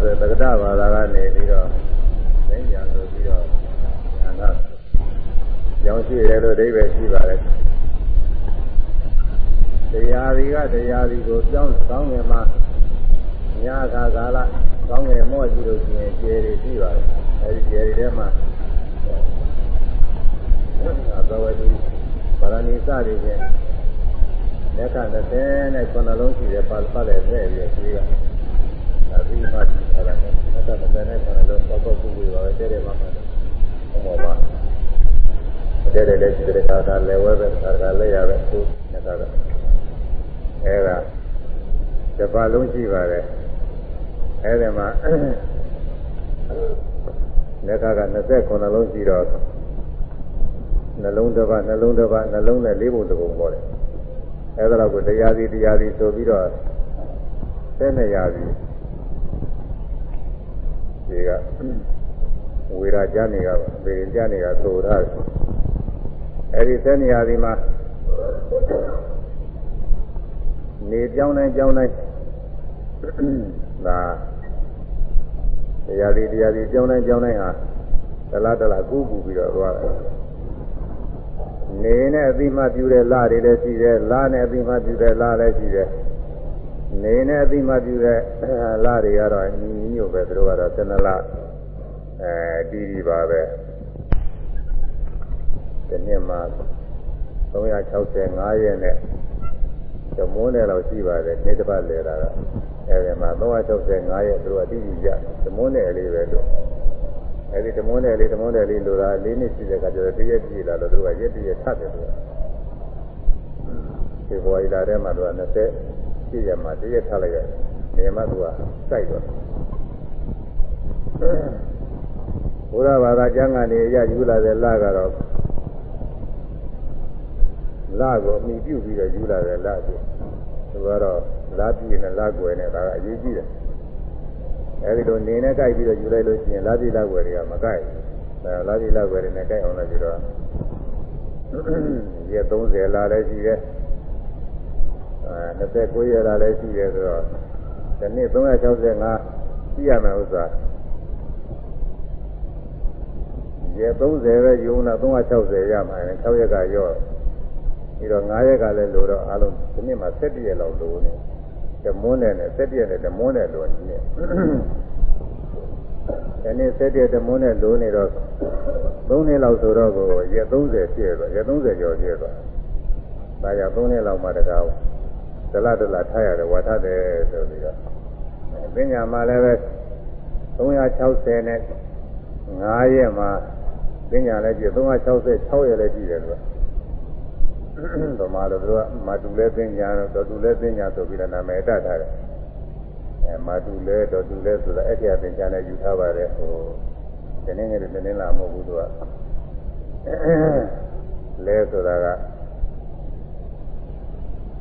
ဆိုသက္ကတဘာသာကနေပြီးတော့သိဉာဏ်ဆိုပြီးတော့ဉာဏ်ကကြောင်းရှိတယ်လို့အဓိပ္ပာယ်ရှိပါတယ်တရားဒီကတရားဒီကိုကြောင်းကောင်းငယ်မှာညခါကာလကောင်းငယ်မော့ကြည့်လို့ရှိရင်ကျေတွေရှိပါတယ်အဲဒီကျေတွေထဲမှာသဝတိပါရဏိစတွေချင်းလက်ခ20နဲ့9လုံးရှိတယ်ပါပတ်တယ်ထည့်ပြီးပြီးက အပြီးမှရှိတာလည်းလက်ခ20နဲ့9လုံးပေါက်ပေါက်ကူကူပါပဲတဲ့တယ်မှာပါတယ်ဘုံပေါ်မှာတဲ့တယ်လည်းရှိတယ်ခါခါလဲဝဲပဲခါခါလဲရပဲသူနဲ့တာအဲဒါတပတ်လုံးရှိပါတယ်အဲဒီမှာလက်ခါက29လုံးရှိတော့နှလုံးတစ်ပါးနှလုံးတစ်ပါးနှလုံးနဲ့လေးပုံတစ်ပုံပေါ်တယ်အဲဒါတော့ကိုတရားစီတရားစီဆိုပြီးတော့ဆဲနေရပြီ ဒီကဝေရာကြနေကပေရင်ကြနေကသို့ထားအဲဒီဆဲနေရဒီမှာနေကြောင်းတိုင်းကြောင်းတိုင်းဒါတရားစီတရားစီကြောင်းတိုင်းကြောင်းတိုင်းဟာတလားတလားကူးကူပြီးတော့သွားတယ်နေနဲ့အသိမှပြုတဲ့လတွေလည်းရှိတယ်လနဲ့အသိမှပြုတဲ့လလည်းရှိတယ် နေနဲ့အသိမှပြုတဲ့လတွေကတော့ညီညွတ်ပဲသူတို့ကတော့သနလအဲတီးတီးပါပဲဒီနှစ်မှာ365ရက်နဲ့ဓမုန်းနဲ့တော့ရှိပါတယ်နေ့တစ်ပတ်လဲတာကအဲဒီမှာ365ရက်သူတို့ကတီးတီးကြဓမုန်းနဲ့လေးပဲလို့အဲဒီဓမ္မနဲ့လေးဓမ္မနဲ့လေးလိုတာလေးနှစ်ရှိတဲ့အခါကျတော့တရက်ကြည့်လာတော့သူကရက်တရက်ထပ်တယ်သူကဒီဘော်ရီလာထဲမှာသူက20 ကြည့်ရမှာတရက်ထပ်လိုက်ရတယ်နေမှသူကစိုက်တော့ဘုရားဘာသာကျမ်းကနေရယူလာတဲ့လကတော့လကိုအမိပြုပြီးတော့ယူလာတဲ့လဆိုသူကတော့လပြည့်နဲ့လကွယ်နဲ့ဒါကအရေးကြီးတယ်အဲဒီလိုနေနဲ့ကြိုက်ပြီးတော့ယူလိုက်လို့ရှိရင်လာတိလောက်ွယ်တွေကမကြိုက်ဘူးအဲလာတိလောက်ွယ်တွေနဲ့ကြိုက်အောင်လို့ပြီးတော့ရက်30လာလည်းရှိတယ် အဲ29ရက်လာလည်းရှိတယ်ဆိုတော့ဒီနေ့365ရှိရမယ်ဥစ္စာရက်30ပဲယူတာ360ရမှာလေ6ရက်ကရော့ပြီးတော့9ရက်ကလည်းလိုတော့အလုံးဒီနေ့မှာ17ရက်လောက်လိုနေတယ်ဓမွန်းနဲ့နဲ့ဆက်ပြည့်နဲ့ဓမွန်းနဲ့လိုနေတယ်။ဒီနေ့ဆက်ပြည့်ဓမွန်းနဲ့လိုနေတော့3နှစ်လောက်ဆိုတော့ကိုရက်30ပြည့်သွားရက်30ကျော်ပြည့်သွား။ဒါကြောင့်3နှစ်လောက်မှတကား ဒလဒလထားရတယ်ဝါထတယ်ဆိုပြီးတော့ပညာမှာလည်းပဲ360နဲ့9ရက်မှာပညာလည်းကြည့်366ရက်လည်းကြည့်တယ်သူကဗမာလိုသူကမာတူလဲသိညာတော့တူလဲသိညာဆိုပြီးတော့နာမည်တတ်ထားတယ်အဲမာတူလဲတော်တူလဲဆိုတာအဲ့ဒီအပင်ချာနဲ့ယူထားပါတယ်ဟိုဒီနေ့ငယ်ဒီနေ့လာမဟုတ်ဘူးသူကလဲဆိုတာက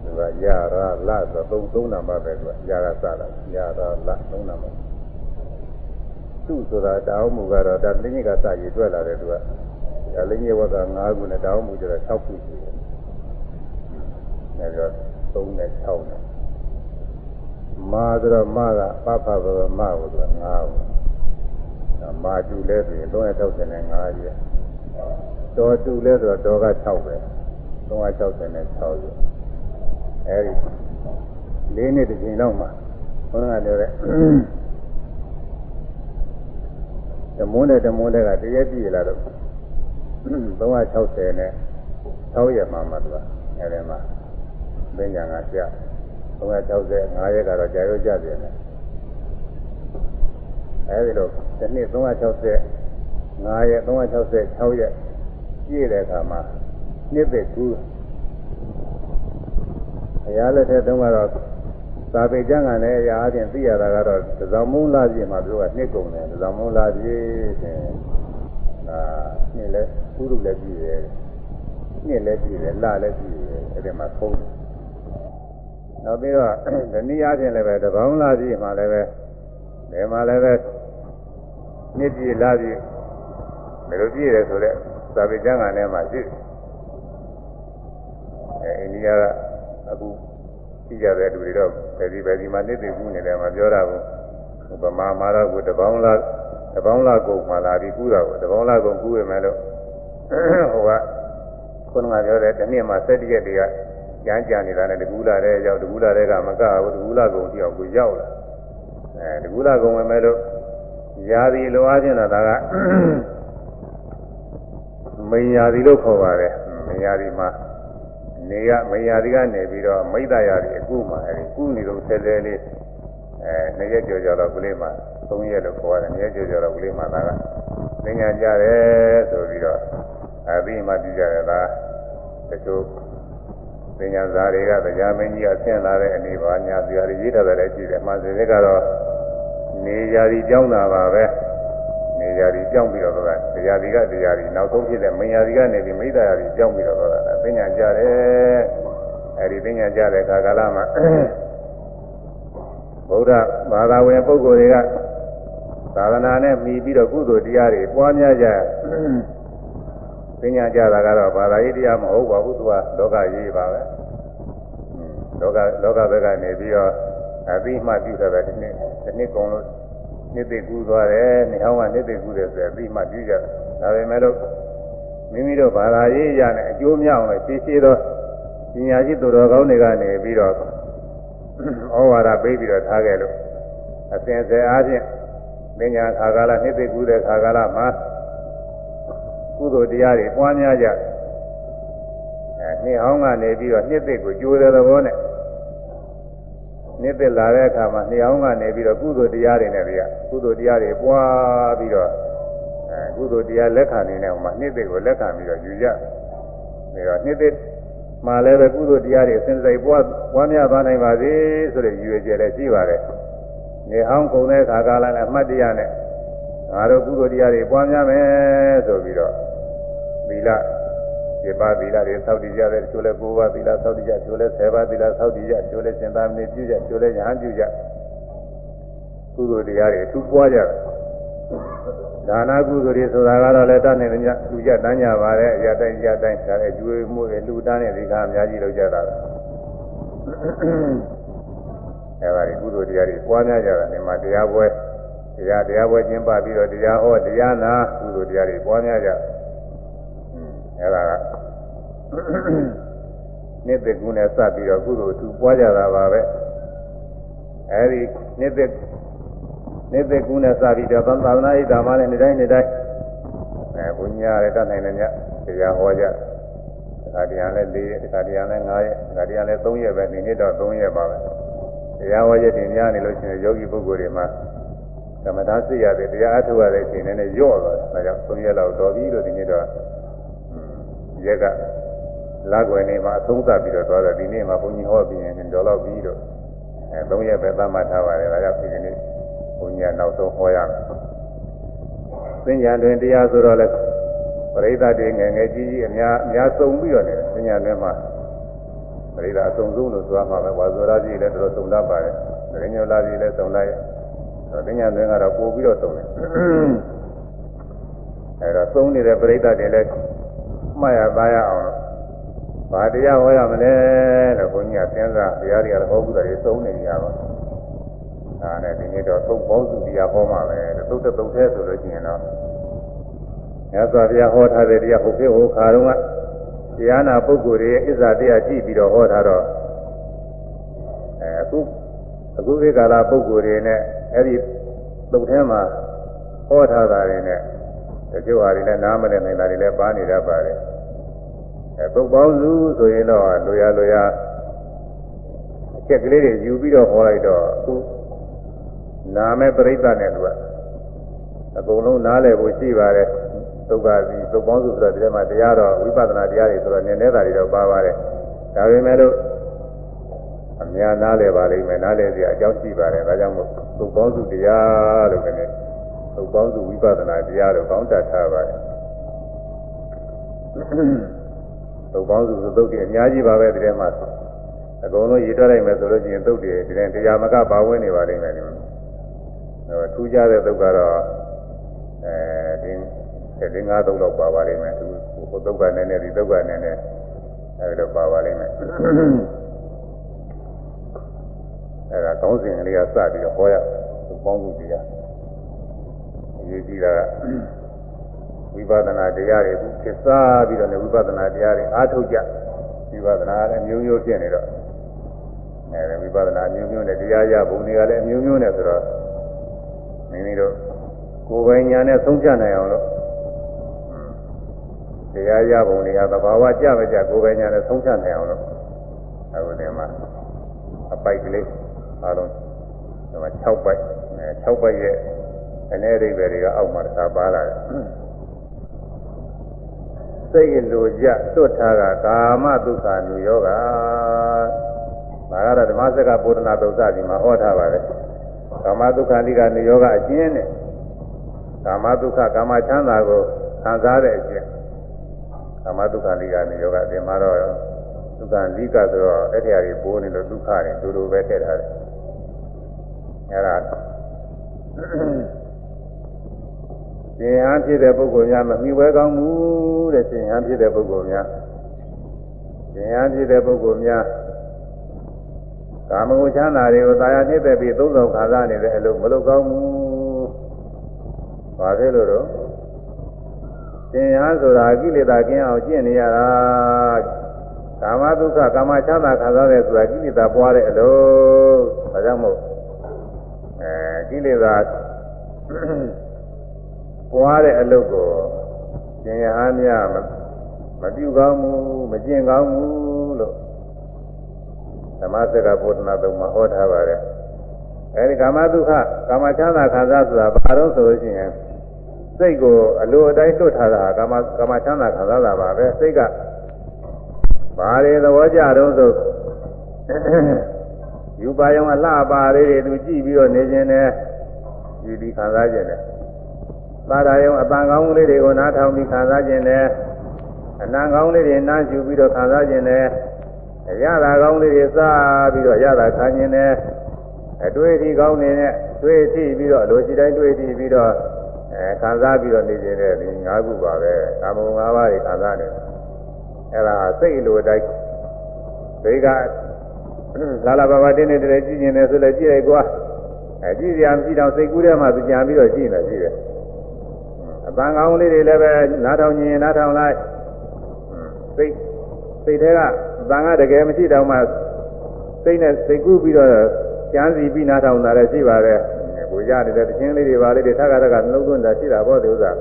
သူကရရလဆိုသုံးသုံးနာမပဲသူကရရစတာရရလသုံးနာမသူဆိုတာတောင်းမှုကတော့ဒါလင်းကြီးကစရည်တွေ့လာတယ်သူကဒါလင်းကြီးဝတ်က9ခုနဲ့တောင်းမှုကျတော့6ခုရှိတယ်နဲ့တော့3နဲ့6နဲ့မာဆိုတော့မာကပပဘဘမာကိုသူက9ကိုမာတူလဲဆိုရင်365ရက်တော်တူလဲဆိုတော့တော်က6ပဲ366ရက် အဲဒီလေးနှစ်တစ်ချိန်လောက်မှာဘုန်းကလည်းဓမ္မနဲ့ဓမ္မနဲ့ကတရက်ပြည့်လာတော့360နဲ့6ရက်မှမှသူကအဲဒီမှာပညာကကျ365ရက်ကတော့ကြာရောကြပြန်တယ်အဲဒီလိုဒီနေ့365ရက်366ရက်ပြည့်တဲ့အခါမှာနှစ်သက်ကူးဘု ရားလက်ထက်တုန်းကတော့သာပေကျမ်းကလည်းအရာအချင်းသိရတာကတော့သဇောင်းမုန်းလာပြည့်မှာသူကနှစ်ကုန်တယ်သဇောင်းမုန်းလာပြည့်တဲ့အာနှစ်လဲကုရုလည်းပြည့်တယ်နှစ်လည်းပြည့်တယ်လလည်းပြည့်တယ်အဲ့ဒီမှာသုံးတယ်နောက်ပြီးတော့ဒီနည်းအားဖြင့်လည်းပဲတပေါင်းလာပြီမှလည်းပဲဒီမှာလည်းပဲနှစ်ပြည့်လာပြီဘယ်လိုပြည့်တယ်ဆိုတော့သာဝေကျမ်းကလည်းမှရှိတယ်အဲအိန္ဒိယက အခုကြည့်ကြတဲ့လူတွေတော့ဘယ်ဒီဘယ်ဒီမှာနှစ်သိကူးနေတယ်မှာပြောတာဘူးဥပမာမှာတော့ကိုတပေါင်းလားတပေါင်းလားကုန်မှလာပြီးကူးတာကိုတပေါင်းလားကုန်ကူးရမယ်လို့ဟိုကခုနကပြောတဲ့တနည်းမှာ၁၇ရက်တည်းကကြမ်းကြနေတာနဲ့တကူလာတဲ့ရောက်တကူလာတဲ့ကမကဘူးတကူလာကုန်တယောက်ကိုရောက်လာအဲတကူလာကုန်ဝင်မယ်လို့ယာဒီလိုအားဖြင့်တော့ဒါကမိန်ယာဒီလို့ခေါ်ပါတယ်မိန်ယာဒီမှာ နေရမိန်ယာဒီကနေပြီးတော့မိတ်တယာဒီအခုမှအဲဒီကုနေတော့ဆဲဆဲလေးအဲနှစ်ရက်ကြော်ကြော်တော့ကလေးမှသုံးရက်လို့ခေါ်ရတယ်နှစ်ရက်ကြော်ကြော်တော့ကလေးမှဒါကသင်ညာကြတယ်ဆိုပြီးတော့အပြီးမှပြကြတယ်ဒါတချို့ပညာဇာတွေကတရားမင်းကြီးအဆင့်လာတဲ့အနေပါညာဇာတွေရေးထားတယ်လည်းရှိတယ်မှန်စင်ကတော့နေရာဒီကြောင်းတာပါပဲ နေရာဒီကြောင်းပြီးတော့ကတရားဒီကတရားဒီနောက်ဆုံးဖြစ်တဲ့မညာဒီကနေပြီးမိသားရာဒီကြောင်းပြီးတော့ကပညာကြတယ်အဲဒီပညာကြတဲ့ခါကာလမှာဗုဒ္ဓဘာသာဝင်ပုဂ္ဂိုလ်တွေကသာသနာနဲ့မြည်ပြီးတော့ကုသိုလ်တရားတွေပွားများကြပညာကြတာကတော့ဘာသာရေးတရားမဟုတ်ပါဘူးသူကလောကရေးပါပဲလောကလောကဘက်ကနေပြီးတော့အပြီးမှပြုထားတဲ့ဒီနေ့ဒီနေ့ကုံလို့ နှစ်သိကူးသွားတယ်နေအောင်ကနှစ်သိကူးတယ်ဆိုရင်အပြီးမှပြုကြတယ်ဒါပေမဲ့လို့မိမိတို့ဘာသာရေးရနဲ့အကျိုးများအောင်လို့ရှင်းရှင်းတော့ပညာရှိသူတော်ကောင်းတွေကနေပြီးတော့ဩဝါဒပေးပြီးတော့ထားခဲ့လို့အစဉ်အဆက်အားဖြင့်ပညာခါကာလနှစ်သိကူးတဲ့ခါကာလမှာကုသိုလ်တရားတွေပွားများကြအဲနှစ်ဟောင်းကနေပြီးတော့နှစ်သိကိုကြိုးတဲ့သဘောနဲ့ နှစ်သိလာတဲ့အခါမှာနှစ်ဟောင်းကနေပြီးတော့ကုသိုလ်တရားတွေနဲ့တွေကကုသိုလ်တရားတွေပွားပြီးတော့အဲကုသိုလ်တရားလက်ခံနေတဲ့ဟိုမှာနှစ်သိကိုလက်ခံပြီးတော့ယူကြပြီးတော့နှစ်သိမှာလည်းပဲကုသိုလ်တရားတွေအစဉ်စိတ်ပွားပွားများသွားနိုင်ပါစေဆိုတဲ့ရည်ရွယ်ချက်လည်းရှိပါတယ်နေဟောင်းကုန်တဲ့ခါကာလနဲ့အမှတ်တရနဲ့ငါတို့ကုသိုလ်တရားတွေပွားများမယ်ဆိုပြီးတော့သီလ ဒီပါသီလတွေသောက်တည်ကြတယ်ချိုးလဲ9ပါးသီလသောက်တည်ကြချိုးလဲ10ပါးသီလသောက်တည်ကြချိုးလဲရှင်သာမဏေပြုကြချိုးလဲညာပြုကြကုသိုလ်တရားတွေအထူးပွားကြတယ်ဒါနာကုသိုလ်တွေဆိုတာကတော့လည်းတတ်နေတယ်ညလူကြတန်းကြပါလေရတိုင်းရတိုင်းဒါလည်းကျွေးမှုတွေလူတန်းတဲ့ဒီကအများကြီးလုပ်ကြတာပဲအဲပါဒီကုသိုလ်တရားတွေပွားများကြတာဒီမှာတရားပွဲတရားတရားပွဲကျင်းပပြီးတော့တရားဟောတရားနာကုသိုလ်တရားတွေပွားများကြတယ်အဲ့ဒါက နှစ်သက်ကူနဲ့စပ်ပြီးတော့ကုသိုလ်သူပွားကြတာပါပဲအဲ့ဒီနှစ်သက်နှစ်သက်ကူနဲ့စပ်ပြီးတော့သံသာနာဣဒ္ဓမာနဲ့နေ့တိုင်းနေ့တိုင်းအဲဘုညာရတတ်နိုင်တယ်ညတရားဟောကြတခါတရားလဲ၄ရက်တခါတရားလဲ၅ရက်တခါတရားလဲ၃ရက်ပဲဒီနေ့တော့၃ရက်ပါပဲတရားဟောချက်တင်များနေလို့ရှိရင်ယောဂီပုဂ္ဂိုလ်တွေမှာကမ္မထာစိတ်ရတယ်တရားအထုတ်ရတဲ့အချိန်နဲ့ညော့သွားတယ်ဒါကြောင့်၃ရက်လောက်တော်ပြီလို့ဒီနေ့တော့ရက်က လာွယ်နေမှာအဆုံးသတ်ပြီးတော့သွားတယ်ဒီနေ့မှာဘုန်းကြီးဟောပြီးရင်တော်တော့ပြီးတော့အဲ၃ရက်ပဲသတ်မှတ်ထားပါတယ်ဒါကြောင့်ဒီနေ့ဘုန်းကြီးကနောက်ဆုံးဟောရမယ်သင်္ကြန်တွင်တရားဆိုတော့လဲပရိသတ်တွေငယ်ငယ်ကြီးကြီးအများအများစုံပြီးတော့နေသင်္ကြန်တွင်မှာပရိသတ်အစုံဆုံးလို့ဆိုရမှာပဲဝါဇောရကြီးလည်းတော်တော်စုံတတ်ပါတယ်ဒရညောလာကြီးလည်းစုံလိုက်သင်္ကြန်တွင်ကတော့ပို့ပြီးတော့စုံတယ်အဲတော့သုံးနေတဲ့ပရိသတ်တွေလည်းမှတ်ရသားရအောင်။ ဘာတရားဟောရမလဲလို့ဘုန်းကြီးကစဉ်းစားတရားတွေကဟောဘူးတယ်သုံးနေကြပါ။ဒါနဲ့ဒီနေ့တော့သုံးပေါင်းစုတရားဟောမှာပဲ။သုတ်တုတ်သေးဆိုလို့ရှိရင်တော့မြတ်စွာဘုရားဟောထားတဲ့တရားဟုတ်ဖြစ်ဟောခါတော့ကတရားနာပုဂ္ဂိုလ်တွေရဲ့အစ္ဆာတရားကြည့်ပြီးတော့ဟောထားတော့အဲအခုအခုဒီကာလပုဂ္ဂိုလ်တွေနဲ့အဲ့ဒီသုတ်ထဲမှာဟောထားတာတွေနဲ့တချို့ဟာတွေလည်းနားမလည်နိုင်တာတွေလည်းပါနေတတ်ပါတယ် အဲပုပ်ပေါင်းစုဆိုရင်တော့လိုရလိုရအချက်ကလေးတွေယူပြီးတော့ဟောလိုက်တော့အခုနာမဲ့ပြိဿနဲ့သူကအကုန်လုံးနားလည်ဖို့ရှိပါတယ်သုတ်ကစီသုတ်ပေါင်းစုဆိုတော့ဒီထဲမှာတရားတော်ဝိပဿနာတရားတွေဆိုတော့နည်းနည်းတာတွေတော့ပါပါတယ်ဒါပေမဲ့လို့အများနားလည်ပါလိမ့်မယ်နားလည်စရာအကြောင်းရှိပါတယ်ဒါကြောင့်မို့သုတ်ပေါင်းစုတရားလို့လည်းသုတ်ပေါင်းစုဝိပဿနာတရားတော့ကောင်းတတ်ထားပါတယ် သုတ်ပေါင်းစုသုတ်တွေအများကြီးပါပဲဒီထဲမှာအကုန်လုံးရည်တွက်လိုက်မယ်ဆိုလို့ရှိရင်သုတ်တွေဒီထဲတရားမကပါဝင်နေပါလိမ့်မယ်ဒီမှာဟိုထူးခြားတဲ့သုတ်ကတော့အဲဒီဒီငါးသုတ်လောက်ပါပါလိမ့်မယ်သူဟိုသုတ်ကနည်းနည်းဒီသုတ်ကနည်းနည်းအဲဒီတော့ပါပါလိမ့်မယ်အဲဒါကောင်းစဉ်ကလေးကစပြီးတော့ဟောရပေါင်းစုတရားအရေးကြီးတာ ဝိပဿနာတရားတွေအခုဖြစ်စားပြီးတော့လည်းဝိပဿနာတရားတွေအားထုတ်ကြဝိပဿနာလည်းမျိုးမျိုးဖြစ်နေတော့အဲဝိပဿနာမျိုးမျိုးနဲ့တရားရဘုံတွေကလည်းမျိုးမျိုးနဲ့ဆိုတော့မိမိတို့ကိုယ်ပိုင်ညာနဲ့ဆုံးဖြတ်နိုင်အောင်လို့တရားရပုံတွေကသဘာဝကြမကြကိုယ်ပိုင်ညာနဲ့ဆုံးဖြတ်နိုင်အောင်လို့အခုဒီမှာအပိုက်ကလေးအားလုံးဒီမှာ6ပိုက်အဲ6ပိုက်ရဲ့အနေအိဗယ်တွေကအောက်မှာတစ်ခါပါလာတယ် စိတ်လိုကြသွတ်ထားကကာမဒုက္ခညယောဂဒါကတော့ဓမ္မစကပုဒ္ဒနာသုစဒီမှာဟောထားပါတယ်ကာမဒုက္ခလိကညယောဂအကျဉ်းနဲ့ကာမဒုက္ခကာမချမ်းသာကိုခံစားတဲ့အကျဉ်းကာမဒုက္ခလိကညယောဂဒီမှာတော့ဒုက္ခလိကဆိုတော့အဲ့ဒီအရာတွေပိုးနေလို့ဒုက္ခတွေတူတူပဲထည့်ထားတယ်အဲ့ဒါ သင်ဟန်ဖြစ်တဲ့ပုဂ္ဂိုလ်များမမိဝဲကောင်းဘူးတဲ့သင်ဟန်ဖြစ်တဲ့ပုဂ္ဂိုလ်များသင်ဟန်ဖြစ်တဲ့ပုဂ္ဂိုလ်များကာမဂုဏ်ချမ်းသာတွေကိုတာယာနှစ်သက်ပြီးသုံးဆောင်ခါစားနေတဲ့အလုပ်မလုပ်ကောင်းဘူး။ဘာဖြစ်လို့တော့သင်ဟန်ဆိုတာကိလေသာကင်းအောင်ကျင့်နေရတာကာမဒုက္ခကာမချမ်းသာခါစားတယ်ဆိုတာကိလေသာပွားတဲ့အလုပ်ဒါကြောင့်မို့အဲကိလေသာ ပွားတဲ့အလုပ်ကိုသင်ဟန်များမပြုကောင်းဘူးမကျင့်ကောင်းဘူးလို့ဓမ္မစကပုဒ်နာသုံးမှာဟောထားပါတယ်အဲဒီကာမဒုက္ခကာမချမ်းသာခံစားဆိုတာဘာလို့ဆိုလို့ရှိရင်စိတ်ကိုအလိုအတိုင်းလွတ်ထားတာကာမကာမချမ်းသာခံစားတာပါပဲစိတ်ကဘာတွေသဘောကြတော့ဆိုယူပါယုံအလှပါလေးတွေသူကြည့်ပြီးတော့နေခြင်းနဲ့ဒီဒီခံစားခြင်းနဲ့ သာရာယုံအပန်ကောင်းလေးတွေကိုနားထောင်ပြီးခံစားခြင်းနဲ့အနံကောင်းလေးတွေနားယူပြီးတော့ခံစားခြင်းနဲ့ရတာကောင်းလေးတွေစားပြီးတော့ရတာခံခြင်းနဲ့အတွေ့အထိကောင်းနေတဲ့တွေ့အထိပြီးတော့လိုရှိတိုင်းတွေ့အထိပြီးတော့အဲခံစားပြီးတော့နေခြင်းနဲ့ဒီ၅ခုပါပဲကာမဂုဏ်၅ပါးတွေခံစားနေတယ်အဲ့ဒါစိတ်လိုတိုင်းဒီကလာလာဘာဘာတင်းနေတယ်ကြည့်နေတယ်ဆိုလည်းကြည့်လိုက်ကွာအဲကြည့်ရမရှိတော့စိတ်ကူးထဲမှာသူကြံပြီးတော့ကြည့်နေကြည့်တယ် အပန်းကောင်းလေးတွေလည်းပဲနားထောင်ရင်နားထောင်လိုက်စိတ်စိတ်ထဲကသံဃာတကယ်မရှိတော့မှစိတ်နဲ့စိတ်ကူးပြီးတော့ကျမ်းစီပြီးနားထောင်တာလည်းရှိပါတယ်ကိုရနေတဲ့တခြင်းလေးတွေပါလေးတွေထပ်ခါထပ်ခါနှလုံးသွင်းတာရှိတာပေါ့ဒီဥစ္စာ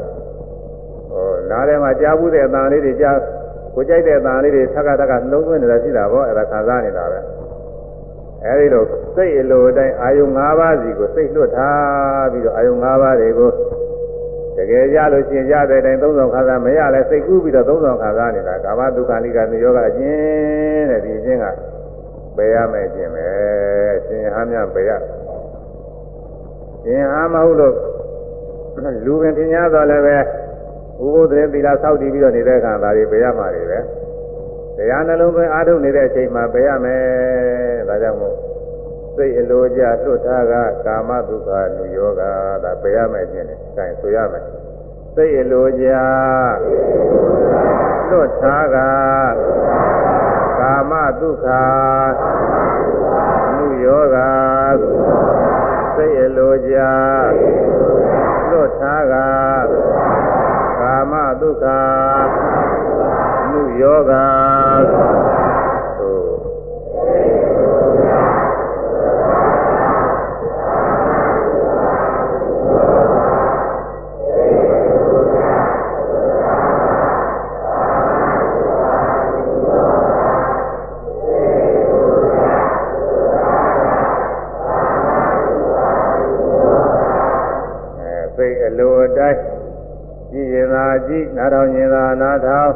ဟိုနားထဲမှာကြားဘူးတဲ့အတန်လေးတွေကြားကိုကြိုက်တဲ့အတန်လေးတွေထပ်ခါထပ်ခါနှလုံးသွင်းနေတာရှိတာပေါ့အဲ့ဒါခံစားနေတာပဲအဲဒီလိုစိတ်အလိုအတိုင်းအာယုံ၅ပါးစီကိုစိတ်လွတ်ထားပြီးတော့အာယုံ၅ပါးတွေကို တကယ်ရလို့ရှိရင်ရတဲ့တိုင်းသုံးဆောင်ခါစားမရလဲစိတ်ကူးပြီးတော့သုံးဆောင်ခါစားနေတာကာမဒုက္ခလိကနိယောဂအကျဉ်တဲ့ဒီအကျဉ်းကပယ်ရမယ်ကျင့်ပဲရှင်ဟာများပယ်ရရှင်ဟာမဟုတ်လို့လူပင်ထင်ရှားတော့လည်းပဲဥပုသ်သီလစောင့်တည်ပြီးတော့နေတဲ့အခါဒါတွေပယ်ရမှာတွေပဲတရားနှလုံးသွင်းအားထုတ်နေတဲ့အချိန်မှာပယ်ရမယ်ဒါကြောင့်မို့ စိတ်အလိုကြလွတ်ထားကကာမဒုက္ခနုယောဂဒါပယ်ရမယ်ခြင်းနဲ့အဲဆိုရမယ်စိတ်အလိုကြလွတ်ထားကကာမဒုက္ခနုယောဂစိတ်အလိုကြလွတ်ထားကကာမဒုက္ခနုယောဂ ကြည့်နားထောင်ခြင်းသာနားထောင်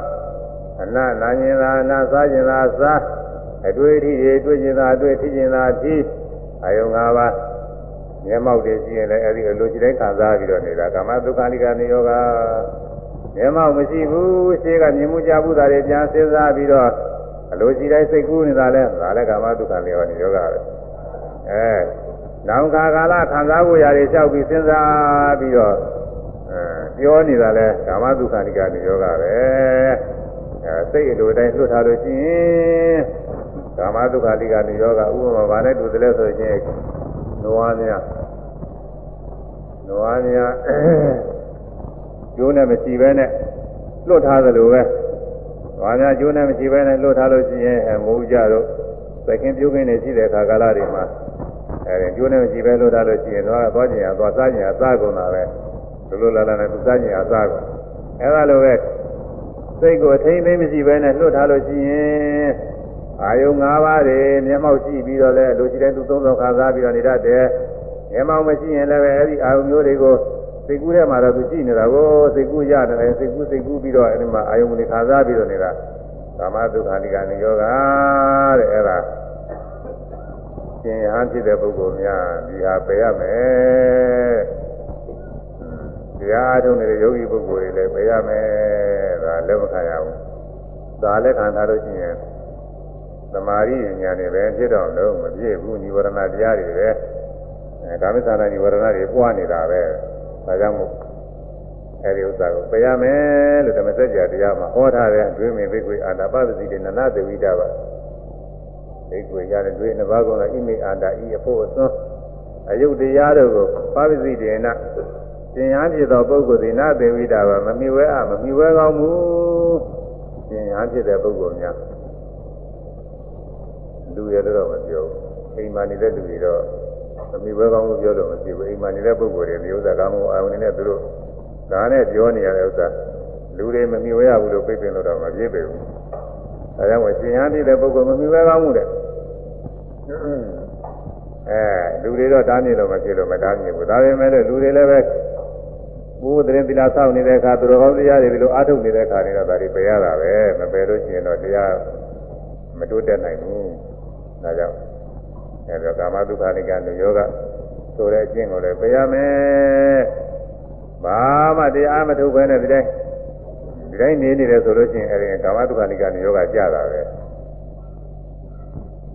အနနာခြင်းသာနာစားခြင်းသာစားအတွေ့အထိတွေတွေ့ခြင်းသာတွေ့ထိခြင်းသာထိအယုံ၅ပါးမျက်မှောက်တွေရှိရင်လည်းအဲဒီအလိုချင်တိုင်းခံစားပြီးတော့နေတာကာမဒုက္ခလိကနေယောဂမျက်မှောက်မရှိဘူးရှေးကမြင်မှုကြဘူးတာတွေပြန်စဉ်းစားပြီးတော့အလိုချင်တိုင်းစိတ်ကူးနေတာလဲဒါလည်းကာမဒုက္ခလိကနေယောဂပဲအဲနောင်ခါကာလခံစားဖို့ရာတွေလျှောက်ပြီးစဉ်းစားပြီးတော့ ပြောနေတာလဲကာမဒုက္ခတိကနေယောဂပဲအဲစိတ်အလိုတိုင်းလွတ်ထားလို့ရှိရင်ကာမဒုက္ခတိကနေယောဂဥပမာဗာနဲ့တူတယ်လဲဆိုရင်နွားများနွားများကျိုးနဲ့မရှိဘဲနဲ့လွတ်ထားသလိုပဲနွားများကျိုးနဲ့မရှိဘဲနဲ့လွတ်ထားလို့ရှိရင်မိုးကြတော့သခင်ပြုတ်ခင်းနေရှိတဲ့ခါကာလတွေမှာအဲဒီကျိုးနဲ့မရှိဘဲလွတ်ထားလို့ရှိရင်နွားကသွားကျင်ရသွားစားကျင်ရစားကုန်တာပဲ လိုလိုလာလာနဲ့သူစားကျင်ရစားကုန်အဲလိုပဲစိတ်ကိုထိမ့်သိမ့်မရှိဘဲနဲ့လွတ်ထားလို့ရှိရင်အာယုံ၅ပါးတွေမျက်မှောက်ရှိပြီးတော့လဲလူရှိတဲ့သူသုံးဆောင်ခါစားပြီးတော့နေတတ်တယ်မျက်မှောက်မရှိရင်လည်းပဲအဲဒီအာယုံမျိုးတွေကိုစိတ်ကူးထဲမှာတော့သူကြည့်နေတာကိုစိတ်ကူးရတယ်စိတ်ကူးစိတ်ကူးပြီးတော့အဲဒီမှာအာယုံတွေခါစားပြီးတော့နေတာကာမဒုက္ခနိကနေယောဂတဲ့အဲဒါရှင်ဟန်ဖြစ်တဲ့ပုဂ္ဂိုလ်များဒီဟာပယ်ရမယ် တရားအထုတ်နေတဲ့ယောဂီပုဂ္ဂိုလ်တွေလည်းပယ်ရမယ်ဒါလည်းမခံရဘူးဒါလည်းခံထားလို့ရှိရင်သမာဓိဉာဏ်တွေပဲဖြစ်တော့လို့မပြည့်ဘူးនិဝရဏတရားတွေပဲအဲကာမိသနာនិဝရဏတွေပွားနေတာပဲဒါကြောင့်မို့အဲဒီဥစ္စာကိုပယ်ရမယ်လို့ဓမ္မစကြာတရားမှာဟောထားတဲ့ဒွေမေဘိကွေအာနာပပတိတေနနာသေဝိတာပါဘိကွေရတဲ့ဒွေနှစ်ပါးကောင်ကဣမိအာတာဤအဖို့အစွန်းအယုတ်တရားတို့ကိုပပတိတေန သင်ရားဖြစ်သောပုဂ္ဂိုလ်သည်နာသေဝိတာပါမမီဝဲအမမီဝဲကောင်းမူသင်ရားဖြစ်တဲ့ပုဂ္ဂိုလ်များလူရတော့မပြောဘူးအိမ်မှာနေတဲ့လူတွေတော့သမီးဘဲကောင်းကိုပြောလို့မရှိဘူးအိမ်မှာနေတဲ့ပုဂ္ဂိုလ်တွေမျိုးစားကောင်းကိုအာရုံနဲ့သူတို့ဒါနဲ့ပြောနေရတဲ့ဥစ္စာလူတွေမမြင်ဝရဘူးလို့ပြိပင်လို့တော့မပြည့်ပေဘူးဒါကြောင့်ဝရှင်ရမ်းတဲ့ပုဂ္ဂိုလ်မမြင်ဘဲကောင်းမှုတဲ့အဲလူတွေတော့တားမြင်လို့မဖြစ်လို့မတားမြင်ဘူးဒါပေမဲ့လူတွေလည်းပဲ ဘုရားတရင်သီလဆောက်နေတဲ့အခါသူတော်ကောင်းတရားတွေဒီလိုအားထုတ်နေတဲ့အခါတွေတော့ဒါတွေပယ်ရတာပဲမပယ်လို့ရှိရင်တော့တရားမတိုးတက်နိုင်ဘူးဒါကြောင့်အဲဒါကာမဒုက္ခနိကနုယောဂဆိုတဲ့အကျင့်ကိုလည်းပြရမယ်ဘာမှတရားမထုတ်ဘဲနဲ့ဒီတိုင်းဒီတိုင်းနေနေတယ်ဆိုလို့ရှိရင်အဲဒီကာမဒုက္ခနိကနုယောဂကြတာပဲ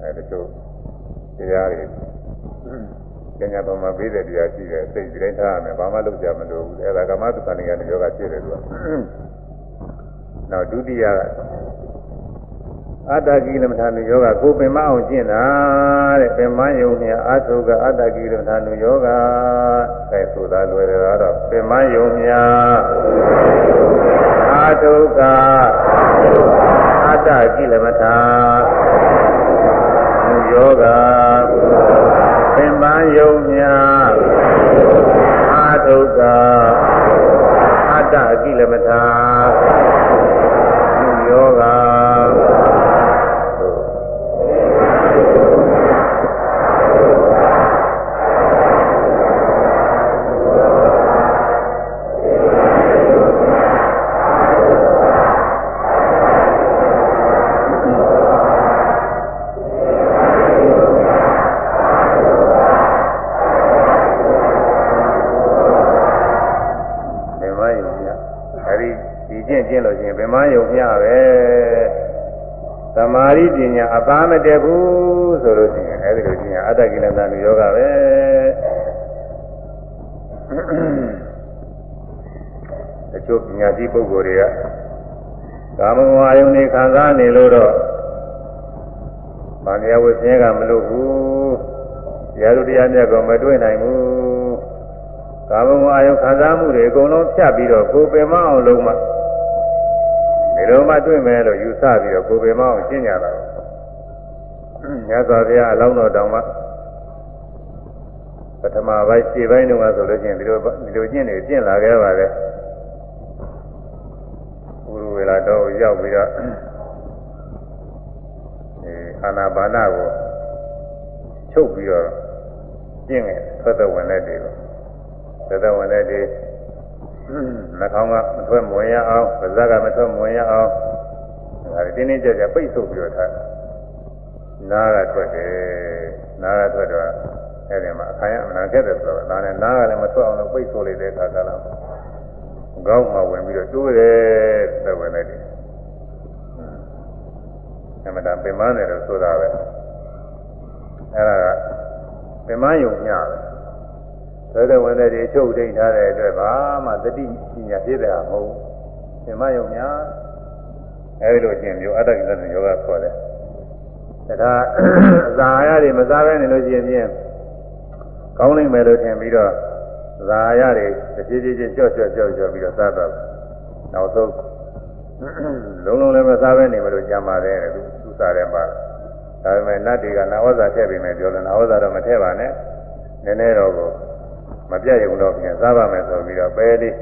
အဲဒါတို့တရားတွေ ကျန်ကြတော့မှပြီးတဲ့တရားရှိတယ်စိတ်ဒီတိုင်းထားရမယ်ဘာမှလုပ်ကြမလို့ဘူးအဲဒါကာမဒုက္ခနိကနုယောဂဖြစ်တယ်သူကနောက်ဒုတိယကအတ္တကိလမထာနုယောဂကိုပင်မအောင်ကျင့်တာတဲ့ပင်မယုံမြအာထုကအတ္တကိလမထာနုယောဂအဲဆိုတာလွယ်တယ်တော့ပင်မယုံမြအာထုကအတ္တကိလမထာနုယောဂပင်မ ယုံမြအာထုကအတ္တကိလမထာ ရိပညာအပါမတည့်ဘူးဆိုလို့ရှိရင်အဲဒီလိုရှိရင်အတ္တကိလန္တနုယောဂပဲတချို့ပညာရှိပုဂ္ဂိုလ်တွေကကာမဂုဏ်အာယုန်တွေခံစားနေလို့တော့ဗာမယဝိသင်ကမလို့ဘူးရာဇတရားမြတ်ကမတွေ့နိုင်ဘူးကာမဂုဏ်အာယုန်ခံစားမှုတွေအကုန်လုံးဖြတ်ပြီးတော့ကိုယ်ပင်မအောင်လုံးမှလို မှတွေ့မယ်လို့ယူဆပြီးတော့ကိုယ်ပင်မအောင်ရှင်းကြတာမြတ်စွာဘုရားအလောင်းတော်တောင်မှပထမပိုင်းခြေပိုင်းတုန်းကဆိုလို့ချင်းဒီလိုဒီလိုကျင့်နေကျင့်လာခဲ့ပါလေဘုရဝေလာတော့ရောက်ပြီးတော့အဲအာနာပါနကိုချုပ်ပြီးတော့ကျင့်ခဲ့သက်သက်ဝင်တဲ့တွေသက်သက်ဝင်တဲ့တွေ နှာခေါင်းကမထွက်မဝင်ရအောင်ပါးစပ်ကမထွက်မဝင်ရအောင်ဒါတင်းတင်းကြပ်ကြပ်ပိတ်ဆို့ပြီးတော့ထားနားကထွက်တယ်နားကထွက်တော့အဲ့ဒီမှာအခါရအမှန်ခဲ့တယ်ဆိုတော့ဒါနဲ့နားကလည်းမထွက်အောင်လို့ပိတ်ဆို့လိုက်တဲ့အခါကလာကောင်းမှဝင်ပြီးတော့တိုးတယ်သက်ဝင်လိုက်တယ်အမှန်တန်ပင်မနဲ့တော့ဆိုတာပဲအဲ့ဒါကပင်မယုံညပဲ သောတဲ့ဝင်တဲ့တွေချုပ်ထိန်ထားတဲ့အတွက်ဘာမှတတိပညာပြည့်တဲ့ဟာမဟုတ်ဘူး။သင်မယုံများအဲဒီလိုချင်းမျိုးအတ္တကိစ္စယောဂခေါ်တယ်။ဒါကအစာရတွေမစားဘဲနေလို့ရှိရင်ကောင်းနိုင်မယ်လို့ထင်ပြီးတော့သာရတယ်တစ်ပြေးပြေးချင်းကြော့ကြော့ကြော့ကြော့ပြီးတော့စားတော့နောက်ဆုံးလုံးလုံးလည်းမစားဘဲနေမလို့ကြံပါတယ်သူသူစားတယ်ပါဒါပေမဲ့နတ်တွေကနာဝဇာထည့်ပြီးမယ်ပြောတယ်နာဝဇာတော့မထည့်ပါနဲ့နည်းနည်းတော့ကို မပြတ်ရုံတော့ပြန်စားပါမယ်ဆိုပြီးတော့ပဲလေး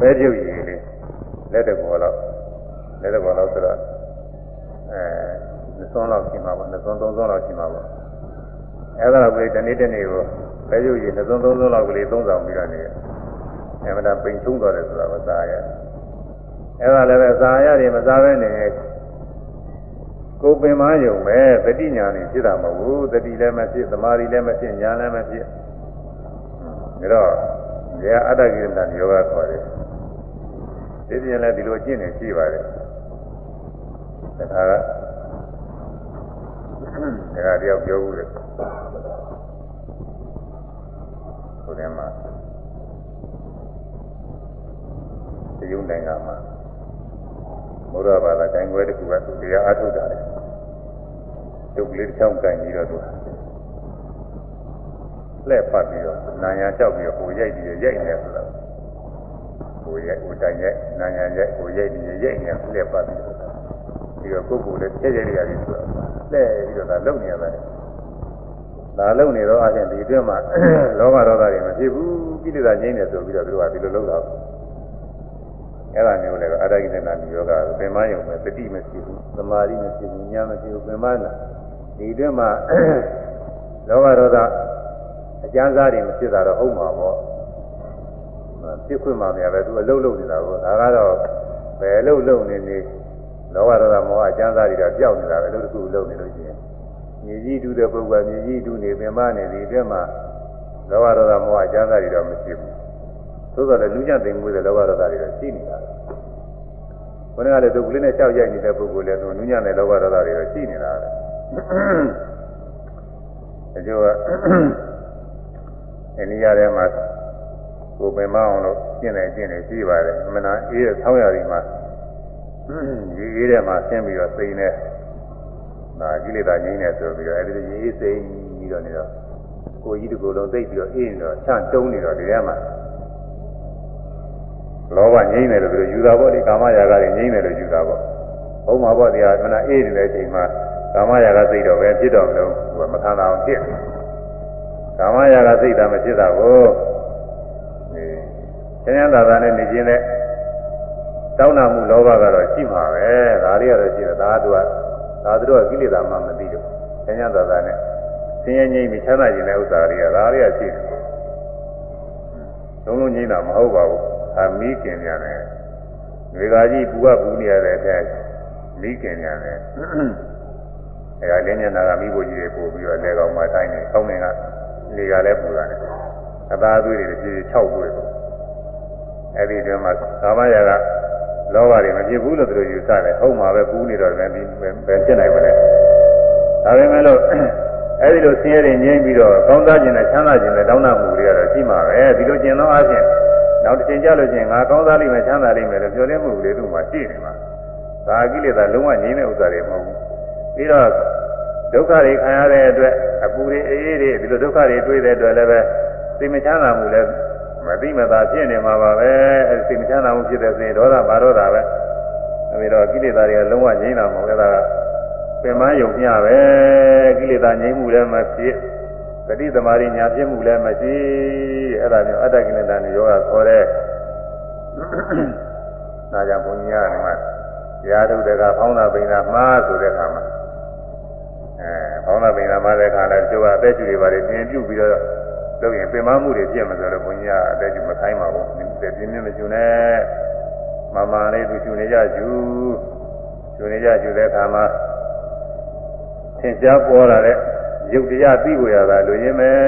ပဲပြုတ်ရည်လေးလက်တကောတော့လက်တကောတော့ဆိုတော့အဲနှစ်စွန်းလောက်ရှိမှာပေါ့နှစ်စွန်းသုံးစွန်းလောက်ရှိမှာပေါ့အဲ့ဒါကလေးတနေ့တနေ့ကိုပဲပြုတ်ရည်နှစ်စွန်းသုံးစွန်းလောက်ကလေးသုံးဆောင်ပြီးတော့နေတယ်အမှန်တရားပိန်ချုံတော်တယ်ဆိုတာကစားရတယ်အဲ့ဒါလည်းပဲစားရတယ်မစားဘဲနေကိုယ်ပင်မယုံပဲတတိညာနေဖြစ်တာမဟုတ်ဘူးတတိလည်းမဖြစ်သမာဓိလည်းမဖြစ်ညာလည်းမဖြစ် ဒါတော့ဒီအတ္တကိရဏယောဂခေါ်တယ်ဒီပြင်လည်းဒီလိုကျင့်နေရှိပါတယ်ဒါကဒါကတယောက်ပြောဘူးလေဆိုတယ်မှာဒီယုံတိုင်းကမှာဘုရားဘာသာတိုင်းွယ်တစ်ခုကသူတရားအားထုတ်တာလေဒုက္ခလေးတစ်ချောင်းကင်ပြီးတော့သူ လှည့်ပတ်ပြီးတော့နာညာကြောက်ပြီးတော့ဟိုရိုက်ပြီးရိုက်နေဆိုတာဟိုရိုက်ဟိုတိုင်ရိုက်နာညာရိုက်ဟိုရိုက်ပြီးရိုက်နေလှည့်ပတ်ပြီးတော့ပြီးတော့ကိုယ်ကိုယ်လည်းချက်ချက်လေးရပြီးဆိုတော့လှည့်ပြီးတော့ဒါလုံနေရတယ်ဒါလုံနေတော့အချင်းဒီအတွင်းမှာလောဘဒေါသတွေမဖြစ်ဘူးကိလေသာငြိမ်းတယ်ဆိုပြီးတော့သူကဒီလိုလုပ်တာအဲ့ဒါမျိုးလည်းအာရကိတနာယောဂပင်မယုံပဲတတိမရှိဘူးသမာဓိမရှိဘူးဉာဏ်မရှိဘူးပင်မနာဒီအတွင်းမှာလောဘဒေါသ အကျမ်းစားတွေမဖြစ်တာတော့ဟုတ်မှာပေါ့ဖြစ်ခွင့်မှာများပဲသူအလုတ်လုတ်နေတာကိုဒါကတော့ဘယ်လုတ်လုတ်နေနေလောဘဒေါသမောဟအကျမ်းစားတွေတော့ပျောက်နေတာပဲလို့တခုလုတ်နေလို့ရှိရင်မြေကြီးတူတဲ့ပုဂ္ဂိုလ်မြေကြီးတူနေပင်မနေဒီအတွင်းမှာလောဘဒေါသမောဟအကျမ်းစားတွေတော့မရှိဘူးသို့တော်လည်းလူညံ့သိမ်မွေးတဲ့လောဘဒေါသတွေတော့ရှိနေတာဘုရားလည်းဒုက္ခလေးနဲ့ကြောက်ရိုက်နေတဲ့ပုဂ္ဂိုလ်လည်းသူနူးညံ့တဲ့လောဘဒေါသတွေတော့ရှိနေတာပဲအကျိုးက အိန္ဒိယထဲမှာကိုပင်မအောင်လို့ကျင့်တယ်ကျင့်တယ်ရှိပါတယ်မနာအေးတဲ့ဆောင်းရာဒီမှာရေအေးတဲ့မှာဆင်းပြီးတော့စိန်နေဒါကိလေသာငြိမ်းနေဆိုပြီးတော့အဲဒီရေအေးစိန်ပြီးတော့နေတော့ကိုကြီးတကူလုံးသိပြီးတော့အေးနေတော့ချတုံးနေတော့ဒီထဲမှာလောဘငြိမ်းတယ်လို့ပြောယူတာပေါ့ဒီကာမရာဂတွေငြိမ်းတယ်လို့ယူတာပေါ့ဟုတ်မှာပေါ့တရားမနာအေးနေတဲ့အချိန်မှာကာမရာဂစိတ်တော့ပဲဖြစ်တော့မလို့သူကမခံအောင်ဖြစ် ကာမရာဂစိတ်တာမဖြစ်တာကိုဒီဆင်းရဲတာတာနဲ့နေခြင်းနဲ့တောင်းတမှုလောဘကတော့ရှိမှာပဲဒါလေးကတော့ရှိတယ်ဒါကသူကဒါသူတို့ကကိလေသာမှမသိဘူးဆင်းရဲတာတာနဲ့ဆင်းရဲငြိမ်းပြီးချမ်းသာခြင်းတဲ့ဥစ္စာတွေကဒါလေးကရှိတယ်လုံးလုံးငြိမ်းတာမဟုတ်ပါဘူးအမိခင်ရတယ်ငွေကာကြီးပူကပူနေရတဲ့အထက်မိခင်ရတယ်အဲဒါလင်းညနာကမိဖို့ကြီးတွေပို့ပြီးတော့လက်ကောင်မှတိုင်းနေကောင်းနေက နေကလည်းပူတာနဲ့အသားသွေးတွေပြည့်6သွေးပေါ့အဲဒီတွင်မှာကာမရာကလောဘတွေမဖြစ်ဘူးလို့သူတို့ယူဆတယ်ဟုတ်မှာပဲပူနေတော့လည်းဒီပဲဖြစ်နိုင်ပါလေဒါပေမဲ့လို့အဲဒီလိုဆင်းရဲတွေငြိမ်းပြီးတော့ကောင်းစားခြင်းနဲ့ချမ်းသာခြင်းနဲ့တောင်းတမှုတွေကတော့ရှိမှာပဲဒီလိုကျင့်သောအချင်းနောက်တစ်ချိန်ကြလို့ချင်းငါကောင်းစားလိမ့်မယ်ချမ်းသာလိမ့်မယ်လို့ပြောလင်းမှုတွေသူ့မှာရှိနေမှာဒါကိလေသာလုံးဝငြိမ်းတဲ့ဥစ္စာတွေမဟုတ်ဘူးပြီးတော့ ဒုက္ခတွေခံရတဲ့အတွက်အပူတွေအေးအေးတွေဒီလိုဒုက္ခတွေတွေ့တဲ့အတွက်လည်းပဲသိမချမ်းသာမှုလည်းမသိမသာဖြစ်နေမှာပါပဲအဲသိမချမ်းသာမှုဖြစ်တဲ့ဆိုရင်ဒေါသဘာဒေါသပဲအဲဒီတော့ကိလေသာတွေကလုံးဝငြိမ်းတာမဟုတ်ဘူးအဲဒါပင်မယုံမျှပဲကိလေသာငြိမ်းမှုလည်းမဖြစ်တတိသမารိညာဖြစ်မှုလည်းမရှိအဲ့ဒါမျိုးအတ္တကိလေသာနဲ့ယောဂခေါ်တဲ့ဒါကြောင့်ဘုန်းကြီးကဒီမှာတရားထုတ်တဲ့ကဖောင်းတာပိန်တာမှားဆိုတဲ့အခါမှာ အဲဖောင်းတာပိန်တာမှားတဲ့အခါလဲကျိုးကအသက်ရှူတွေပါတယ်ပြင်ပြုတ်ပြီးတော့လုပ်ရင်ပင်မမှုတွေပြည့်မလို့ဘုန်းကြီးကအသက်ရှူမခိုင်းပါဘူးပြင်းပြင်းမရှူနဲ့မမလေးသူရှူနေကြရှူရှူနေကြရှူတဲ့အခါမှာသင်ကြားပေါ်လာတဲ့ရုပ်တရားသိဖို့ရတာလူရင်းမယ်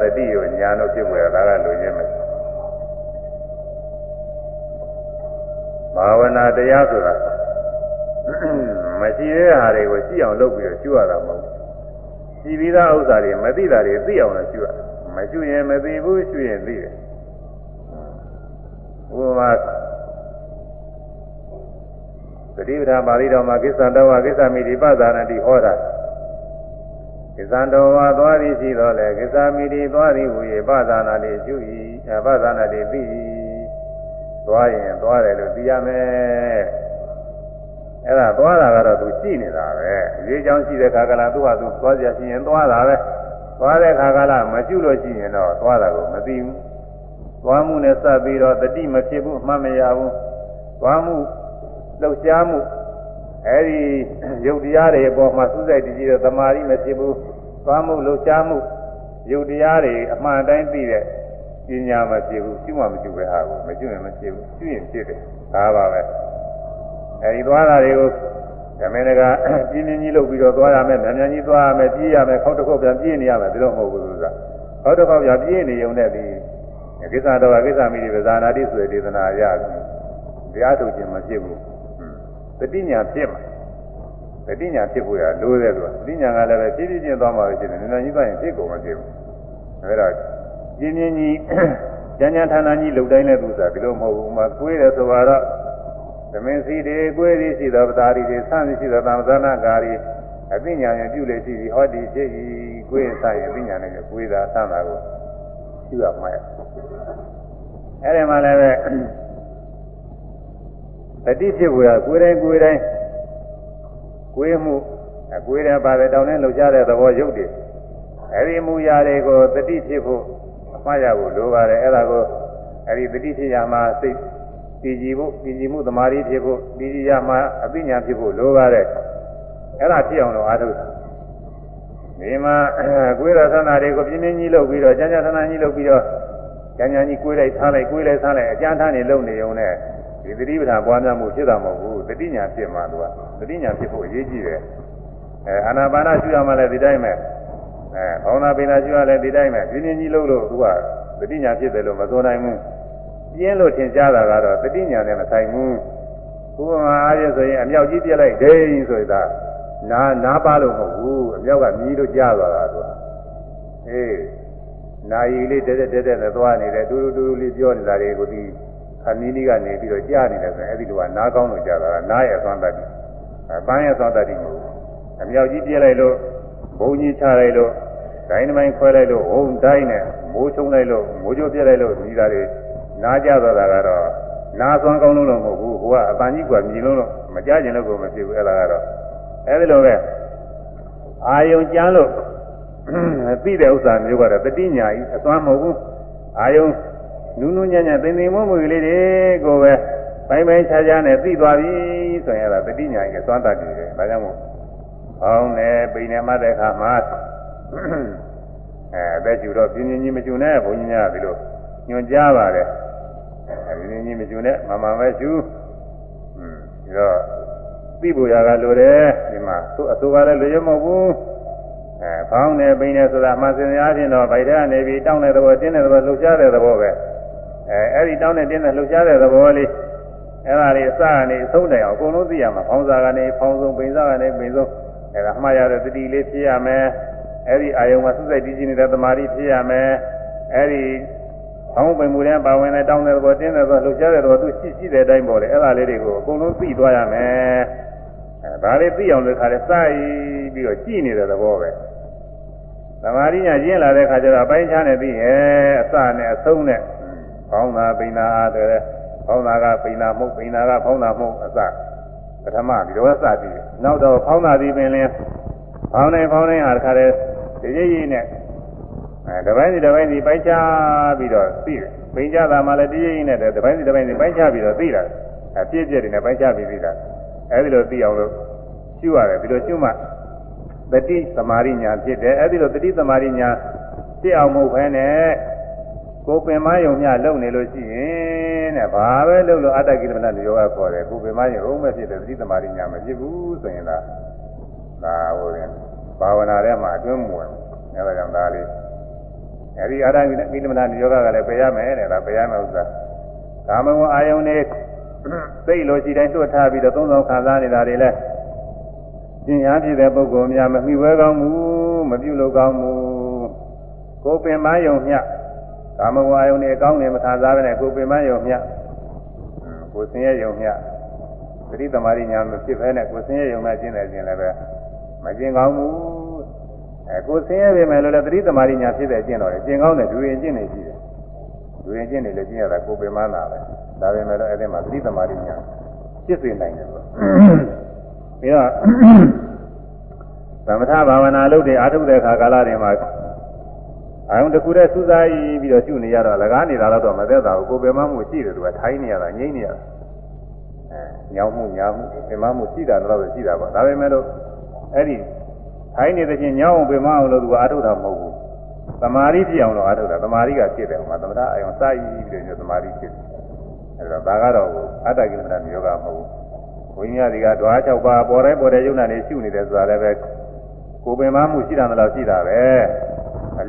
သတိရောညာတို့ဖြစ်ဖို့ရတာကလူရင်းမယ်ဘာဝနာတရားဆိုတာ မရှိတဲ့ဟာတွေကိုရှိအောင်လုပ်ပြီးတော့ကျွရတာမဟုတ်ဘူးရှိပြီးသားဥစ္စာတွေမသိတာတွေသိအောင်လို့ကျွရမကျွရင်မသိဘူးကျွရင်သိတယ်ဥပမာသတိပဋ္ဌာန်ပါဠိတော်မှာကိစ္စတော်ဝကိစ္စမိတိပဇာနတိဟောတာကိစ္စတော်ဝါသွားသည်ရှိတော်လဲကိစ္စမိတိသွားသည်ဟူ၍ပဇာနာတိကျူ၏ပဇာနာတိသိ၏သွားရင်သွားတယ်လို့သိရမယ် အဲ့ဒါသွားတာကတော့သူရှိနေတာပဲအရေးကြောင်းရှိတဲ့ခါကလာသူ့ဟာသူသွားကြရှိရင်သွားတာပဲသွားတဲ့ခါကလာမကျุလို့ရှိရင်တော့သွားတာကိုမသိဘူးသွားမှုနဲ့စပ်ပြီးတော့တတိမဖြစ်ဘူးအမှတ်မရဘူးသွားမှုလှုပ်ရှားမှုအဲဒီယုတ်တရားတွေအပေါ်မှာစူးစိုက်တည်ကြည်တဲ့သမာဓိမဖြစ်ဘူးသွားမှုလှုပ်ရှားမှုယုတ်တရားတွေအမှန်တိုင်းသိတဲ့ပညာမဖြစ်ဘူးရှိမှမကျุပဲဟာကိုမကျุရင်မဖြစ်ဘူးကျุရင်ဖြစ်တယ်ဒါပါပဲ အဲဒီသွားတာတွေကိုဓမ္မနကပြင်းပြင်းကြီးလုပ်ပြီးတော့သွားရမယ်မြန်မြန်ကြီးသွားရမယ်ပြေးရမယ်ခေါက်တစ်ခေါက်ပြန်ပြေးနေရမယ်ဒါတော့မဟုတ်ဘူးဆိုတာခေါက်တစ်ခေါက်ပြန်ပြေးနေုံနဲ့ဒီကိစ္စတော်ကိစ္စမိတွေဇာနာတိဆိုတဲ့ဒေသနာရတယ်တရားထုတ်ခြင်းမဖြစ်ဘူးတတိညာဖြစ်မှာတတိညာဖြစ်ဖို့ရလိုတယ်သူကတတိညာကလည်းပဲဖြည်းဖြည်းချင်းသွားမှပဲဖြစ်တယ်နည်းနည်းကြီးသွားရင်ဖြစ်ကုန်မဖြစ်ဘူးအဲဒါပြင်းပြင်းကြီးဉာဏ်ဉာဏ်ဌာနကြီးလှုပ်တိုင်းလဲသူဆိုတာဒီလိုမဟုတ်ဘူးဥမာကိုယ်တယ်ဆိုတော့ သမင်းစီတွေကိုယ်သည်ရှိသောပတာရီတွေဆန့်ရှိသောသံသနာကာရီအသိဉာဏ်ရင်ပြုလေရှိပြီးဟောဒီဖြစ်ဤကိုယ်ဆိုင်အသိဉာဏ်နဲ့ကိုယ်သာဆန့်တာကိုပြုရမှာအဲဒီမှာလည်းပဲတတိဖြစ်ဝေကကိုယ်တိုင်းကိုယ်တိုင်းကိုယ်မှုအကိုယ်တိုင်းပါတယ်တောင်းနဲ့လှုပ်ရှားတဲ့သဘောရုပ်တွေအဲဒီမူရာတွေကိုတတိဖြစ်ဖို့အမှားရဖို့လိုပါတယ်အဲ့ဒါကိုအဲဒီတတိဖြစ်ရမှာစိတ် တည်ကြည်ဖို့တည်ကြည်မှုသမာဓိဖြစ်ဖို့တည်ကြည်ရမှာအသိဉာဏ်ဖြစ်ဖို့လိုပါတယ်အဲ့ဒါဖြစ်အောင်လို့အားထုတ်တာဒီမှာကိုယ်ရသနာတွေကိုပြင်းပြင်းကြီးလုပ်ပြီးတော့ကြမ်းကြမ်းသနာကြီးလုပ်ပြီးတော့ကြမ်းကြမ်းကြီးကိုယ်လိုက်ထားလိုက်ကိုယ်လိုက်ထားလိုက်အကြမ်းထားနေလုပ်နေုံနဲ့ဒီသတိပဋ္ဌာန်ပွားများမှုဖြစ်တာမဟုတ်ဘူးသတိညာဖြစ်မှသူကသတိညာဖြစ်ဖို့အရေးကြီးတယ်အဲအာနာပါနရှုရမှလည်းဒီတိုင်းပဲအဲဘောင်းနာပိနာရှုရလည်းဒီတိုင်းပဲပြင်းပြင်းကြီးလုပ်လို့သူကသတိညာဖြစ်တယ်လို့မဆိုနိုင်ဘူး ပြင်းလို့ထင်ရှားတာကတော့သတိညာနဲ့မဆိုင်ဘူးဥပမာအားဖြင့်ဆိုရင်အမြောက်ကြီးပြက်လိုက်ဒိန်းဆိုရင်ဒါနာနာပါလို့မဟုတ်ဘူးအမြောက်ကမြည်လို့ကြားသွားတာသူကအေးနာယီလေးတက်တက်တက်တက်နဲ့သွားနေတယ်တူတူတူလေးပြောနေတာတွေကိုဒီခဏီးလေးကနေပြီးတော့ကြားနေတယ်ဆိုရင်အဲ့ဒီလိုကနားကောင်းလို့ကြားတာကနားရဲ့အသွမ်းတတ်တယ်အပန်းရဲ့အသွမ်းတတ်တယ်မဟုတ်ဘူးအမြောက်ကြီးပြက်လိုက်လို့ဘုံကြီးချလိုက်လို့ဒိုင်းမိုင်းခွဲလိုက်လို့ဟုံတိုင်းနဲ့မိုးချုံလိုက်လို့မိုးကြိုးပြက်လိုက်လို့ဒီသားတွေ နားကြသွားတာကတော့နားသွမ်းကောင်းလို့တော့မဟုတ်ဘူးဟိုကအပန်းကြီးကမြည်လို့တော့မကြားကျင်လို့ကိုမဖြစ်ဘူးအဲ့ဒါကတော့အဲ့ဒီလိုပဲအာယုံကျမ်းလို့သိတဲ့ဥစ္စာမျိုးကတော့တတိညာကြီးအသွမ်းမဟုတ်ဘူးအာယုံနူးနူးညံ့ညံ့သိမ့်သိမ့်မွမွလေးတွေကိုပဲပိုင်းပိုင်းခြားခြားနဲ့သိသွားပြီဆိုရင်အဲ့ဒါတတိညာကြီးအသွမ်းတတ်တယ်ဒါကြောင့်မို့အောင်းနဲ့ပိန်နဲ့မှတ်တဲ့အခါမှာအဲအသက်ကျူတော့ပြင်းပြင်းကြီးမကျူနဲ့ဘုန်းကြီးများဒီလိုညွှန်ကြားပါတယ် ပြင်းပြင်းကြီးမကျူနဲ့မမှန်ပဲကျူอืมဒီတော့သိဖို့ရကလိုတယ်ဒီမှာသူအဆိုကလည်းလိုရမဟုတ်ဘူးအဲဖောင်းနေပိန်နေဆိုတာမှစင်များချင်းတော့ဗိုက်ထဲကနေပြီးတောင်းတဲ့သဘောတင်းတဲ့သဘောလှုပ်ရှားတဲ့သဘောပဲအဲအဲ့ဒီတောင်းတဲ့တင်းတဲ့လှုပ်ရှားတဲ့သဘောလေးအဲ့ဒါလေးအစကနေအဆုံးတိုင်အောင်အကုန်လုံးသိရမှာဖောင်းစားကနေဖောင်းဆုံးပိန်စားကနေပိန်ဆုံးအဲ့ဒါမှားရတဲ့တတိလေးဖြစ်ရမယ်အဲ့ဒီအာယုံမှာစွတ်စိတ်တည်ကြည်နေတဲ့သမာဓိဖြစ်ရမယ်အဲ့ဒီ ဘောင်းပင်မှုတဲ့ပါဝင်တဲ့တောင်းတဲ့ဘောတင်းတဲ့ဘောလှုပ်ရှားတဲ့ဘောသူရှိရှိတဲ့အတိုင်းပေါ်လေအဲ့ဒါလေးတွေကိုအကုန်လုံးသိသွားရမယ်အဲဒါလေးသိအောင်လို့ခါလဲစိုက်ပြီးတော့ကြည်နေတဲ့သဘောပဲသမာဓိညာကျင်းလာတဲ့ခါကျတော့အပိုင်းခြားနေပြီးရဲ့အစနဲ့အဆုံးနဲ့ဘောင်းသာပိဏာအားတဲ့ဘောင်းသာကပိဏာမှုပိဏာကဘောင်းသာမှုအစပထမဒီလိုစပြီးနောက်တော့ဖောင်းတာဒီပင်လင်းဖောင်းနေဖောင်းနေဟာတခါတည်းတရည်ရည်နဲ့ အဲတပိုင်းစီတပိုင်းစီပိုက်ချပြီးတော့သိတယ်။ပိန်ကြတာမှလည်းတည်ရင်နဲ့တပိုင်းစီတပိုင်းစီပိုက်ချပြီးတော့သိတာ။အပြည့်ပြည့်တွေနဲ့ပိုက်ချပြီးသိတာ။အဲဒီလိုသိအောင်လို့ရှုရတယ်ပြီးတော့ရှုမှတတိသမာရိညာဖြစ်တယ်။အဲဒီလိုတတိသမာရိညာသိအောင်မဟုတ်ဘဲနဲ့ကိုပင်မယုံမြလုံနေလို့ရှိရင်တဲ့ဘာပဲလုပ်လို့အတ္တကိလမဏယောဂခေါ်တယ်ကိုပင်မယုံအောင်မဖြစ်တယ်သတိသမารိညာမဖြစ်ဘူးဆိုရင်လားဒါဟိုရင်ဘာဝနာထဲမှာအတွင်းမဝင်ဘူးအဲဒါကြောင့်ဒါလေး အဲဒီအတ္တကိလမဏယောဂကလည်းပယ်ရမယ်တဲ့ဒါပယ်ရမယ်ဥစ္စာကာမဂုဏ်အာယုန်နဲ့စိတ်လိုရှိတိုင်းတွတ်ထားပြီးတော့သုံးဆောင်ခံစားနေတာတွေလဲကျင်ရားဖြစ်တဲ့ပုဂ္ဂိုလ်များမမိဝဲကောင်းမှုမပြုလုပ်ကောင်းမှုကိုပင်မယုံမြကာမဝါယုံနဲ့အကောင်းနဲ့မခံစားဘဲနဲ့ကိုပင်မယုံမြကိုဆင်းရဲယုံမြသတိသမารိညာမဖြစ်ဘဲနဲ့ကိုဆင်းရဲယုံမြကျင့်တယ်ကျင်လည်းပဲမကျင်ကောင်းဘူး အဲကိုဆင်းရဲပေမဲ့လို့လည်းသတိသမารိညာဖြစ်တဲ့အကျင့်တော်လေကျင့်ကောင်းတဲ့ဒူရင်ကျင့်နေရှိတယ်ဒူရင်ကျင့်နေလည်းကျင့်ရတာကိုပင်မနာပဲဒါပေမဲ့လို့အဲ့ဒီမှာသတိသမารိညာဖြစ်စေနိုင်တယ်လို့ပြီးတော့သမထဘာဝနာလုပ်တဲ့အာထုတဲ့အခါကာလတွေမှာအာယုံတစ်ခုတည်းစူးစိုက်ပြီးတော့ရှုနေရတော့လကားနေတာတော့မသက်တာဘူးကိုယ်ပင်မမှုရှိတယ်သူကထိုင်းနေရတာငြိမ့်နေရတာအဲညောင်းမှုညာမှုပင်မမှုရှိတာတော့ရှိတာပေါ့ဒါပေမဲ့လို့အဲ့ဒီ ထိုင်းနေတဲ့ချင်းညောင်းအောင်ပင်မအောင်လို့သူကအာထုတာမဟုတ်ဘူးသမာဓိဖြစ်အောင်လို့အာထုတာသမာဓိကဖြစ်တယ်ဟိုမှာသမထအာယုံစိုက်ပြီးတော့သမာဓိဖြစ်တယ်အဲ့တော့ဒါကတော့အတ္တကိလမဏယောဂမဟုတ်ဘူးဝိညာဉ်တွေကဓဝါ၆ပါးပေါ်တိုင်းပေါ်တဲ့ယုံနာနေရှုနေတယ်ဆိုတာလည်းပဲကိုယ်ပင်မမှုရှိတာမလားရှိတာပဲ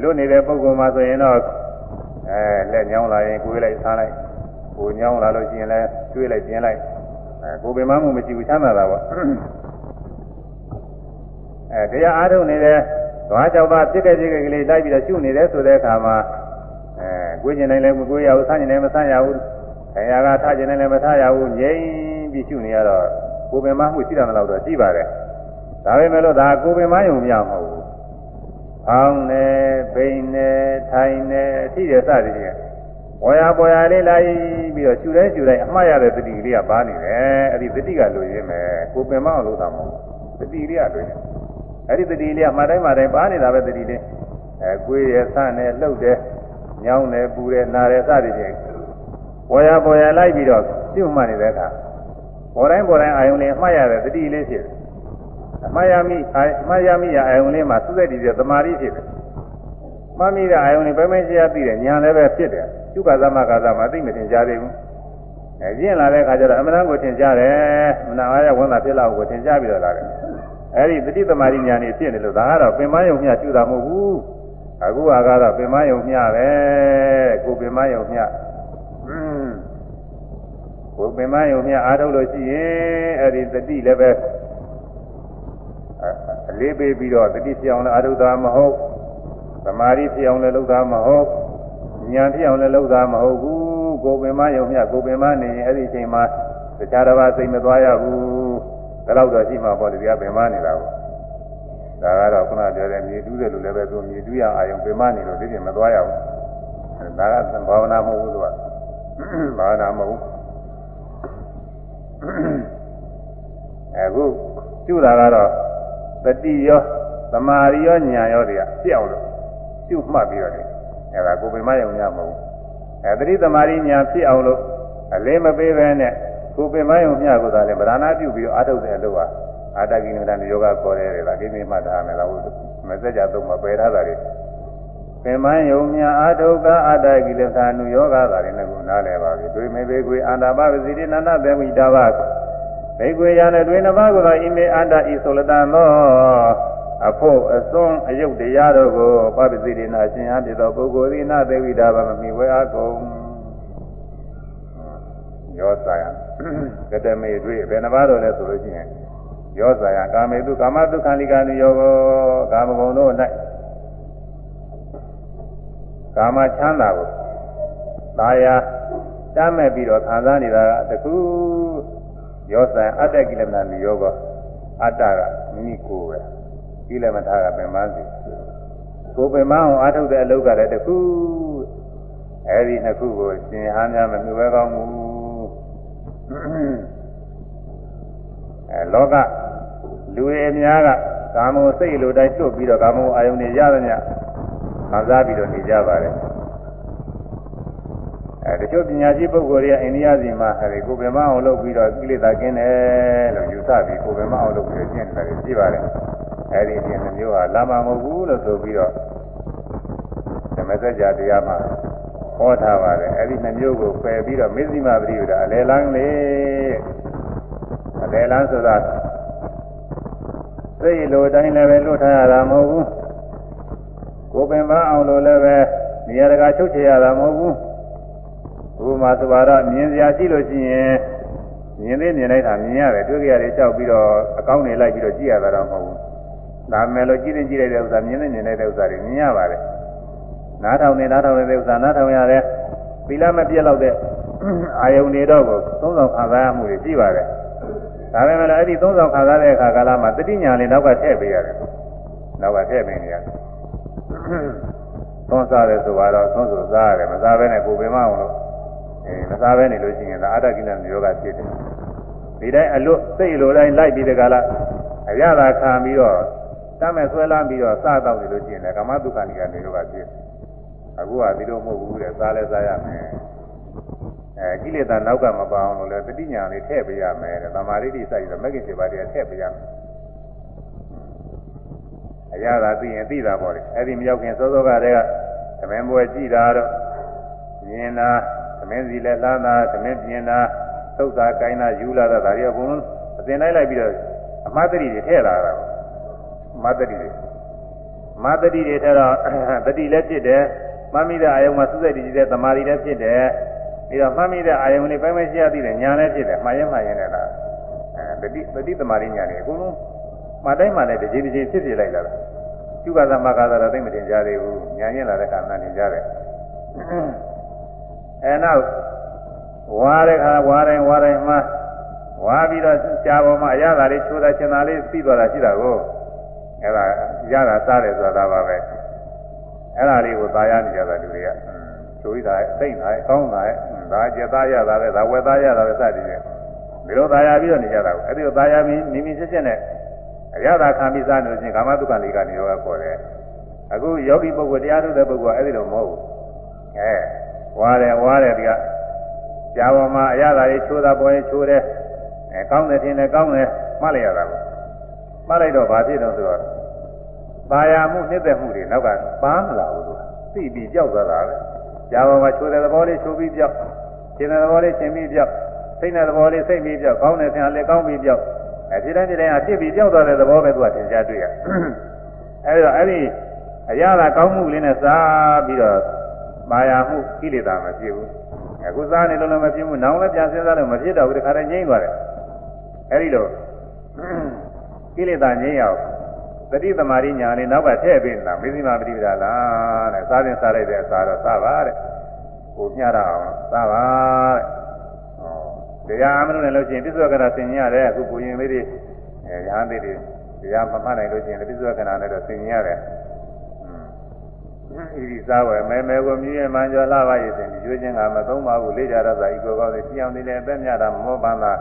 လွတ်နေတဲ့ပုဂ္ဂိုလ်မှာဆိုရင်တော့အဲလက်ညောင်းလာရင်ကိုယ်လိုက်ဆန်းလိုက်ကိုညောင်းလာလို့ရှိရင်လည်းကျွေးလိုက်ကျင်းလိုက်အဲကိုယ်ပင်မမှုမရှိဘူးချမ်းသာတာပေါ့ အဲတရားအားထုတ်နေတဲ့ဓဝါ၆ပါးဖြစ်တဲ့ဖြစ်တဲ့ကလေးလိုက်ပြီးတော့ရှုနေတယ်ဆိုတဲ့အခါမှာအဲကိုယ်ကျင်နိုင်လည်းမကိုယ်ရဘူးဆန်းကျင်လည်းမဆန်းရဘူးအဲရာကထားကျင်လည်းမထားရဘူးငြိမ်ပြီးရှုနေရတော့ကိုယ်ပင်မမှုရှိတာမလို့တော့ရှိပါတယ်ဒါပေမဲ့လို့ဒါကိုယ်ပင်မယုံမရမဟုတ်ဘူး။အောင်းနေပိန်နေထိုင်နေအထိရစသည်ဖြင့်ပေါ်ရပေါ်ရလေးလိုက်ပြီးတော့ရှူတိုင်းရှူတိုင်းအမှားရတဲ့တတိလေးကပါနေတယ်။အဲ့ဒီတတိကလိုရင်းမယ်ကိုယ်ပင်မအောင်လုပ်တာမဟုတ်ဘူး။တတိလေးကလိုရင်း။ အဲ့ဒီတတိလေးကမှတိုင်းမှတိုင်းပါနေတာပဲတတိလေး။အဲကိုယ်ရဆန့်နေလှုပ်တယ်ညောင်းတယ်ပူတယ်နာတယ်စသည်ဖြင့်ပေါ်ရပေါ်ရလိုက်ပြီးတော့ရှုမှတ်နေတဲ့အခါပေါ်တိုင်းပေါ်တိုင်းအာယုံလေးအမှားရတဲ့တတိလေးဖြစ်တယ်အမှားရမိအမှားရမိရအာယုံလေးမှာသုသက်တည်တဲ့သမာဓိဖြစ်တယ်။မှားမိတဲ့အာယုံလေးပဲမဲရှားပြီးတယ်ညာလည်းပဲဖြစ်တယ်။ကျုပ်ကသမကသမအသိမထင်ရှားသေးဘူး။အဲကျင့်လာတဲ့အခါကျတော့အမှန်တန်ကိုထင်ရှားတယ်။မနာအားရဝန်တာဖြစ်လောက်ကိုထင်ရှားပြီးတော့လာတယ်။ အဲ့ဒီတတိသမารိညာနေဖြစ်နေလို့ဒါကတော့ပင်မယုံမျှကျူတာမဟုတ်ဘူးအခုဟာကတော့ပင်မယုံမျှပဲကိုပင်မယုံမျှကိုပင်မယုံမျှအားထုတ်လို့ရှိရင်အဲ့ဒီတတိလည်းပဲအလေးပေးပြီးတော့တတိဖြစ်အောင်လည်းအားထုတ်တာမဟုတ်သမာဓိဖြစ်အောင်လည်းလုပ်တာမဟုတ်ဉာဏ်ဖြစ်အောင်လည်းလုပ်တာမဟုတ်ဘူးကိုပင်မယုံမျှကိုပင်မနေရင်အဲ့ဒီအချိန်မှာတခြားတစ်ပါးစိတ်မသွားရဘူး ဒါတော့တော့ရှိမှာပေါ့ဒီကပင်မနေတာပေါ့ဒါကတော့ခုနပြောတဲ့မြေတူးတယ်လို့လည်းပဲသူမြေတူးရအာယုံပင်မနေလို့ဒီပြင်မသွားရဘူးဒါကဘာဝနာမဟုတ်ဘူးသူကဘာဝနာမဟုတ်ဘူးအခုကျူတာကတော့တတိရောသမာရိရောညာရောတွေကပြောက်လို့ကျုပ်မှတ်ပြီးတော့တယ်အဲဒါကိုယ်ပင်မယုံရမဟုတ်အဲတတိသမာရိညာဖြစ်အောင်လို့အလေးမပေးဘဲနဲ့ ကိုယ်ပင်မယုံမျှကိုသာလေဗราဏပြုပြီးတော့အာထုတ်တဲ့အလုပ်ဟာအာတကိနဒံယောဂခေါ်တယ်လေဒါကိမေမှတ်ထားမယ်လားဟုတ်မစက်ကြသုံးမပယ်ထားတာလေပင်မယုံမြအာထုကအာတကိလေသာနုယောဂသာတွေနဲ့ကိုနားလည်ပါပြီတွေ့မေဘေကွေအာန္တာပဝစီတိနန္ဒဘေဝိတာဘဘိကွေရနဲ့တွင်နှစ်ပါးကိုသောဣမေအတ္တဤဆိုလတံသောအဖို့အစွန်းအယုတ်တရားတို့ကိုပပစီရိနာရှင်အားပြသောပုဂ္ဂိုလ်သည်နာသေဝိတာဗမမိဝဲအကုန် ရောစာယကတမေတွေ့ဘယ်နှပါးတော့လဲဆိုလို့ရှိရင်ရောစာယကာမေတုကာမတုခန္လိကာနုယောဂကာမဂုဏ်တို့၌ကာမချမ်းသာကိုသာယာတမ်းမဲ့ပြီးတော့ခံစားနေတာကတခုယောဆံအတ္တကိလမဏနိယောကအတ္တကမိမိကိုယ်ပဲကိလမထာကပင်မစီကိုယ်ပင်မအောင်အားထုတ်တဲ့အလုပ်ကလည်းတခုအဲဒီနှစ်ခုကိုရှင်ဟန်းများမမြှဝဲကောင်းဘူး အဲလောကလူတွေအများကကာမဂုဏ်စိတ်လိုတိုင်းလွတ်ပြီးတော့ကာမဂုဏ်အာယုန်တွေရသမျှခံစားပြီးတော့နေကြပါတယ်အဲတချို့ပညာရှိပုဂ္ဂိုလ်တွေကအိန္ဒိယစီမှာအဲဒီကိုယ်ပင်မအောင်လုပ်ပြီးတော့ကိလေသာကင်းတယ်လို့ယူဆပြီးကိုယ်ပင်မအောင်လုပ်ပြီးတော့ကျင့်တယ်ရှိပါတယ်အဲဒီအပြင်မျိုးဟာလာမမဟုတ်ဘူးလို့ဆိုပြီးတော့သမစကြာတရားမှာ ဟောထားပါတယ်အဲဒီနှမျိုးကိုပယ်ပြီးတော့မေဇိမပရိယုဒအလေလန်းလေအလေလန်းဆိုတာစိတ်လိုတိုင်းလည်းပဲလွတ်ထားရတာမဟုတ်ဘူးကိုယ်ပင်မအောင်လို့လည်းပဲနေရာတကာချုပ်ချရတာမဟုတ်ဘူးဥပမာဆိုတော့မြင်စရာရှိလို့ရှိရင်မြင်သေးမြင်လိုက်တာမြင်ရတယ်တွေ့ကြရတယ်ကြောက်ပြီးတော့အကောင်းနေလိုက်ပြီးတော့ကြည့်ရတာတော့မဟုတ်ဘူးဒါမဲ့လို့ကြည့်ရင်ကြည့်လိုက်တဲ့ဥစ္စာမြင်နေမြင်လိုက်တဲ့ဥစ္စာတွေမြင်ရပါတယ် နားထောင်နေနားထောင်နေတဲ့ဥစ္စာနားထောင်ရတယ်သီလမပြည့်တော့တဲ့အာယုန်တွေတော့ကိုသုံးဆောင်ခံစားရမှုတွေရှိပါတယ်ဒါပေမဲ့လည်းအဲ့ဒီသုံးဆောင်ခံစားတဲ့အခါကာလမှာတတိညာလေးနောက်ကထည့်ပေးရတယ်နောက်ကထည့်ပေးနေရတယ်သွန်းစားတယ်ဆိုတော့သွန်းဆိုစားရတယ်မစားဘဲနဲ့ကိုယ်ပင်မအောင်လို့အဲမစားဘဲနေလို့ရှိရင်ဒါအာတကိနမျိုးကဖြစ်တယ်ဒီတိုင်းအလွတ်စိတ်လိုတိုင်းလိုက်ပြီးတကလားအရသာခံပြီးတော့တမ်းမဲ့ဆွဲလန်းပြီးတော့စတော့နေလို့ရှိရင်လည်းကာမတုခဏိကနေရောကဖြစ် အခုကဒီလိုမဟုတ်ဘူးတဲ့စားလဲစားရမယ်အဲကိလေသာနောက်ကမပါအောင်လို့လည်းတတိညာလေးထည့်ပေးရမယ်တဲ့သမာဓိတိစိုက်ပြီးတော့မဂ္ဂင်7ပါးတည်းထည့်ပေးရမယ်အရသာသိရင်သိတာပေါ့လေအဲ့ဒီမရောက်ခင်စောစောကတည်းကသမင်းပွဲကြည့်တာတော့မြင်တာသမင်းစီလည်းလှမ်းတာသမင်းပြင်တာသုတ်တာကိုင်းတာယူလာတာဒါတွေအကုန်လုံးအသင်လိုက်လိုက်ပြီးတော့အမတ်တတိတွေထည့်လာတာပေါ့မတ်တတိတွေမတ်တတိတွေထည့်တော့တတိလည်းဖြစ်တယ် မှတ်မိတဲ့အာယုံမှာသုစိတ်တည်တဲ့သမာဓိလည်းဖြစ်တယ်ပြီးတော့မှတ်မိတဲ့အာယုံလေးပိုင်းပိုင်းရှိရသိတဲ့ညာလည်းဖြစ်တယ်မှားရင်မှားရင်လည်းလားအဲတတိတတိသမာဓိညာတွေအကုန်လုံးမှတိုင်းမှလည်းတစ်ချိန်တစ်ချိန်ဖြစ်ဖြစ်လိုက်လာတာကျုပ်ကသမကသာတော့သိမတင်ကြသေးဘူးညာရင်လာတဲ့ခါမှတင်ကြတယ်အဲနောက်ဝါတဲ့ခါဝါတိုင်းဝါတိုင်းမှာဝါပြီးတော့ကြာပေါ်မှာအရသာလေးချိုးတာချင်တာလေးပြီးသွားတာရှိတာကိုအဲ့ဒါရတာစားတယ်ဆိုတာပါပဲ အဲ့ဒါလေးကိုသာယာနေကြတာလူတွေကချိုးရတာစိတ်တာကောင်းတာဒါကြက်သားရတာပဲဒါဝက်သားရတာပဲစသည်ဖြင့်ဒီလိုသာယာပြီးတော့နေကြတာကိုအဲ့ဒီလိုသာယာပြီးမိမိချက်ချက်နဲ့အရသာခံပြီးစားနေလို့ချင်းကာမတုက္ခလေးကနေရောခေါ်တယ်အခုယောဂီပုဂ္ဂိုလ်တရားထုတ်တဲ့ပုဂ္ဂိုလ်အဲ့ဒီလိုမဟုတ်ဘူးအဲဝါတယ်ဝါတယ်ဒီကကြာပေါ်မှာအရသာလေးချိုးတာပေါ်ရင်ချိုးတယ်အဲကောင်းတယ်ထင်တယ်ကောင်းတယ်မှတ်လိုက်ရတာပေါ့မှတ်လိုက်တော့ဘာဖြစ်တော့ဆိုတော့ ပါရမှုနှစ်သက်မှုတွေနောက်ကပန်းမလာဘူးသူသိပြီးကြောက်သွားတာပဲကြာပေါ်မှာချိုးတဲ့သဘောလေးချိုးပြီးကြောက်ထင်တဲ့သဘောလေးထင်ပြီးကြောက်စိတ်တဲ့သဘောလေးစိတ်ပြီးကြောက်ကောင်းတယ်ဆင်လည်းကောင်းပြီးကြောက်အဲဒီတိုင်းဒီတိုင်းအဖြစ်ပြီးကြောက်သွားတဲ့သဘောပဲသူကသင်ကြားတွေ့ရအဲဒီတော့အဲ့ဒီအရာသာကောင်းမှုလေးနဲ့စားပြီးတော့မာယာမှုကိလေသာမဖြစ်ဘူးအခုစားနေလို့လည်းမဖြစ်ဘူးနောင်လည်းပြန်စဉ်းစားလို့မဖြစ်တော့ဘူးဒီခါတည်းငြိမ့်သွားတယ်အဲဒီလိုကိလေသာငြိမ့်ရအောင် သတိသမารိညာလေးနောက်ကထည့်ပေးလားမေဇိမာပရိပဒါလားတဲ့စားရင်စားလိုက်တဲ့အစားတော့စားပါတဲ့ကိုမျှတာအောင်စားပါတဲ့ဟောတရားမလို့လည်းလို့ရှိရင်ပြစ္ဆောကရဆင်ញရတယ်အခုကိုရင်လေးတွေအဲရဟန်းလေးတွေတရားမမှတ်နိုင်လို့ရှိရင်ပြစ္ဆောကရလည်းတော့ဆင်ញရတယ်ဤဒီစားဝယ်မဲမဲကိုမြည်ရမှန်ကြော်လာပါရဲ့ရှင်ဒီကျွေးခြင်းကမသုံးပါဘူးလေးကြရသာဤကိုယ်ကောင်းသိအောင်ဒီလည်းအသက်မြတာမမောပန်းတာ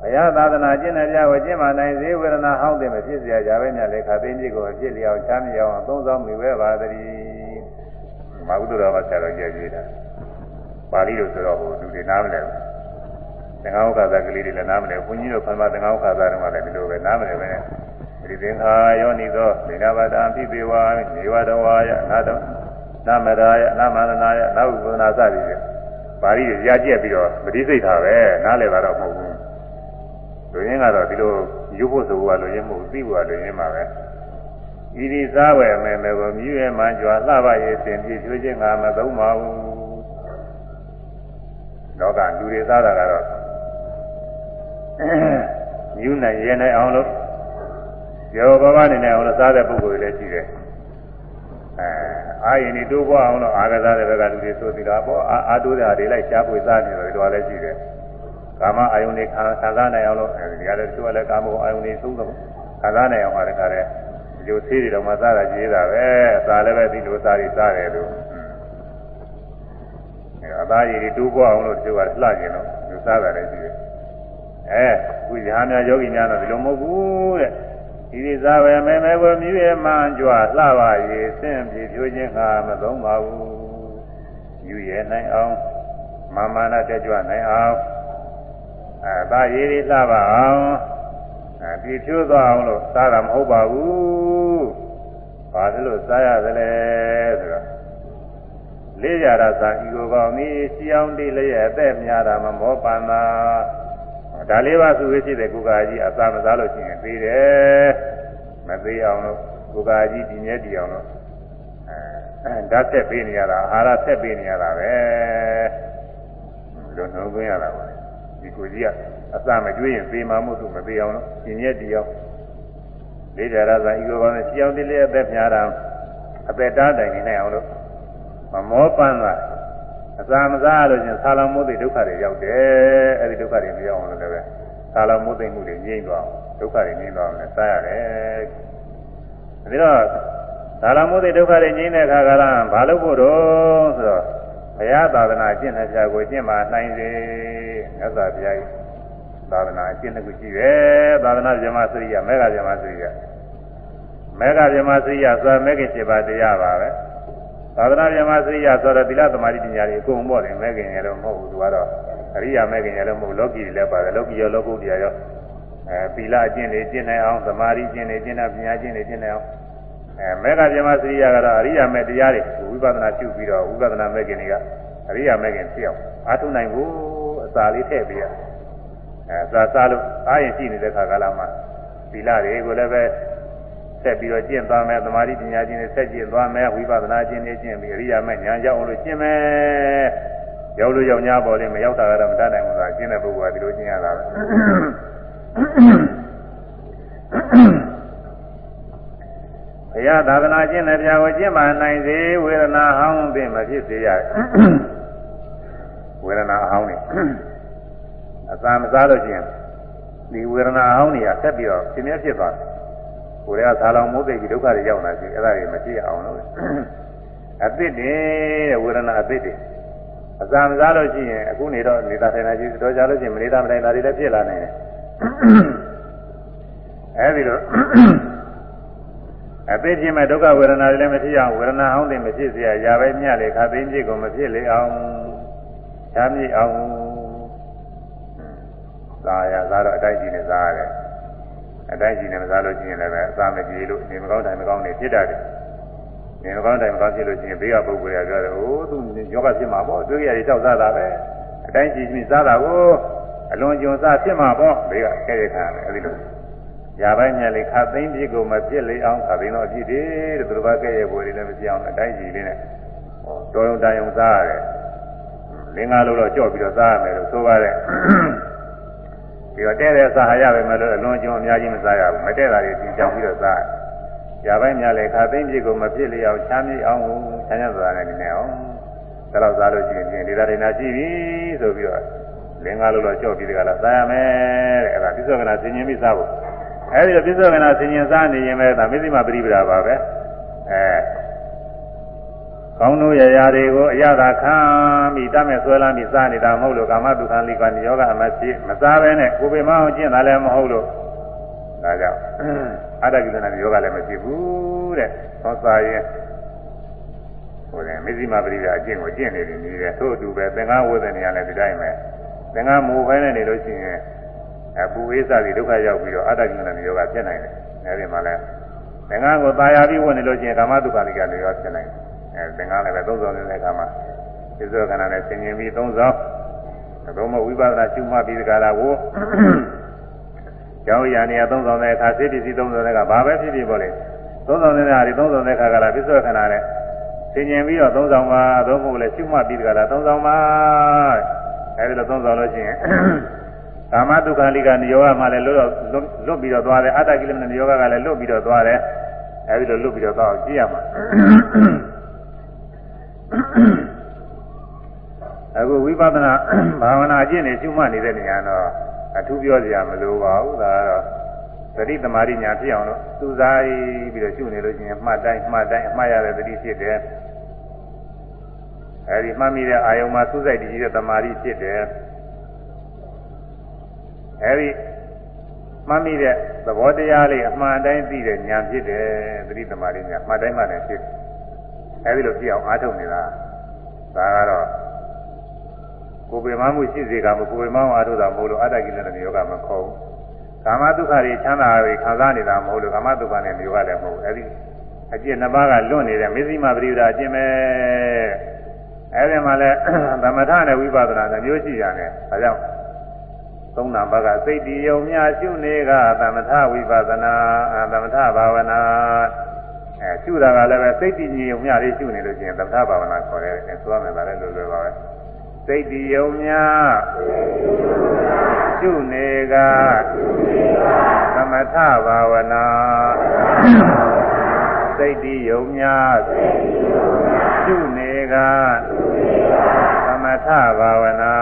ဘုရားသာသနာကျင့်တဲ့ပြဝကျင့်မှနိုင်စေဝေဒနာဟောင်းတဲ့မဖြစ်เสียကြပဲမြတ်လေခါသိကြီးကိုဖြစ်လျောက်ချမ်းမြောက်အောင်သုံးဆောင်မိဝဲပါတည်းမဂုတ္တတော်ကဆရာတော်ကြည့်ကြည့်တာပါဠိလိုဆိုတော့ဟိုလူတွေနားမလဲဘူးသင်္ဃာဥက္ခသာကလေးတွေလည်းနားမလဲဘုန်းကြီးတို့ခွန်မသင်္ဃာဥက္ခသာတွေမှလည်းဒီလိုပဲနားမလဲပဲဒီသင်္ခါယောနိသောဒေနဘာတံပိပေဝါနေဝတဝါယနာတောနမရာယနမရဏယနဝုပနာစသည်ဖြင့်ပါဠိရကြက်ပြီးတော့ပဋိစိတ်ထားပဲနားလည်တာတော့မဟုတ်ဘူး လူရင်းကတော့ဒီလိုရုပ်ဖို့ဆိုကလူရင်းမဟုတ်သိဖို့ကလူရင်းမှာပဲဤဒီစားဝယ်မယ်မယ်ကိုမြည်ရမှကြွာလှပရဲ့စင်ပြည့်ကျွေးခြင်းကမသုံးပါဘူးလောကလူတွေစားတာကတော့ယူနိုင်ရနိုင်အောင်လို့ကျော်ဘာဘာနေနေအောင်လို့စားတဲ့ပုဂ္ဂိုလ်တွေလည်းရှိတယ်အဲအာရင်ဒီတိုးပွားအောင်လို့အာကစားတဲ့ဘက်ကလူတွေဆိုသီတာပေါ့အာတိုးတဲ့ဟာတွေလိုက်ရှားပွေစားနေတယ်တော်လည်းရှိတယ် ကာမအာယုန်တွေခံစားနိုင်အောင်လို့အဲဒီကလည်းသူကလည်းကာမဂုဏ်အာယုန်တွေသုံးတော့ခံစားနိုင်အောင်ဟာတခါလဲဒီလိုသေးတွေတော့မှစားတာကြီးတာပဲအစာလည်းပဲဒီလိုစားပြီးစားတယ်လို့အဲအသားရည်တွေတိုးပွားအောင်လို့သူကလှကျင်တော့သူစားတာလည်းရှိတယ်အဲခုရဟန်းများယောဂီများတော့ဒီလိုမဟုတ်ဘူးတဲ့ဒီဒီစားပဲမဲမဲကိုမြည်ရမှန်ကြွလှပါရေဆင့်ပြေဖြိုးခြင်းကမသုံးပါဘူးယူရနိုင်အောင်မာမာနတက်ကြွနိုင်အောင် အဲဒါရည်ရလှပါအောင်အဲပြေဖြိုးသွားအောင်လို့စားတာမဟုတ်ပါဘူးဘာလို့စားရသလဲဆိုတော့လေးကြတာသာဤကိုကောင်းသည်စီအောင်တိလည်းရဲ့အသက်များတာမမောပန္နာဒါလေးပါစုဝေးဖြစ်တဲ့ကိုကာကြီးအသာမစားလို့ရှိရင်သေးတယ်မသေးအောင်လို့ကိုကာကြီးဒီမြဲတည်အောင်လို့အဲဓာတ်ဆက်ပေးနေရတာအာဟာရဆက်ပေးနေရတာပဲလုံးလုံးသွင်းရတာပါ ဒီကိုကြီးကအသာမကျွေးရင်သေမှာမို့သူမသေးအောင်လို့ဒီမြဲတည်အောင်လေးကြရသာဤကိုကောင်းတဲ့စီအောင်တိလေးအသက်များတာအသက်တားတိုင်နေနိုင်အောင်လို့မမောပန်းတာအစာမစားလို့ချင်းဆာလောင်မိုးသိဒုက္ခတွေရောက်တယ်အဲဒီဒုက္ခတွေမရောက်အောင်လည်းပဲဆာလောင်မိုးသိမှုတွေငြိမ့်သွားအောင်ဒုက္ခတွေငြိမ့်သွားအောင်လည်းစားရတယ်ဒါတော့ဒါလမိုးတဲ့ဒုက္ခတွေငြိမ်းတဲ့အခါကလည်းဘာလို့ဖို့တော့ဆိုတော့ဘုရားသာသနာကျင့်တဲ့ဖြာကိုကျင့်မှနိုင်စေ မြတ်စွာဘုရားကြီးသာသနာကျင့်တဲ့ခုရှိတယ်သာသနာဇမစရိယမေဃဇမစရိယမေဃဇမစရိယဆိုတာမေခင်7ပါးတရားပါပဲသာသနာဇမစရိယဆိုတော့သီလသမာဓိပညာတွေအကုန်ပေါ့တယ်မေခင်ရလို့မဟုတ်ဘူးသူကတော့အရိယာမေခင်ရလို့မဟုတ်လောကီတွေလည်းပါတယ်လောကီရောလောကုတ္တရာရောအဲပီလာအကျင့်တွေကျင့်နိုင်အောင်သမာဓိကျင့်တွေကျင့်တဲ့ပညာကျင့်တွေကျင့်နိုင်အောင်အဲမေဃဇမစရိယကတော့အရိယာမေတရားတွေဝိပဿနာရှုပြီးတော့ဝိပဿနာမေခင်တွေကအရိယာမေခင်ဖြစ်အောင်အားထုတ်နိုင်ဖို့အ စာလေးထည့်ပေးရအဲစာစားလို့အားရင်ရှိနေတဲ့ခါကာလမှာသီလတွေကိုလည်းပဲဆက်ပြီးတော့ကျင့်သွားမယ်သမာဓိပညာကျင့်တွေဆက်ကျင့်သွားမယ်ဝိပဿနာကျင့်တွေကျင့်ပြီးအရိယာမေဉာဏ်ရောက်အောင်လို့ကျင့်မယ်ရောက်လို့ရောက်냐ပေါ်လေးမရောက်တာကတော့မတတ်နိုင်ဘူးဆိုတာကျင့်တဲ့ပုဂ္ဂိုလ်ကဒီလိုကျင့်ရတာပဲဘုရားသာသနာကျင့်တဲ့ပြာကိုကျင့်မှနိုင်စေဝေဒနာဟောင်းသိမဖြစ်စေရ ဝေဒနာအဟောင်းနေအသာမစားလို့ရှိရင်ဒီဝေဒနာအဟောင်းတွေကဆက်ပြီးတော့ပြင်းပြဖြစ်သွားတယ်ကိုယ်ကသာလောင်မိုးသိပြီးဒုက္ခတွေရောက်လာရှိအဲ့ဒါတွေမကြည့်အောင်လို့အသစ်တဲ့ဝေဒနာအသစ်တွေအစာမစားလို့ရှိရင်အခုနေတော့နေတာထိုင်တာကြီးတော့ကြလို့ရှိရင်မနေတာမထိုင်တာတွေလည်းဖြစ်လာနိုင်တယ်အဲဒီလိုအသိဖြစ်မဲ့ဒုက္ခဝေဒနာတွေလည်းမဖြစ်အောင်ဝေဒနာဟောင်းတွေမဖြစ်เสียရာပဲမြတ်လေခါသိင်းဖြစ်ကုန်မဖြစ်လေအောင် ဓာမြစ်အောင်သာရသာတော့အတိုက်ကြီးနဲ့စားရတယ်အတိုက်ကြီးနဲ့မစားလို့ရှိရင်လည်းပဲအစာမပြေလို့နေမကောင်းတိုင်းမကောင်းနေဖြစ်တတ်တယ်နေမကောင်းတိုင်းမကောင်းဖြစ်လို့ရှိရင်ဘေးကပုဂ္ဂိုလ်တွေကပြောတယ်အိုးသူယောဂဖြစ်မှာပေါ့တွေးရည်တောက်စားတာပဲအတိုက်ကြီးကြီးစားတာကိုအလွန်ကျွံစားဖြစ်မှာပေါ့ဘေးကကဲရခံတယ်အဲဒီလိုရာပိုင်းမြတ်လေးခါသိမ့်ပြစ်ကိုမပြစ်လေအောင်ခါသိမ့်တော့အဖြစ်တယ်တဲ့သူတို့ဘာကဲရပေါ်တွေလည်းမပြောင်းအတိုင်းကြီးလေးနဲ့တော်ရုံတန်ရုံစားရတယ် လင်္ကာလို့တော့ကြော့ပြီးတော့စားရမယ်လို့ဆိုပါတယ်ပြီးတော့တဲ့တဲ့စားရပဲမလို့အလွန်ကျွံအများကြီးမစားရဘူးမတဲ့တာတွေပြင်ကြောင်ပြီးတော့စားရပိုင်းမြတ်လေးခါသိမ့်ပြစ်ကိုမပြစ်လေအောင်ချမ်းမြေ့အောင်ချမ်းသာစွာနဲ့နေနေအောင်ဒါတော့စားလို့ရှိရင်ဒီသာဒိနာရှိပြီဆိုပြီးတော့လင်္ကာလို့တော့ကြော့ပြီးတကလားစားရမယ်တဲ့အဲ့ဒါပြစ္ဆောကနာသင်ញင်းပြီးစားဖို့အဲဒီတော့ပြစ္ဆောကနာဆင်ញင်စားနေရင်ပဲဒါမေသိမပရိပဒါပါပဲအဲ ကောင်းတို့ရရာတွေကိုအရသာခံပြီးတတ်မဲ့ဆွဲလမ်းပြီးစားနေတာမဟုတ်လို့ကာမတုခံလိကနိယောဂအမဖြစ်မစားဘဲနဲ့ကိုယ်ပင်မအောင်ကျင့်တာလည်းမဟုတ်လို့ဒါကြောင့်အတ္တကိလနာယောဂလည်းမဖြစ်ဘူးတဲ့သောစားရင်ဟိုတယ်မေသိမပရိပဒါအကျင့်ကိုကျင့်နေတယ်နေတယ်သို့အတူပဲသင်္ဃဝေဒနေရလည်းဒီတိုင်းပဲသင်္ဃမူဖဲနဲ့နေလို့ရှိရင်အပူဝိသတိဒုက္ခရောက်ပြီးတော့အတ္တကိလနာယောဂဖြစ်နိုင်တယ်အဲဒီမှာလဲသင်္ဃကိုตายာပြီးဝင်နေလို့ရှိရင်ကာမတုခာလိကယောဂဖြစ်နိုင်တယ် အဲသင်္ကန်းလည်းပဲသုံးဆောင်နေတဲ့အခါမှာသစ္စာခန္ဓာနဲ့ဆင်ញင်ပြီးသုံးဆောင်သို့မဟုတ်ဝိပဿနာရှုမှတ်ပြီးဒီကရာကိုကျောင်းရနေရသုံးဆောင်တဲ့အခါစိတ္တိစီသုံးဆောင်တဲ့အခါဘာပဲဖြစ်ဖြစ်ပေါ့လေသုံးဆောင်တဲ့အခါဒီသုံးဆောင်တဲ့အခါကလာသစ္စာခန္ဓာနဲ့ဆင်ញင်ပြီးတော့သုံးဆောင်ပါသို့မဟုတ်လေရှုမှတ်ပြီးဒီကရာသုံးဆောင်ပါအဲဒီလိုသုံးဆောင်လို့ရှိရင်ကာမတုခလိကနိယောဂမှလည်းလွတ်တော့လွတ်ပြီးတော့သွားတယ်အတ္တကိလမနိယောဂကလည်းလွတ်ပြီးတော့သွားတယ်အဲဒီလိုလွတ်ပြီးတော့သွားအောင်ကြည့်ရမှာ အခုဝိပဿနာဘာဝနာအကျင့်တွေရှုမှတ်နေတဲ့နေရာတော့အထူးပြောစရာမလိုပါဘူးဒါကတော့သတိသမารိညာဖြစ်အောင်လို့သူစားပြီးတော့ရှုနေလို့ရှိရင်မှတ်တိုင်းမှတ်တိုင်းအမှားရတဲ့သတိဖြစ်တယ်အဲဒီမှတ်မိတဲ့အာယုံမှာသုစိတ်တည်တဲ့သမารိဖြစ်တယ်အဲဒီမှတ်မိတဲ့သဘောတရားလေးအမှန်တိုင်းသိတဲ့ဉာဏ်ဖြစ်တယ်သတိသမารိညာမှတ်တိုင်းမှလည်းဖြစ်တယ်အဲဒီလိုဖြစ်အောင်အားထုတ်နေတာဒါကတော့ ကိုယ်ပေမမှုရှိစေကမကိုယ်ပေမမှုအားထုတ်တာမဟုတ်လို့အတ္တကိလေသာယောဂမခေါ်ဘူးကာမဒုက္ခတွေချမ်းသာတွေခံစားနေတာမဟုတ်လို့ကာမဒုက္ခနဲ့ယောဂလည်းမဟုတ်ဘူးအဲဒီအကျင့်နှစ်ပါးကလွတ်နေတဲ့မေဇိမပရိဒါအကျင့်ပဲအဲဒီမှာလဲသမထနဲ့ဝိပဿနာနဲ့မျိုးရှိရတယ်ဒါကြောင့်သုံးနာဘကစိတ်တည်ယုံမြရှုနေကသမထဝိပဿနာသမထဘာဝနာအဲရှုတာကလည်းပဲစိတ်တည်ငြိမ်မြလေးရှုနေလို့ရှိရင်သမထဘာဝနာခေါ်တယ်အဲဆိုရမယ်ဗါလဲလွယ်လွယ်ပါပဲ စိတ်တည်ယုံမြရှုနေကသမထဘာဝနာစိတ်တည်ယုံမြရှုနေကသမထဘာဝနာ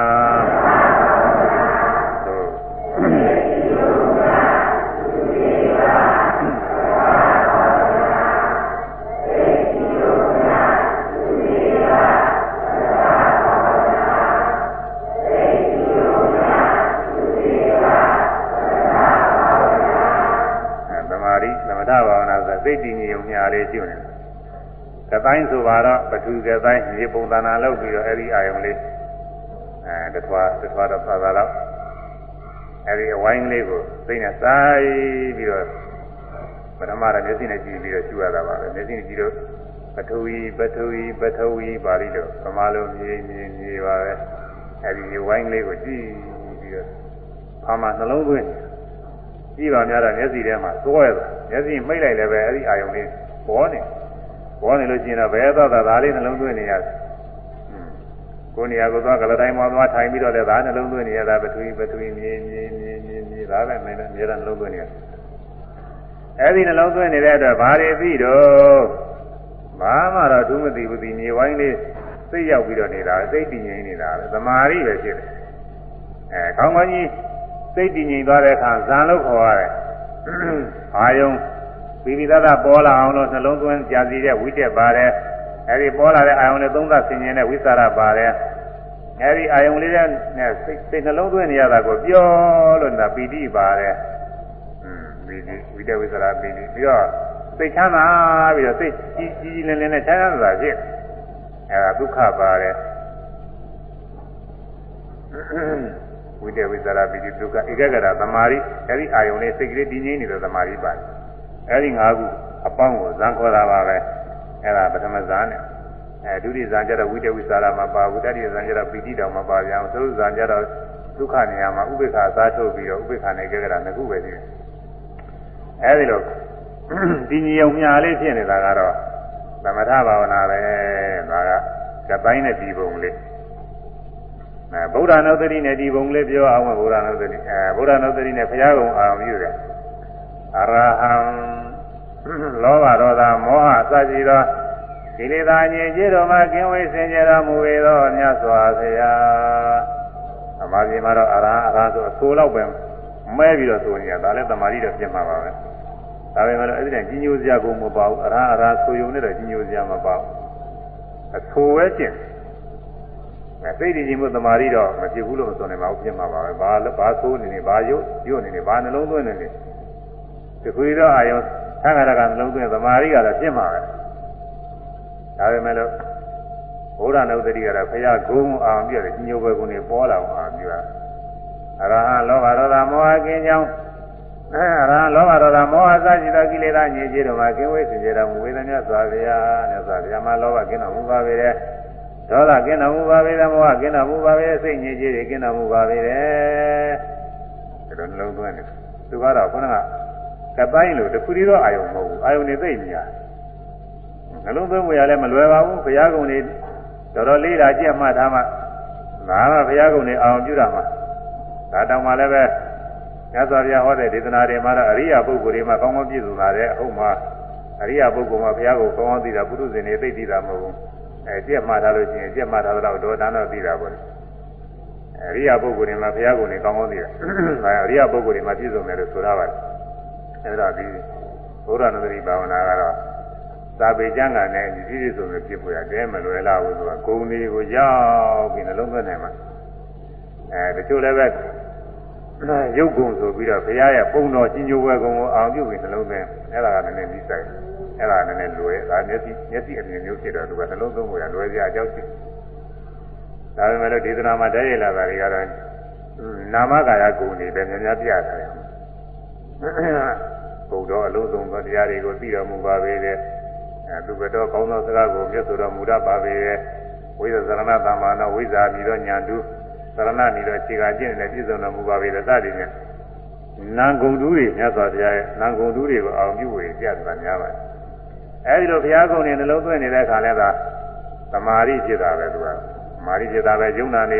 တွေရှိနေတယ်ကတိုင်းဆိုပါတော့ပထူကတိုင်းရေပုံသဏ္ဍာန်လောက်ပြီးတော့အဲ့ဒီအာယုံလေးအဲတထွားတထွားတော့သာသာတော့အဲ့ဒီအဝိုင်းလေးကိုသိနေဆိုင်ပြီးတော့ပထမတော့မျက်စိနဲ့ကြည့်ပြီးတော့ရှုရတာပါပဲမျက်စိနဲ့ကြည့်တော့ပထဝီပထဝီပထဝီပါဠိတော့ဗမာလိုမြေမြေမြေပါပဲအဲ့ဒီဝိုင်းလေးကိုကြည့်ပြီးတော့ဖာမနှလုံးသွင်းကြည့်ပါများတော့မျက်စိထဲမှာသွဲတာမျက်စိမိတ်လိုက်လည်းပဲအဲ့ဒီအာယုံလေး ပေါ်နေပေါ်နေလို့ရှိရင်တော့ဘယ်သွားတာဒါလေးနှလုံးသွင်းနေရတယ်ကိုနေရာကိုသွားကလတိုင်းမှာသွားထိုင်ပြီးတော့လည်းဒါနှလုံးသွင်းနေရတာပထဝီပထဝီမြေမြေမြေမြေမြေဒါပဲမင်းလည်းအများနှလုံးသွင်းနေရအဲ့ဒီနှလုံးသွင်းနေတဲ့အတွက်ဘာတွေပြီးတော့ဘာမှတော့သူမသိဘူးဒီမြေဝိုင်းလေးစိတ်ရောက်ပြီးတော့နေတာစိတ်တည်ငြိမ်နေတာပဲသမာဓိပဲဖြစ်တယ်အဲခေါင်းကောင်းကြီးစိတ်တည်ငြိမ်သွားတဲ့အခါဇံလို့ခေါ်ရတယ်အာယုံ ပြီးပြီးသားသားပေါ်လာအောင်လို့နှလုံးသွင်းကြာစီတဲ့ဝိတက်ပါတယ်အဲဒီပေါ်လာတဲ့အာယုံနဲ့သုံးသဆင်ញင်တဲ့ဝိသရပါတယ်အဲဒီအာယုံလေးနဲ့စိတ်စိတ်နှလုံးသွင်းနေရတာကိုပြောလို့နာပီတိပါတယ်อืมပီတိဝိတက်ဝိသရပီတိပြီးတော့စိတ်ချမ်းသာပြီးတော့စိတ်ကြီးကြီးလင်းလင်းနဲ့ချမ်းသာတာဖြစ်အဲဒါဒုက္ခပါတယ်ဝိတ္တဝိသရာပိတိဒုက္ခဧကဂရသမာဓိအဲဒီအာယုန်လေးစိတ်ကလေးတည်ငြိမ်နေတဲ့သမာဓိပါတယ် အဲဒီ၅ခုအပေါင်းကိုဇံခေါ်တာပါပဲအဲဒါပထမဇာနဲ့အဲဒုတိယဇာကျတော့ဝိတ္တဝိသရာမှာပါဝိတ္တတိယဇာကျတော့ပိတိတောင်မှာပါပြန်သုဇာကျတော့ဒုက္ခနေရာမှာဥပေက္ခအစားထုတ်ပြီးတော့ဥပေက္ခနဲ့ဧကဂရနှစ်ခုပဲရှိတယ်အဲဒီလိုဒီညုံမြာလေးဖြစ်နေတာကတော့သမထဘာဝနာပဲဒါကကပိုင်းနဲ့ဒီပုံလေးအဲဗုဒ္ဓနုတ္တိနဲ့ဒီပုံလေးပြောအောင်ဗုဒ္ဓနုတ္တိအဲဗုဒ္ဓနုတ္တိနဲ့ဘုရားကုံအောင်ပြုတယ် အရဟံလောဘဒေါသမောဟစသဖြင့်သောကိလေသာညင်ကျေတော်မှာကင်းဝေးစင်ကြတော်မူ၏သောမြတ်စွာဘုရားအမှားကြီးမှာတော့အရဟံအရဟံဆိုအဆိုးတော့ပဲမဲပြီးတော့ဆိုနေရတာလည်းတမာတိတော့ပြတ်မှာပါပဲဒါပေမဲ့အဲ့ဒီတည်းကြီးညိုစရာကိုမပါဘူးအရာအရာဆိုယုံနဲ့တော့ကြီးညိုစရာမပါဘူးအဆိုပဲကျင်အဲစိတ်တည်ကြည်မှုတမာရီတော့မဖြစ်ဘူးလို့မဆိုနိုင်ပါဘူးပြင်မှာပါပဲဘာဘာဆိုးနေနေဘာရုပ်ရုပ်နေနေဘာနှလုံးသွင်းနေနေ ဒီခွေတော့အာယုံသံဃာရကနှလုံးသွင်းတမာရီကတော့ပြင်မှာပဲဒါပေမဲ့လို့ဘုရားနုဒတိကတော့ဖရာဂုံအောင်ပြည့်တယ်ကြီးညိုပဲကုန်နေပေါ်လာအောင်ပြရအရဟံလောဘဒေါသမောဟကင်းကြောင်းအဲရာလောဘဒေါသမောဟစရှိသောကိလေသာညစ်ကြေးတို့မှာကင်းဝေးစင်ကြတော်မူဝေဒနာစွာဗျာမြတ်စွာဘုရားမှာလောဘကင်းတော်မူပါပေတယ်ဒေါသကင်းတော်မူပါပေတယ်မောဟကင်းတော်မူပါပေတယ်စိတ်ညစ်ကြေးတွေကင်းတော်မူပါပေတယ်ဒါလိုနှလုံးသွင်းတယ်သူကတော့ခုနက ကတိုင်းလို့တခုတည်းတော့အာယုံမဟုတ်ဘူးအာယုံနေသိနေရနှလုံးသွင်းမှုရလည်းမလွယ်ပါဘူးဘုရားကုံနေတော်တော်လေးတာကြက်မှတ်ထားမှဒါကဘုရားကုံနေအောင်ပြုတာမှဒါတောင်မှလည်းပဲမြတ်စွာဘုရားဟောတဲ့ဒေသနာတွေမှာတော့အရိယာပုဂ္ဂိုလ်တွေမှာကောင်းကောင်းပြည့်စုံလာတဲ့အဟုတ်မှာအရိယာပုဂ္ဂိုလ်မှာဘုရားကိုကောင်းကောင်းသိတာပုထုဇဉ်တွေသိသိတာမဟုတ်ဘူးအဲကြက်မှထားလို့ရှိရင်ကြက်မှထားတော့ဒေါသနာသိတာပေါ့အရိယာပုဂ္ဂိုလ်တွေမှာဘုရားကိုယ်နေကောင်းကောင်းသိတာအဲအရိယာပုဂ္ဂိုလ်တွေမှာပြည့်စုံတယ်လို့ဆိုရပါတယ် အဲဒါဒီဘုရားနဂရီဘာဝနာကတော့သာပေကျမ်းဂန်နဲ့ဒီပြည့်စုံတဲ့ဖြစ်ပေါ်ရတဲမလွယ်လာဘူးဆိုတာဂုံတွေကိုရောက်ပြီးနှလုံးသွင်းနိုင်မှာအဲတချို့လည်းပဲရုပ်ကုံဆိုပြီးတော့ဘုရားရဲ့ပုံတော်ကြီးညိုဝဲကုံကိုအောင်ပြုပြီးနှလုံးသွင်းအဲ့ဒါကလည်းနည်းနည်းပြီးဆိုင်အဲ့ဒါကလည်းနည်းနည်းလွယ်ဒါမျက်စိမျက်စိအမြင်မျိုးဖြစ်တော့သူကနှလုံးသွင်းဖို့ရလွယ်စရာအကြောင်းရှိဒါပေမဲ့လို့ဒေသနာမှာတည်းရလာတာတွေကတော့နာမကာယဂုံတွေပဲများများပြထားတယ် ဘုရားအလုံးစုံသောတရားတွေကိုသိတော်မူပါပေတဲ့အဲသူကတော့ကောင်းသောစကားကိုမြတ်စွာဘုရားမူရပါပေတဲ့ဝိသဇရဏသမ္မာနဝိဇာပြီးတော့ညာတုသရဏနေတော့ခြေကကျင့်နေပြည့်စုံတော်မူပါပေတဲ့တတိနဲ့နံကုန်တူးတွေမြတ်စွာဘုရားရဲ့နံကုန်တူးတွေကိုအောင်ပြုဝေပြတာများပါတယ်အဲဒီလိုဘုရားကုံတွေနှလုံးသွင်းနေတဲ့အခါလဲသာသမာဓိဖြစ်တာပဲသူကသမာဓိဖြစ်တာပဲယုံနာနေ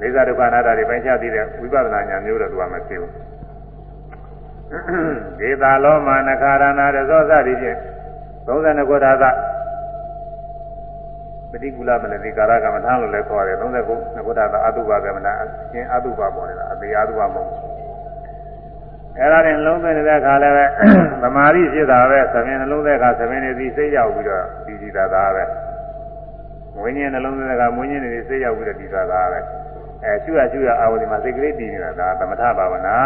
လေးစားဒုက္ခနာတာတွေပိုင်းခြားသိတဲ့ဝိပဿနာဉာဏ်မျိုးတော့သူကမသိဘူး ဒေတာလောမနခါရဏရဇောသတိဖြင့်32ခုထာသပฏิကူလမနတိကာရကမ္မထာလို့လည်းခေါ်တယ်39ခုထာသအတုပါကမ္မထာအရှင်အတုပါပေါ်နေတာအသေးအတုပါမဟုတ်ဘူးအဲ့ဒါနဲ့လုံးသွင်းတဲ့အခါလည်းပဲသမာဓိဖြစ်တာပဲသမင်နှလုံးတဲ့အခါသမင်နေပြီးစိတ်ရောက်ပြီးတော့ပြီးပြီးသားသားပဲဝိညာဉ်နှလုံးတဲ့အခါဝိညာဉ်နေပြီးစိတ်ရောက်ပြီးတော့ပြီးသားသားပဲအဲရှုရရှုရအာဝတိမှာစိတ်ကလေးတည်နေတာဒါသမထဘာဝနာ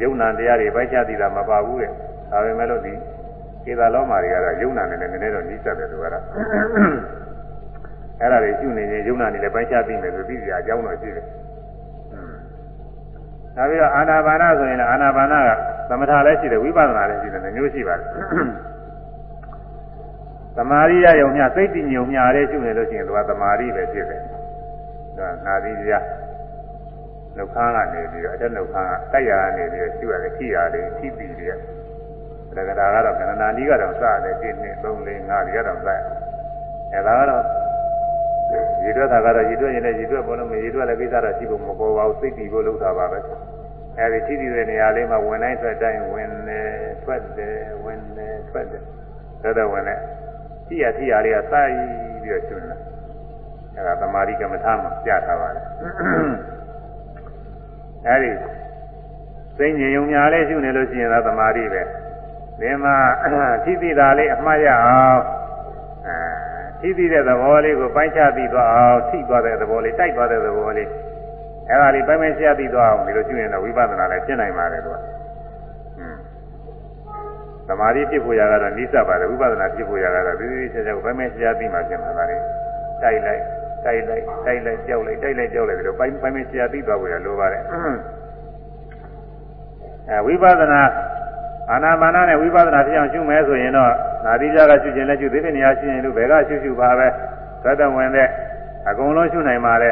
ယုံနာတရားတွေပိုက်ချသိတာမပါဘူးတဲ့ဒါပေမဲ့လို့ဒီကေသာလောမာတွေကတော့ယုံနာနဲ့လည်းနည်းနည်းတော့နှိစက်တယ်သူကတော့အဲ့ဒါတွေရှုနေရင်ယုံနာနေလည်းပိုင်းခြားပြီးမယ်ဆိုပြီးပြအကြောင်းတော့ရှိတယ်နောက်ပြီးတော့အာနာပါနဆိုရင်လည်းအာနာပါနကသမထလည်းရှိတယ်ဝိပဿနာလည်းရှိတယ်မျိုးရှိပါတယ်သမာရိယယုံမြစိတ်တည်ငြိမ်မြရဲရှုနေလို့ရှိရင်သူကသမာရိပဲဖြစ်တယ်။ဒါနာသီရ နှုတ်ခမ်းကနေပြီးတော့အတက်နှုတ်ခမ်းကတိုက်ရကနေပြီးတော့ရှုရတယ်ခိရတယ်ခိပီတွေ။ဒါကဒါကတော့ကဏ္ဍာနီးကတော့စတယ်1 2 3 4 5တွေကတော့စတယ်။အဲဒါကတော့ရည်တွက်တာကတော့ရည်တွက်ရင်လည်းရည်တွက်ပေါ်လို့မရည်တွက်လည်းကိစ္စတော့ရှိဖို့မပေါ်ပါဘူးစိတ်တည်ဖို့လုပ်တာပါပဲ။အဲဒီခိတည်တဲ့နေရာလေးမှာဝင်တိုင်းထွက်တိုင်းဝင်တယ်ထွက်တယ်ဝင်တယ်ထွက်တယ်။ဒါတော့ဝင်တယ်ထိရထိရလေးကစိုက်ပြီးတော့ကျွန်းလာအဲဒါသမာဓိကမ္မထာမှာပြထားပါတယ် အဲဒီစိတ်ငြိမ်ုံများလေးရှုနေလို့ရှိရင်သာသမာဓိပဲဒီမှာထိသိတာလေးအမှားရအောင်အဲထိသိတဲ့သဘောလေးကိုပိုင်းခြားပြီးသွားအောင်ထိသွားတဲ့သဘောလေးတိုက်သွားတဲ့သဘောလေးအဲဒါလေးပိုင်းပိုင်းခြားပြီးသွားအောင်ဒီလိုရှုရင်တော့ဝိပဿနာလည်းဖြစ်နိုင်ပါတယ်ကွာသမာဓိဖြစ်ဖို့ရကတော့နိစ္စပါတယ်ဝိပဿနာဖြစ်ဖို့ရကတော့ဒီဒီချက်ချက်ကိုဘယ်မဲ့ရှားသိမှဖြစ်မှာပါလေတိုက်လိုက် တိုက်လိုက်တိုက်လိုက်ကြောက်လိုက်တိုက်လိုက်ကြောက်လိုက်ဒီလိုပိုင်းပိုင်းမဲ့ရှားသိသွားဖို့ရလိုပါတယ်အဲဝိပဿနာအာနာပါနနဲ့ဝိပဿနာဖြစ်အောင်ရှုမယ်ဆိုရင်တော့နာတိကြကရှုခြင်းလည်းရှုသေးတယ်နေရာရှုရင်လို့ဘယ်ကရှုရှုပါပဲသတ္တဝင်တဲ့အကုန်လုံးရှုနိုင်ပါလေ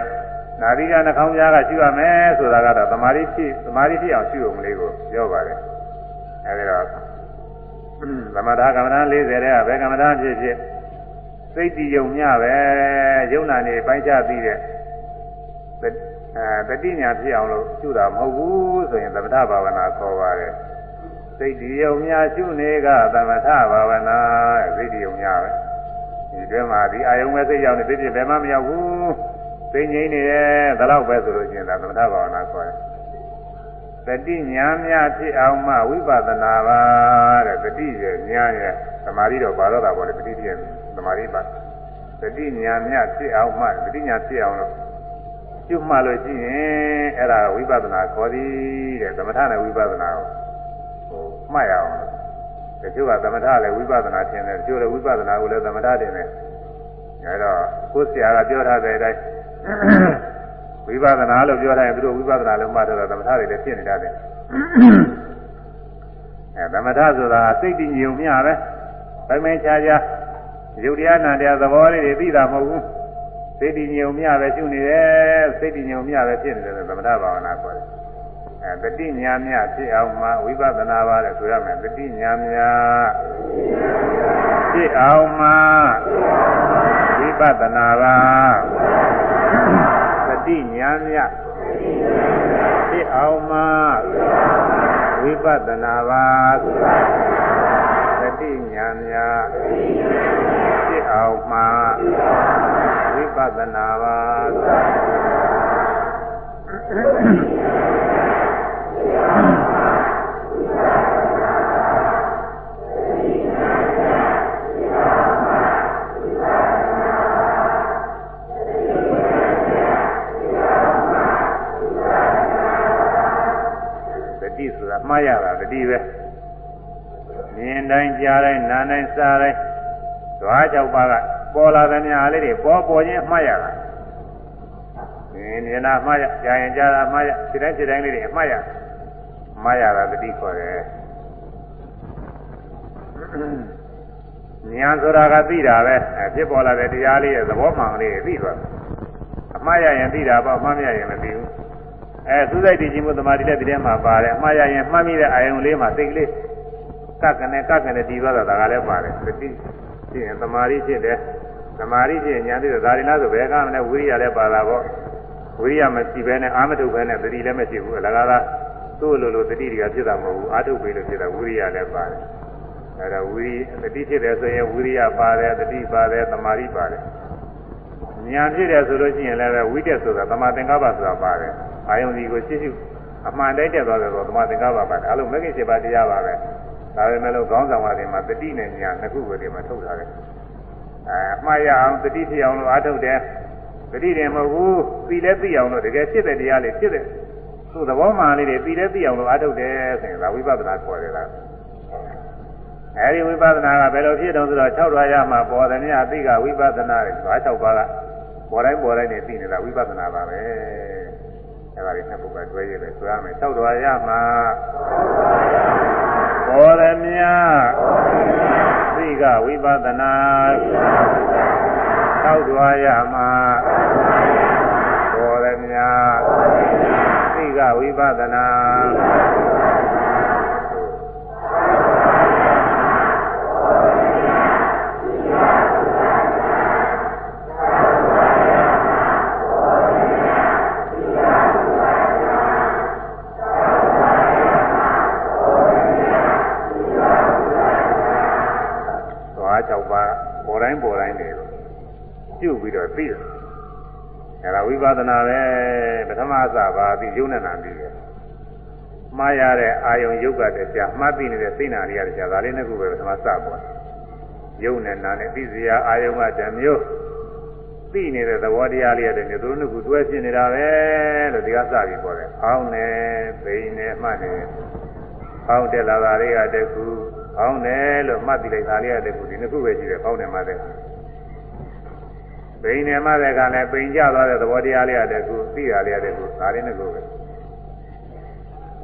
နာတိကြနှာခေါင်းကြားကရှုရမယ်ဆိုတာကတော့သမာဓိဖြစ်သမာဓိဖြစ်အောင်ရှုုံလေးကိုပြောပါတယ်အဲဒီတော့သမထကမ္မဋ္ဌာန်း40တဲ့ကဘယ်ကမ္မဋ္ဌာန်းဖြစ်ဖြစ် စိတ်တည်ယုံညပဲယုံနာနေပိုင်းခြားပြီးတဲ့အဲတတိညာဖြစ်အောင်လို့ကျူတာမဟုတ်ဘူးဆိုရင်သမထဘာဝနာခေါ်ပါတယ်စိတ်တည်ယုံညကျူနေကသမထဘာဝနာစိတ်တည်ယုံညပဲဒီတွဲမှာဒီအာယုံမဲ့စိတ်ရောက်နေသိဖြစ်ဘယ်မှမရောက်ဘူးသိငြိမ့်နေတယ်ဒါတော့ပဲဆိုလို့ရှိရင်ဒါသမထဘာဝနာခေါ်တယ်တတိညာများဖြစ်အောင်မှဝိပဿနာပါတဲ့တတိရဲ့ညာရဲ့သမာဓိတော့ပါတော့တာပေါ့လေတတိရဲ့သ မာဓိပါတတိညာများဖြစ်အောင်မှတတိညာဖြစ်အောင်လို့ကျွတ်မှလို့ရှိရင်အဲ့ဒါဝိပဿနာခေါ်သည်တဲ့သမထနဲ့ဝိပဿနာကိုဟိုမှတ်ရအောင်တချို့ကသမထလည်းဝိပဿနာထင်တယ်တချို့လည်းဝိပဿနာကိုလည်းသမထတင်တယ်အဲတော့ကိုယ်ဆရာကပြောထားတဲ့အတိုင်းဝိပဿနာလို့ပြောတိုင်းသူတို့ဝိပဿနာလို့မှတ်တော့သမထတွေလည်းဖြစ်နေတတ်တယ်အဲသမထဆိုတာစိတ်တည်ငြိမ်မျှပဲပိုင်ပိုင်ခြားခြား ယုတ်တရားနာတရားသဘောလေးတွေသိတာမဟုတ်ဘူးစိတ်တည်ငြိမ်မျှပဲရှုနေတယ်စိတ်တည်ငြိမ်မျှပဲဖြစ်နေတယ်သမထဘာဝနာခေါ်တယ်အဲတတိညာမြဖြစ်အောင်မှဝိပဿနာပါလေဆိုရမယ်တတိညာမြဖြစ်အောင်မှဝိပဿနာပါတိညာမြဖြစ်အောင်မှဝိပဿနာပါသတိညာမြဖြစ် အောင်မှဝိပဿနာပါမှားရတာတတိပဲမြင်တိုင်းကြားတိုင်းနားတိုင်းစားတိုင်း ဓွား၆ပါးကပေါ်လာတဲ့ညာလေးတွေပေါ်ပေါ်ချင်းမှားရတာမြင်နေတာမှားရကြားရင်ကြားတာမှားရခြေတိုင်းခြေတိုင်းလေးတွေမှားရမှားရတာတတိခေါ်တယ်ညာဆိုတာကသိတာပဲဖြစ်ပေါ်လာတဲ့တရားလေးရဲ့သဘောမှန်လေးသိသွားတယ်အမှားရရင်သိတာပေါ့အမှားမရရင်မသိဘူးအဲသုစိတ်တည်ခြင်းမှုသမာဓိလည်းဒီထဲမှာပါတယ်အမှားရရင်မှတ်မိတဲ့အာယုံလေးမှာစိတ်ကလေးကကနေကကနေတည်သွားတာဒါကလည်းပါတယ်သတိ ဖြစ်ရင်သမာဓိဖြစ်တယ်သမာဓိဖြစ်ရင်ဉာဏ်သိတယ်ဒါရီလားဆိုဘယ်ကမှလည်းဝိရိယလည်းပါတာပေါ့ဝိရိယမရှိဘဲနဲ့အာမထုတ်ဘဲနဲ့သတိလည်းမရှိဘူးအလကားလားသူ့လိုလိုသတိတွေကဖြစ်တာမဟုတ်ဘူးအာထုတ်ပြီးလို့ဖြစ်တာဝိရိယလည်းပါတယ်အဲဒါဝိရိယသတိဖြစ်တယ်ဆိုရင်ဝိရိယပါတယ်သတိပါတယ်သမာဓိပါတယ်ဉာဏ်ဖြစ်တယ်ဆိုလို့ရှိရင်လည်းဝိတက်ဆိုတာသမာသင်္ကပ္ပဆိုတာပါတယ်အာယုံဒီကိုရှင်းရှင်းအမှန်တိုက်တက်သွားတယ်ဆိုသမာသင်္ကပ္ပပါတယ်အဲလိုမဂ္ဂင်7ပါးတရားပါပဲ ဒါပေမဲ့လို့ခေါင်းဆောင်ပါးတွေမှာတတိနဲ့ဉာဏ်နှစ်ခုကိုဒီမှာထုတ်ထားတယ်အဲအမှားရအောင်တတိဖြစ်အောင်လို့အားထုတ်တယ်တတိတယ်မဟုတ်ဘူးသိလဲသိအောင်လို့တကယ်ဖြစ်တဲ့တရားလေးဖြစ်တဲ့သူ့သဘောမှန်လေးတွေသိလဲသိအောင်လို့အားထုတ်တယ်ဆိုရင်ဒါဝိပဿနာခေါ်တယ်လားအဲဒီဝိပဿနာကဘယ်လိုဖြစ်တုံးဆိုတော့6ဓာရမှာပေါ်တယ်မြတ်အသိကဝိပဿနာတွေဘာ6ပါးကပေါ်တိုင်းပေါ်တိုင်းနေသိနေတာဝိပဿနာပါပဲအဲဒါလေးနှစ်ပုဒ်ကတွဲရပဲဆိုရမယ်6ဓာရမှာ ပေါ်တယ်မြတ်သိကဝိပဿနာ6ဓာရမှာပေါ်တယ်မြတ်သိကဝိပဿနာ ပြုတ်ပြီးတော့သိတယ်အဲဒါဝိပဿနာပဲပထမအစပါပြီးယုံနေတာပြီးတယ်မှားရတဲ့အာယုံယုတ်ကတည်းကမှတ်သိနေတဲ့စိတ်နာတွေကတည်းကဒါလေးနှစ်ခုပဲပထမစပေါ်ယုံနဲ့နာနဲ့သိစရာအာယုံကတည်းမျိုးသိနေတဲ့သဘောတရားလေးရတယ်မျိုးသူတို့နှစ်ခုတွဲဖြစ်နေတာပဲလို့ဒီကစပြီးပေါ်တယ်။အောင်းနဲ့ဘိန်းနဲ့မှတ်နေအောင်းတက်လာတာလေးကတည်းကအောင်းတယ်လို့မှတ်ပြီးလိုက်တာလေးကတည်းကဒီနှစ်ခုပဲရှိတယ်အောင်းနဲ့မှတ် တဲ့ပိန်နေမှတဲ့ကလည်းပိန်ကြသွားတဲ့သဘောတရားလေးရတဲ့ခုသိရလေးရတဲ့ခုဒါလေးနဲ့ကိုပဲ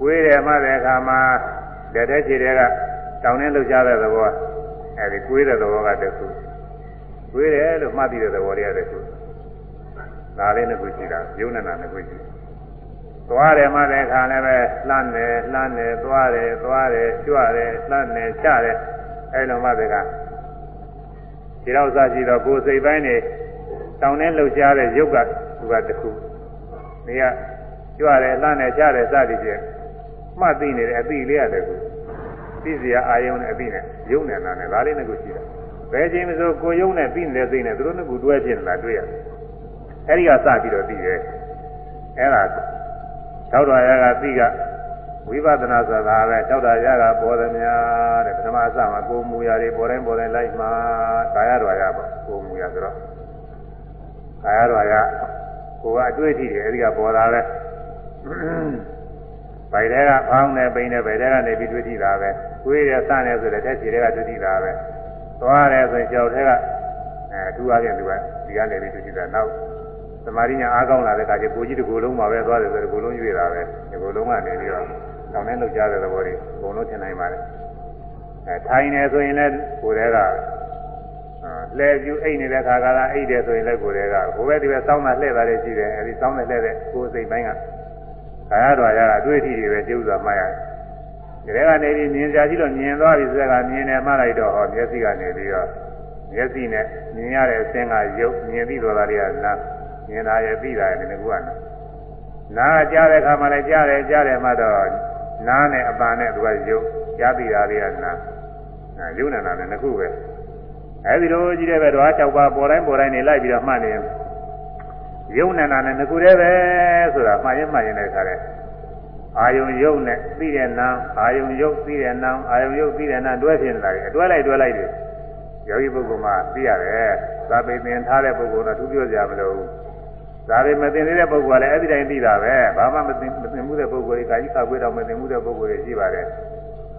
ကိုယ်တယ်မှတဲ့အခါမှာလက်ထဲခြေတွေကတောင်းနေလှုပ်ရှားတဲ့သဘောအဲဒီကိုယ်တဲ့သဘောကတည်းခုကိုယ်တယ်လို့မှတ်သိတဲ့သဘောလေးရတဲ့ခုဒါလေးနဲ့ခုရှိတာယုံနေတာနဲ့ခုရှိသွားတယ်မှတဲ့အခါလည်းပဲလှမ်းတယ်လှမ်းတယ်သွားတယ်သွားတယ်ကြွတယ်လှမ်းတယ်ချတယ်အဲလိုမှတဲ့ကဒီတော့စရှိတော့ကိုယ်စိတ်ပိုင်းနေ တောင်းနဲ့လှုပ်ရှားတဲ့ရုပ်ကသူကတခုနေကကြွတယ်လှမ်းတယ်ချတယ်စသည်ဖြင့်မှတ်သိနေတဲ့အသိလေးရတဲ့ခုသိစရာအာယုံနဲ့အသိနဲ့ယုံနေတာနဲ့ဒါလေးနဲ့ကိုရှိတာဘယ်ချိန်မှဆိုကိုယုံနဲ့သိနေတဲ့သိနဲ့သူတို့နှစ်ခုတွဲဖြစ်နေတာတွေ့ရတယ်အဲဒီကစပြီးတော့သိတယ်အဲဒါသောတာရကသိကဝိပဿနာဆိုတာပဲသောတာရကပေါ်သမျှတဲ့ပထမအစမှာကိုမူရာတွေပေါ်တိုင်းပေါ်တိုင်းလိုက်မှာကာယတော်ရပေါ့ကိုမူရာဆိုတော့ ကာယတော်ရကိုကအတွေ့အထိတွေအဲဒီကပေါ်လာတဲ့ဗိုက်တဲကဖောင်းနေပိန်နေဗိုက်တဲကနေပြီးတွေ့ထိတာပဲကိုယ်ရစနေဆိုတဲ့တက်ချီတွေကတွေ့ထိတာပဲသွားတယ်ဆိုရင်ကြောက်တဲ့ကအဲထူရတဲ့လူကဒီကနေပြီးတွေ့ထိတာနောက်သမာဓိညာအားကောင်းလာတဲ့အခါကျကိုကြီးတစ်ကိုယ်လုံးမှာပဲသွားတယ်ဆိုတော့ကိုယ်လုံးရွေ့တာပဲဒီကိုယ်လုံးကနေပြီးတော့တောင်းနေလောက်ကြတဲ့သဘောတွေအကုန်လုံးထင်နိုင်ပါတယ်အဲထိုင်နေဆိုရင်လည်းကိုယ်တည်းက လဲကျူအိတ်နေတဲ့ခါကလာအိတ်တယ်ဆိုရင်လည်းကိုယ်တည်းကဘိုးဘဲဒီပဲစောင်းတာလှည့်တာလည်းရှိတယ်အဲဒီစောင်းတဲ့လှည့်တဲ့ကိုယ်စိတ်ပိုင်းကကာယတော်ရကအတွေ့အထိတွေပဲကျုပ်စွာမှတ်ရတယ်ဒီထဲကနေပြီးမြင်ကြရှိလို့မြင်သွားပြီဆိုတဲ့ကမြင်တယ်မှလိုက်တော့ဟောမျက်စိကနေပြီးတော့မျက်စိနဲ့မြင်ရတဲ့အခြင်းကရုပ်မြင်ပြီးတော့တာလေးကနာမြင်တာရဲ့ပြီးတာရဲ့ဒီကူကနာနာကြားတဲ့အခါမှလည်းကြားတယ်ကြားတယ်မှတော့နားနဲ့အပန်နဲ့သူကရုပ်ကြားပြီးတာလေးကနာယုံနာနဲ့နှစ်ခုပဲ အဲဒီလိုကြည့်တဲ့ဘက်တော့၆ပါးပေါ်တိုင်းပေါ်တိုင်းနေလိုက်ပြီးတော့မှတ်နေယုံနာနဲ့နှစ်ခုတည်းပဲဆိုတာမှတ်ရင်မှတ်ရင်လည်းခါတယ်အာယုံယုံနဲ့သိတဲ့နာအာယုံယုံသိတဲ့နာအာယုံယုံသိတဲ့နာတွဲဖြစ်နေတာလေအတွဲလိုက်တွဲလိုက်တယ်ယောဂီပုဂ္ဂိုလ်မှာသိရတယ်သာပေသင်ထားတဲ့ပုဂ္ဂိုလ်တော့သူပြောကြမလို့ဒါတွေမသိသေးတဲ့ပုဂ္ဂိုလ်ကလည်းအဲ့ဒီတိုင်းသိတာပဲဘာမှမသိမသိမှုတဲ့ပုဂ္ဂိုလ်တွေကကြီးခါခွေးတော့မသိမှုတဲ့ပုဂ္ဂိုလ်တွေရှိပါတယ်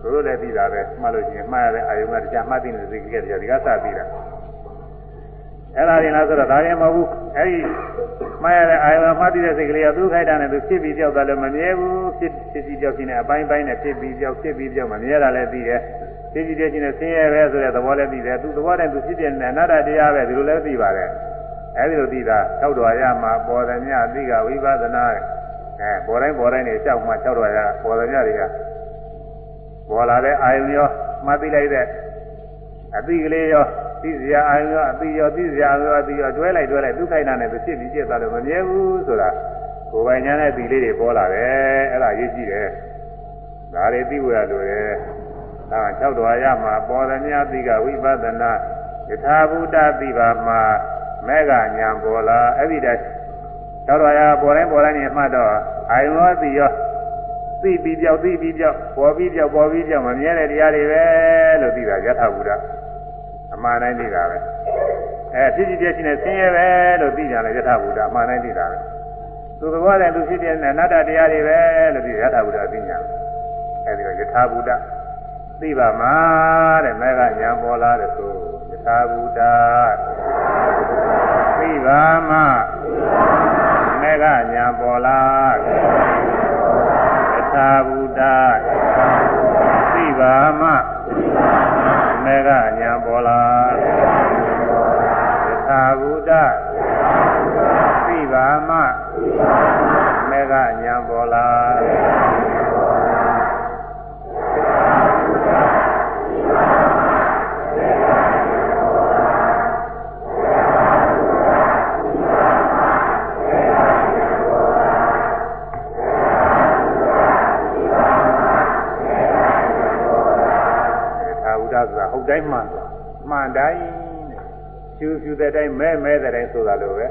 သူတို့လည်းသိတာပဲမှတ်လို့ရှိရင်မှားရတဲ့အာယုံကတရားမှတ်သိနေတဲ့စိတ်ကလေးတရားဒီကစသိတာအဲ့ဒါရင်လားဆိုတော့ဒါရင်မဟုတ်ဘူးအဲ့ဒီမှားရတဲ့အာယုံမှတ်သိတဲ့စိတ်ကလေးကသူ့ခိုက်တာနဲ့သူဖြစ်ပြီးကြောက်တာလည်းမမြဲဘူးဖြစ်ဖြစ်ပြီးကြောက်ခြင်းနဲ့အပိုင်းပိုင်းနဲ့ဖြစ်ပြီးကြောက်ဖြစ်ပြီးကြောက်မမြဲတာလည်းသိတယ်ဖြစ်ပြီးကြောက်ခြင်းနဲ့ဆင်းရဲပဲဆိုတဲ့သဘောလည်းသိတယ်သူသဘောနဲ့သူဖြစ်ပြနေတဲ့အနာတ္တတရားပဲဒီလိုလည်းသိပါတယ်အဲဒီလိုသိတာ၆တော်ရမှာပေါ်တယ်မြအသိကဝိပဿနာအဲပေါ်တိုင်းပေါ်တိုင်းနေလျှောက်မှ၆တော်ရပေါ်တယ်မြတွေက ပေါ်လာတဲ့အာယုံရောမှတ်သိလိုက်တဲ့အသိကလေးရောသိစရာအာယုံရောအသိရောသိစရာရောအသိရောတွဲလိုက်တွဲလိုက်ဒုက္ခိတနဲ့သူဖြစ်ပြီးကျက်သွားလို့မမြဲဘူးဆိုတာကိုယ်ပိုင်ညာနဲ့သိလေးတွေပေါ်လာတယ်အဲ့ဒါရေးကြည့်တယ်ဒါတွေသိဖို့ရလိုတယ်ဒါ၆တော်ရမှာပေါ်သမျှသိကဝိပဿနာယထာဘုဒ္ဓသိပါမှာမဲကညာပေါ်လာအဲ့ဒီတည်း၆တော်ရပေါ်တိုင်းပေါ်တိုင်းနေမှတော့အာယုံရောသိရော သိပြီးပြောက်သိပြီးပြောက်ပေါ်ပြီးပြောက်ပေါ်ပြီးပြောက်မမြဲတဲ့တရားတွေပဲလို့သိတာယထာဘုရားအမှန်တိုင်းသိတာပဲအဲဖြစ်ဖြစ်ပြချင်းနဲ့ဆင်းရဲပဲလို့သိကြတယ်ယထာဘုရားအမှန်တိုင်းသိတာပဲသူသဘောနဲ့သူဖြစ်တဲ့အနတ္တတရားတွေပဲလို့သိယထာဘုရားသိညာအဲဒီတော့ယထာဘုရားသိပါမှာတဲ့မဲကညာပေါ်လာတဲ့ဆိုယထာဘူတာသိပါမှာမဲကညာပေါ်လာယ ထာဘူတာသိပါမှာမဲကညာပေါ်လာယထာဘူတာသိပါမှာမဲကညာပေါ်လာ တိုင်းမှန်သွားမှန်တိုင်းဖြူဖြူတဲ့တိုင်းမဲမဲတဲ့တိုင်းဆိုတာလိုပဲ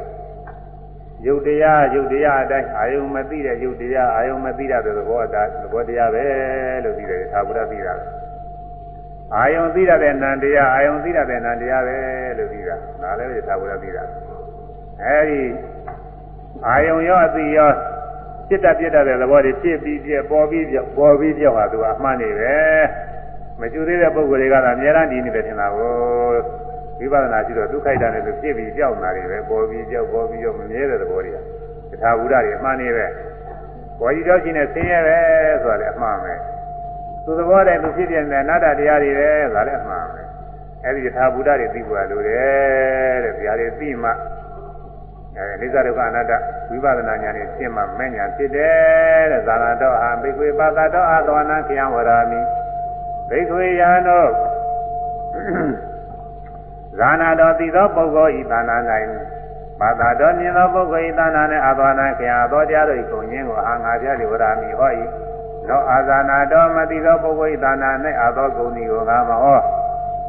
ယုတ်တရားယုတ်တရားအတိုင်းအာယုံမသိတဲ့ယုတ်တရားအာယုံမသိတဲ့သဘောတရားသဘောတရားပဲလို့ပြီးတယ်သာဝရသိတာအာယုံသိရတဲ့နံတရားအာယုံသိရတဲ့နံတရားပဲလို့ပြီးတာဒါလည်းသာဝရသိတာအဲဒီအာယုံရောအသိရောပြစ်တတ်ပြစ်တတ်တဲ့သဘောတွေဖြစ်ပြီးပြပေါ်ပြီးပြပေါ်ပြီးပြောဟာသူကအမှန်နေပဲ မကျူသေးတဲ့ပုဂ္ဂိုလ်တွေကတော့အများအားဒီနေတယ်ထင်တာကိုဝိပဿနာရှိတော့ဒုက္ခိုက်တာနဲ့ဆိုဖြစ်ပြီးကြောက်နေတာတွေပဲပေါ်ပြီးကြောက်ပေါ်ပြီးကြောက်မမြဲတဲ့သဘောတွေကတထာဝုဒ္ဓတွေအမှန်နေပဲဘောကြီးကြောက်ချင်းနဲ့ဆင်းရဲပဲဆိုတာလည်းအမှန်ပဲသူသဘောတည်းသူဖြစ်ပြနေတဲ့အနာတ္တတရားတွေပဲဆိုတာလည်းအမှန်ပဲအဲဒီတထာဝုဒ္ဓတွေသိဖို့လိုတယ်တဲ့ဗျာတွေသိမှအဲအိစ္ဆဒုက္ခအနတ္တဝိပဿနာဉာဏ်နဲ့ရှင်းမှမဲ့ဉာဏ်ဖြစ်တယ်တဲ့ဇာနာတော်ဟာဘိက္ခွေပါတာတော်အသောနာခယံဝရာမိ ဘိက္ခွေယာနောဇာနာတော်သိသောပုဂ္ဂိုလ်ဤသာနာ၌ဘာသာတော်မြင်သောပုဂ္ဂိုလ်ဤသာနာနှင့်အသောနာခင်အသောတရားတို့ကုန်ခြင်းကိုအာငါပြလိဝရမိဟော၏နောအာဇာနာတော်မသိသောပုဂ္ဂိုလ်ဤသာနာ၌အသောကုန်သည်ကိုငါမဟော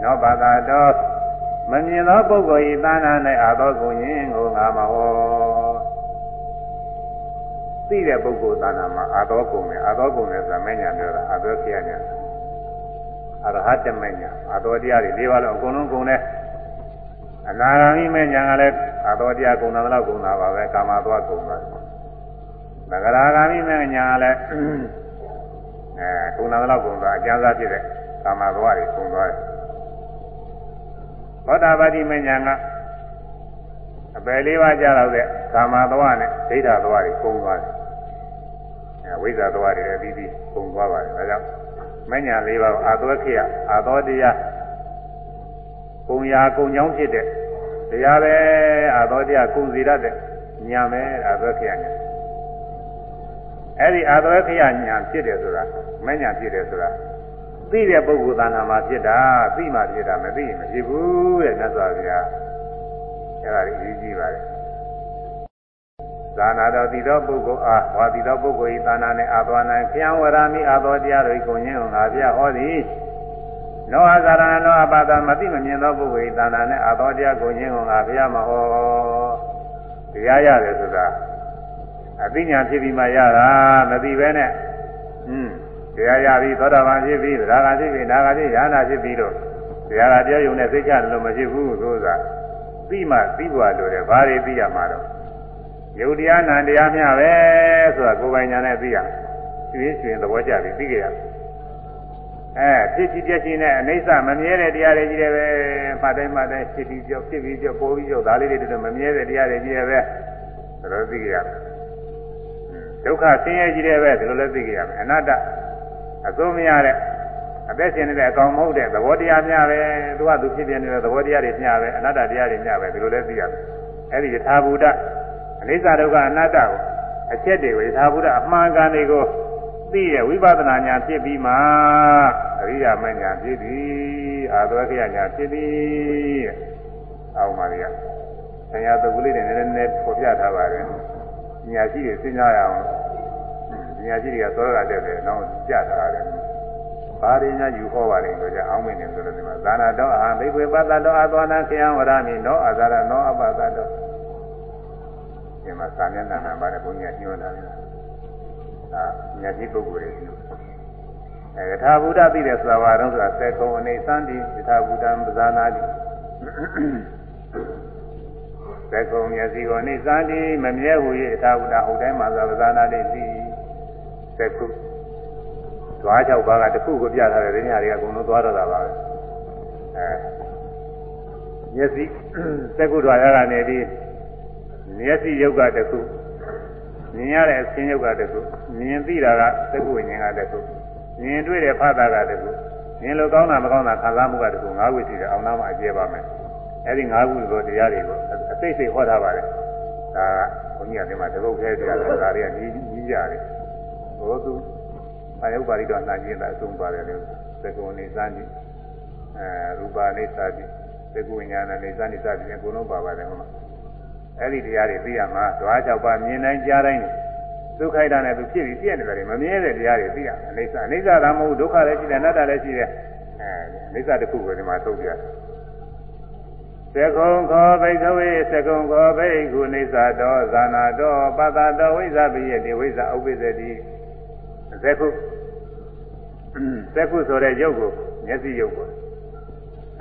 နောဘာသာတော်မမြင်သောပုဂ္ဂိုလ်ဤသာနာ၌အသောကုန်ခြင်းကိုငါမဟောသိတဲ့ပုဂ္ဂိုလ်သာနာမှာအသောကုန်တယ်အသောကုန်တယ်ဆိုတာမညာပြောတာအသောခရညာ အရဟတမညာအသောတရားတွေ၄ပါးလုံးအကုန်လုံးကုန်တယ်အနာဂါမိမညာကလည်းအသောတရားကုန်တာတော့ကုန်တာပါပဲကာမသွားကုန်တာသဂရာဂါမိမညာကလည်းအဲကုန်တာတော့ကုန်တာအကျဉ်းစားဖြစ်တဲ့ကာမသွားတွေကုန်သွားတယ်သောတာပတိမညာကအပယ်လေးပါးကြာတော့တဲ့ကာမသွားနဲ့ဒိဋ္ဌသွားတွေကုန်သွားတယ်အဲဝိဇ္ဇာသွားတွေအပြီးပြီးကုန်သွားပါတယ်ဒါကြောင့် မညာလေးပါးအာသောခေယအာသောတရားကုံရာကုံချောင်းဖြစ်တဲ့တရားပဲအာသောတရားကုံစီရတဲ့ညာပဲအာသောခေယညာအဲ့ဒီအာသောခေယညာဖြစ်တယ်ဆိုတာမညာဖြစ်တယ်ဆိုတာသိတဲ့ပုဂ္ဂိုလ်သာနာမှာဖြစ်တာသိမှဖြစ်တာမသိရင်မဖြစ်ဘူးတဲ့မြတ်စွာဘုရားအဲ့ဒါကြီးကြီးပါတယ် သာနာတော်တိသောပုဂ္ဂိုလ်အားဝါတိသောပုဂ္ဂိုလ်ဤသာနာနှင့်အာသောနာခယံဝရမိအာသောတရားတို့ကိုညင်းငါပြဟောသည်နောအာဇာရဏနောအပါဒမသိမမြင်သောပုဂ္ဂိုလ်ဤသာနာနှင့်အာသောတရားကိုညင်းငါပြမဟောတရားရတယ်ဆိုတာအသိဉာဏ်ဖြစ်ပြီးမှရတာမသိဘဲနဲ့อืมတရားရပြီသောတာပန်ဖြစ်ပြီသရဂါဖြစ်ပြီနာဂါဖြစ်ရဟနာဖြစ်ပြီတော့တရားကပြောယုံနဲ့သိချတယ်လို့မဖြစ်ဘူးဆိုတာသိမှသိဖို့လိုတယ်ဘာတွေသိရမှာတော့ ယုတ်တရားနာတရားမျှပဲဆိုတာကိုယ်ပိုင်ညာနဲ့သိရရွှေရွှေသဘောကျပြီသိကြရအဲဖြစ်ချစ်ပြည့်ချင်းနဲ့အိဋ္ဌမမြဲတဲ့တရားတွေကြီးတယ်ပဲမှတ်တိုင်းမှတ်တိုင်းဖြစ်ပြီးကြောက်ဖြစ်ပြီးကြောက်ပေါ်ပြီးကြောက်ဒါလေးတွေတော့မမြဲတဲ့တရားတွေကြီးတယ်ပဲဒါလိုသိကြရဒုက္ခဆင်းရဲကြီးတယ်ပဲဒါလိုလည်းသိကြရမယ်အနတ္တအစိုးမရတဲ့အသက်ရှင်နေတဲ့အကောင်မဟုတ်တဲ့သဘောတရားများပဲသူကသူဖြစ်ပြနေတဲ့သဘောတရားတွေများပဲအနတ္တတရားတွေများပဲဒီလိုလည်းသိရမယ်အဲဒီယထာဘူတအ နိစ္စဒုက္ခအနတ္တကိုအချက်တွေကိုယထာဘုဒ္ဓအမှန်ကန်တွေကိုသိရဝိပဿနာဉာဏ်ဖြစ်ပြီးမှအရိယာမဉာဏ်ဖြစ်ပြီးအာသဝကယဉာဏ်ဖြစ်ပြီးအောက်ပါရဆရာတုတ်ကလေးတွေနည်းနည်းပေါ်ပြထားပါတယ်ညာရှိတွေစဉ်းစားရအောင်ညာရှိတွေကသောရတဲ့တယ်နောက်ကြထားတယ်ပါရိညာယူဟောပါလိမ့်ဆိုကြအောင်းမင်းနေဆိုလို့ဒီမှာဇာနာတော်အာဘိကွေပတ္တတော်အာသောနာခေယံဝရမိနောအာဇာရနောအပတ္တ တော်ဒီမှာသာမျက်နှာနာပါတယ်ဘုန်းကြီးကညွှန်တာလေဒါညတိပုဂ္ဂိုလ်တွေအဲယထာဘုဒ္ဓသိတယ်ဆိုတာဘာတော့ဆိုတာသေကုံအနေသံတိယထာဘုဒ္ဓံပဇာနာတိသေကုံမျက်စိကိုအနေသံတိမမြဲဟူ၍ယထာဘုဒ္ဓဟုတ်တိုင်းမှာသာပဇာနာတိသိသေကုဒသွား၆ပါးကတစ်ခုကိုပြထားတယ်ဒီညတွေကအကုန်လုံးသွားတော့တာပါပဲအဲမျက်စိသက္ကုထွာရကနေပြီး မျက်စိယုတ်ကတစ်ခုမြင်ရတဲ့အဆင်းယုတ်ကတစ်ခုမြင်သိတာကသက္ကုဝိညာဉ်ကတစ်ခုမြင်တွေ့တဲ့ဖတ်တာကတစ်ခုမြင်လို့ကောင်းတာမကောင်းတာခံစားမှုကတစ်ခု၅ခုရှိတယ်အောင်နာမှာအကျဲပါမယ်အဲဒီ၅ခုကိုတရားတွေကိုအသိစိတ်ဟောထားပါတယ်ဒါကဘုန်းကြီးကဒီမှာတပုတ်ခဲပြတာဒါတွေကကြီးကြီးကြတယ်ဟောသူအာယုပါရိတော်နှာကျင်တာအဆုံးပါတယ်လေသက္ကုနေစမ်းကြည့်အဲရူပါနေစသည်သက္ကုဝိညာဏနေစမ်းနေစသည်အကုန်လုံးပါပါတယ်ဟုတ်လား အဲ့ဒီတရားတွေသိရမှာဓဝါ၆ပါးမြင်တိုင်းကြားတိုင်းဒုက္ခိုက်တာနဲ့သူဖြစ်ပြီးပြည့်နေတယ်မမြဲတဲ့တရားတွေသိရအနိစ္စအနိစ္စသာမဟုတ်ဒုက္ခလည်းရှိတယ်အနတ္တလည်းရှိတယ်အဲအနိစ္စတစ်ခုကိုဒီမှာထုတ်ပြသကုံခောဘိကဝေသကုံခောဘိက္ခုနိစ္စတောဇာနာတောပတ္တတောဝိဇ္ဇပိယတိဝိဇ္ဇဥပ္ပစ္စတိသကုသကုဆိုတဲ့ရုပ်ကိုမျက်စိရုပ်ကို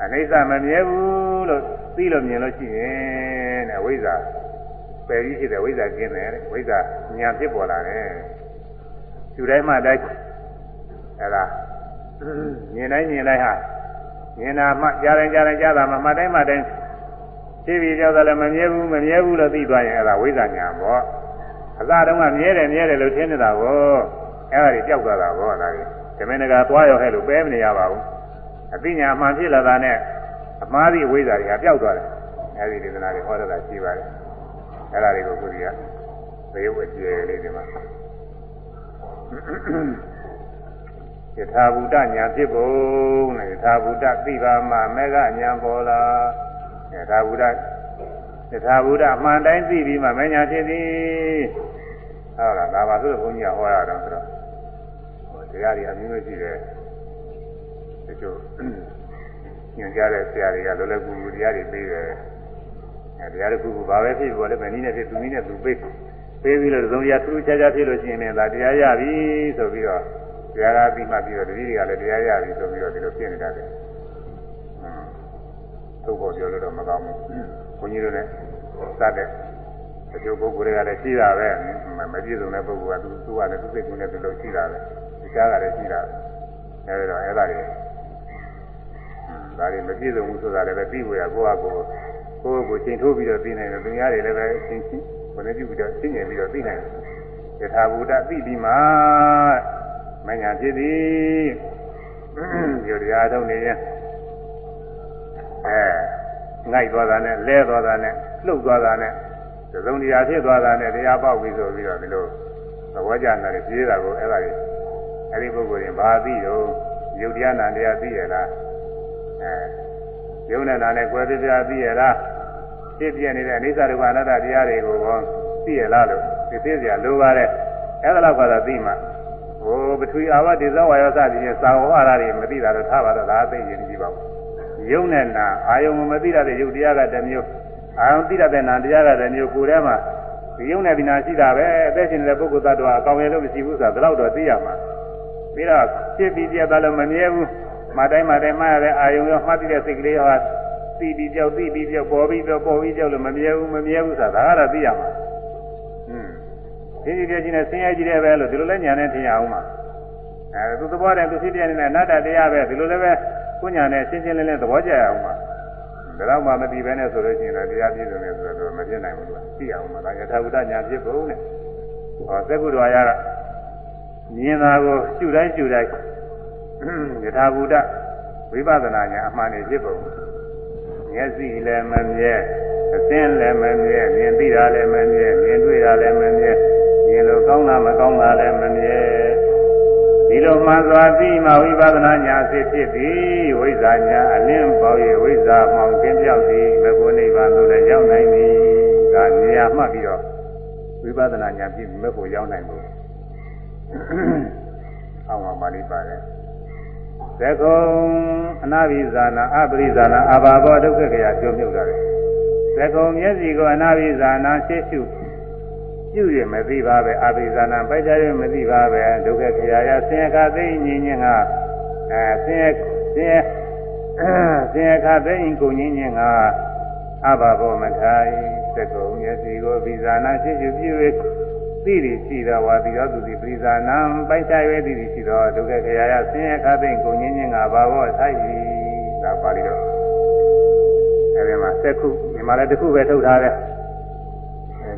အနိစ္စမမြဲဘူးလို့သိလို့မြင်လို့ရှိရင်တဲ့ဝိဇ္ဇာပယ်ပြီးဖြစ်တဲ့ဝိဇ္ဇာကျင်းတယ်ဝိဇ္ဇာညာဖြစ်ပေါ်လာတယ်သူတိုင်းမှတိုင်းအဲ့ဒါမြင်တိုင်းမြင်တိုင်းဟာမြင်တာမှကြားတိုင်းကြားတိုင်းကြားတာမှမှတ်တိုင်းမှတိုင်းသိပြီးကြောက်တယ်လည်းမမြဲဘူးမမြဲဘူးလို့သိသွားရင်အဲ့ဒါဝိဇ္ဇာညာပေါ့အစတုန်းကမြဲတယ်မြဲတယ်လို့ထင်နေတာကိုအဲ့ဒါကြီးကြောက်သွားတာပေါ့ဒါကြီးဓမ္မနကသွားရောဟဲ့လို့ပဲမနေရပါဘူး အသိညာအမှန်ဖြစ်လာတာနဲ့အမှားကြီးဝိဇ္ဇာတွေကပျောက်သွားတယ်အဲဒီဒေသနာတွေဟောရတာရှိပါတယ်အဲ့ဒါတွေကိုခုကြီးကသေဝအကျယ်လေးဒီမှာယထာဘူတညာဖြစ်ပုံနဲ့ယထာဘူတသိပါမှမေဃညာပေါ်လာယထာဘူတယထာဘူတအမှန်တိုင်းသိပြီးမှမညာဖြစ်သည်ဟုတ်လားဒါပါဆိုတော့ဘုန်းကြီးကဟောရတော့ဆိုတော့တရားတွေအမျိုးမျိုးရှိတယ် တချို့ညွှန်ကြားတဲ့ဆရာတွေကလောလောကူကူတရားတွေပေးတယ်အဲတရားတစ်ခုခုဘာပဲဖြစ်ပေါ်လဲမနည်းနဲ့ဖြစ်သူနည်းနဲ့သူပေးပေးပြီးတော့သုံးတရားထူးခြားခြားဖြစ်လို့ရှိရင်လည်းဒါတရားရပြီဆိုပြီးတော့တရားကပြီးမှပြီးတော့တတိတွေကလည်းတရားရပြီဆိုပြီးတော့ဒီလိုဖြစ်နေတတ်တယ်။ထုတ်ဖို့ပြောလို့တော့မကောင်းဘူး။ဘုန်းကြီးတို့လည်းစတဲ့တချို့ပုဂ္ဂိုလ်တွေကလည်းရှိတာပဲမပြည့်စုံတဲ့ပုဂ္ဂိုလ်ကသူသူကလည်းသူစိတ်ကူးနဲ့သူလို့ရှိတာပဲ။ဒီကားကလည်းရှိတာပဲ။အဲဒီတော့အဲ့ဒါတွေ ဒါတွေမပြည့်စုံဘူးဆိုတာလည်းပဲပြီးဖို့ရကိုယ့်အကိုကိုယ့်ကိုချိန်ထိုးပြီးတော့သိနိုင်တယ်သူများတွေလည်းပဲချိန်ချင်းဘယ်နဲ့ပြုပြီးတော့သိနေပြီးတော့သိနိုင်တယ်ယထာဘူတသိပြီးမှမညာဖြစ်သည်ဒီတရားထုတ်နေရင်အဲငိုက်သွားတာနဲ့လဲသွားတာနဲ့လှုပ်သွားတာနဲ့သုံးတရားဖြစ်သွားတာနဲ့တရားပေါက်ပြီးဆိုပြီးတော့ဒီလိုသဘောကျနေတယ်ပြေးတာကိုအဲ့ဒါကြီးအဲ့ဒီပုဂ္ဂိုလ်ရင်ဘာသိတော့ယုတ်တရားနာတရားသိရလား အဲယုံနဲ့နာနဲ့ကွဲပြားပြားသိရလားဖြစ်ပြနေတဲ့အိသဒုက္ခအနတ္တတရားတွေကိုကောသိရလားလို့သိသိစရာလိုပါတယ်အဲ့ဒါတော့ကတော့သိမှဟိုပထဝီအာဝဒေဇဝါယောစသည်ဖြင့်သာဝဟရာတွေမသိတာတော့ထားပါတော့ဒါသိရင်ကြည့်ပါဦးယုံနဲ့နာအာယုံမသိရတဲ့ယုတ်တရားကတစ်မျိုးအာယုံသိရတဲ့နာတရားကတစ်မျိုးကိုယ်ထဲမှာဒီယုံနဲ့ဒီနာရှိတာပဲအသက်ရှင်နေတဲ့ပုဂ္ဂိုလ်သတ္တဝါအကောင်ရလို့မရှိဘူးဆိုတာဒါတော့သိရမှာပြီးတော့ဖြစ်ပြီးပြတ်သွားလို့မမြဲဘူး မတိုင်းမတိုင်းမှရတဲ့အာယုံရောမှတ်ပြီးတဲ့စိတ်ကလေးဟာသိပြီးကြောက်သိပြီးကြောက်ပေါ်ပြီးတော့ပေါ်ပြီးကြောက်လို့မမြဲဘူးမမြဲဘူးဆိုတာဒါကတော့သိရမှာဟွန်းသိပြီးပြချင်းနဲ့ဆင်းရဲကြီးတယ်ပဲလို့ဒီလိုလဲညာနဲ့ထင်ရအောင်မှာအဲသူသဘောတည်းသူဖြစ်ပြနေတဲ့အနတ္တတရားပဲဒီလိုလည်းပဲကိုညာနဲ့ရှင်းရှင်းလင်းလင်းသဘောကျရအောင်မှာဒါတော့မှမသိပဲနဲ့ဆိုလို့ရှိရင်လည်းတရားပြည့်စုံနေဆိုတော့မဖြစ်နိုင်ဘူးလို့သိအောင်မှာဒါယထာဝတ္တညာဖြစ်ဖို့နဲ့ဟောသက္ကုတော်ရကမြင်တာကိုရှုတိုင်းရှုတိုင်း ယထာဘူတဝိပဿနာညာအမှန်နေဖြစ်ပုံမျက်စိလည်းမမြဲအသင်းလည်းမမြဲမြင်သိတာလည်းမမြဲမြင်တွေ့တာလည်းမမြဲမြင်လို့ကောင်းတာမကောင်းတာလည်းမမြဲဒီလိုမှန်စွာသိမှဝိပဿနာညာဖြစ်ဖြစ်သည်ဝိဇ္ဇာညာအလင်းပေါ၍ဝိဇ္ဇာမှောင်ကျင်းပြောက်သည်မဘုနိဗ္ဗာန်သို့လည်းရောက်နိုင်သည်ဒါနေရာမှတ်ပြီးတော့ဝိပဿနာညာဖြစ်မဲ့ဖို့ရောက်နိုင်ဘူးအောက်မှာပါဠိပါတယ် သကုံအနာဘိဇာနာအပရိဇာနာအဘာဘောဒုက္ခခရာကျုံမြုပ်တာလေသကုံမျက်စိကိုအနာဘိဇာနာရှေ့ရှုပြုရမသိပါပဲအဘိဇာနာပိုက်ကြရမသိပါပဲဒုက္ခခရာယဆင်းရဲခသိငြင်းခြင်းကအဲဆင်းရဲဆင်းရဲဆင်းရဲခသိကုန်ငြင်းခြင်းကအဘာဘောမထိုင်သကုံမျက်စိကိုဘိဇာနာရှေ့ရှုပြု၍ သိရရှိသောဝါတိရောသူသည်ပရိဇာနံပိုက်ချရွေးသိရရှိသောဒုက္ခခရာယဆင်းရဲခသိမ့်ကိုငင်းခြင်းကဘာဘောထိုက်၏ဒါပါဠိတော်အဲဒီမှာစက္ခုဒီမှာလည်းတစ်ခုပဲထုတ်ထားတယ်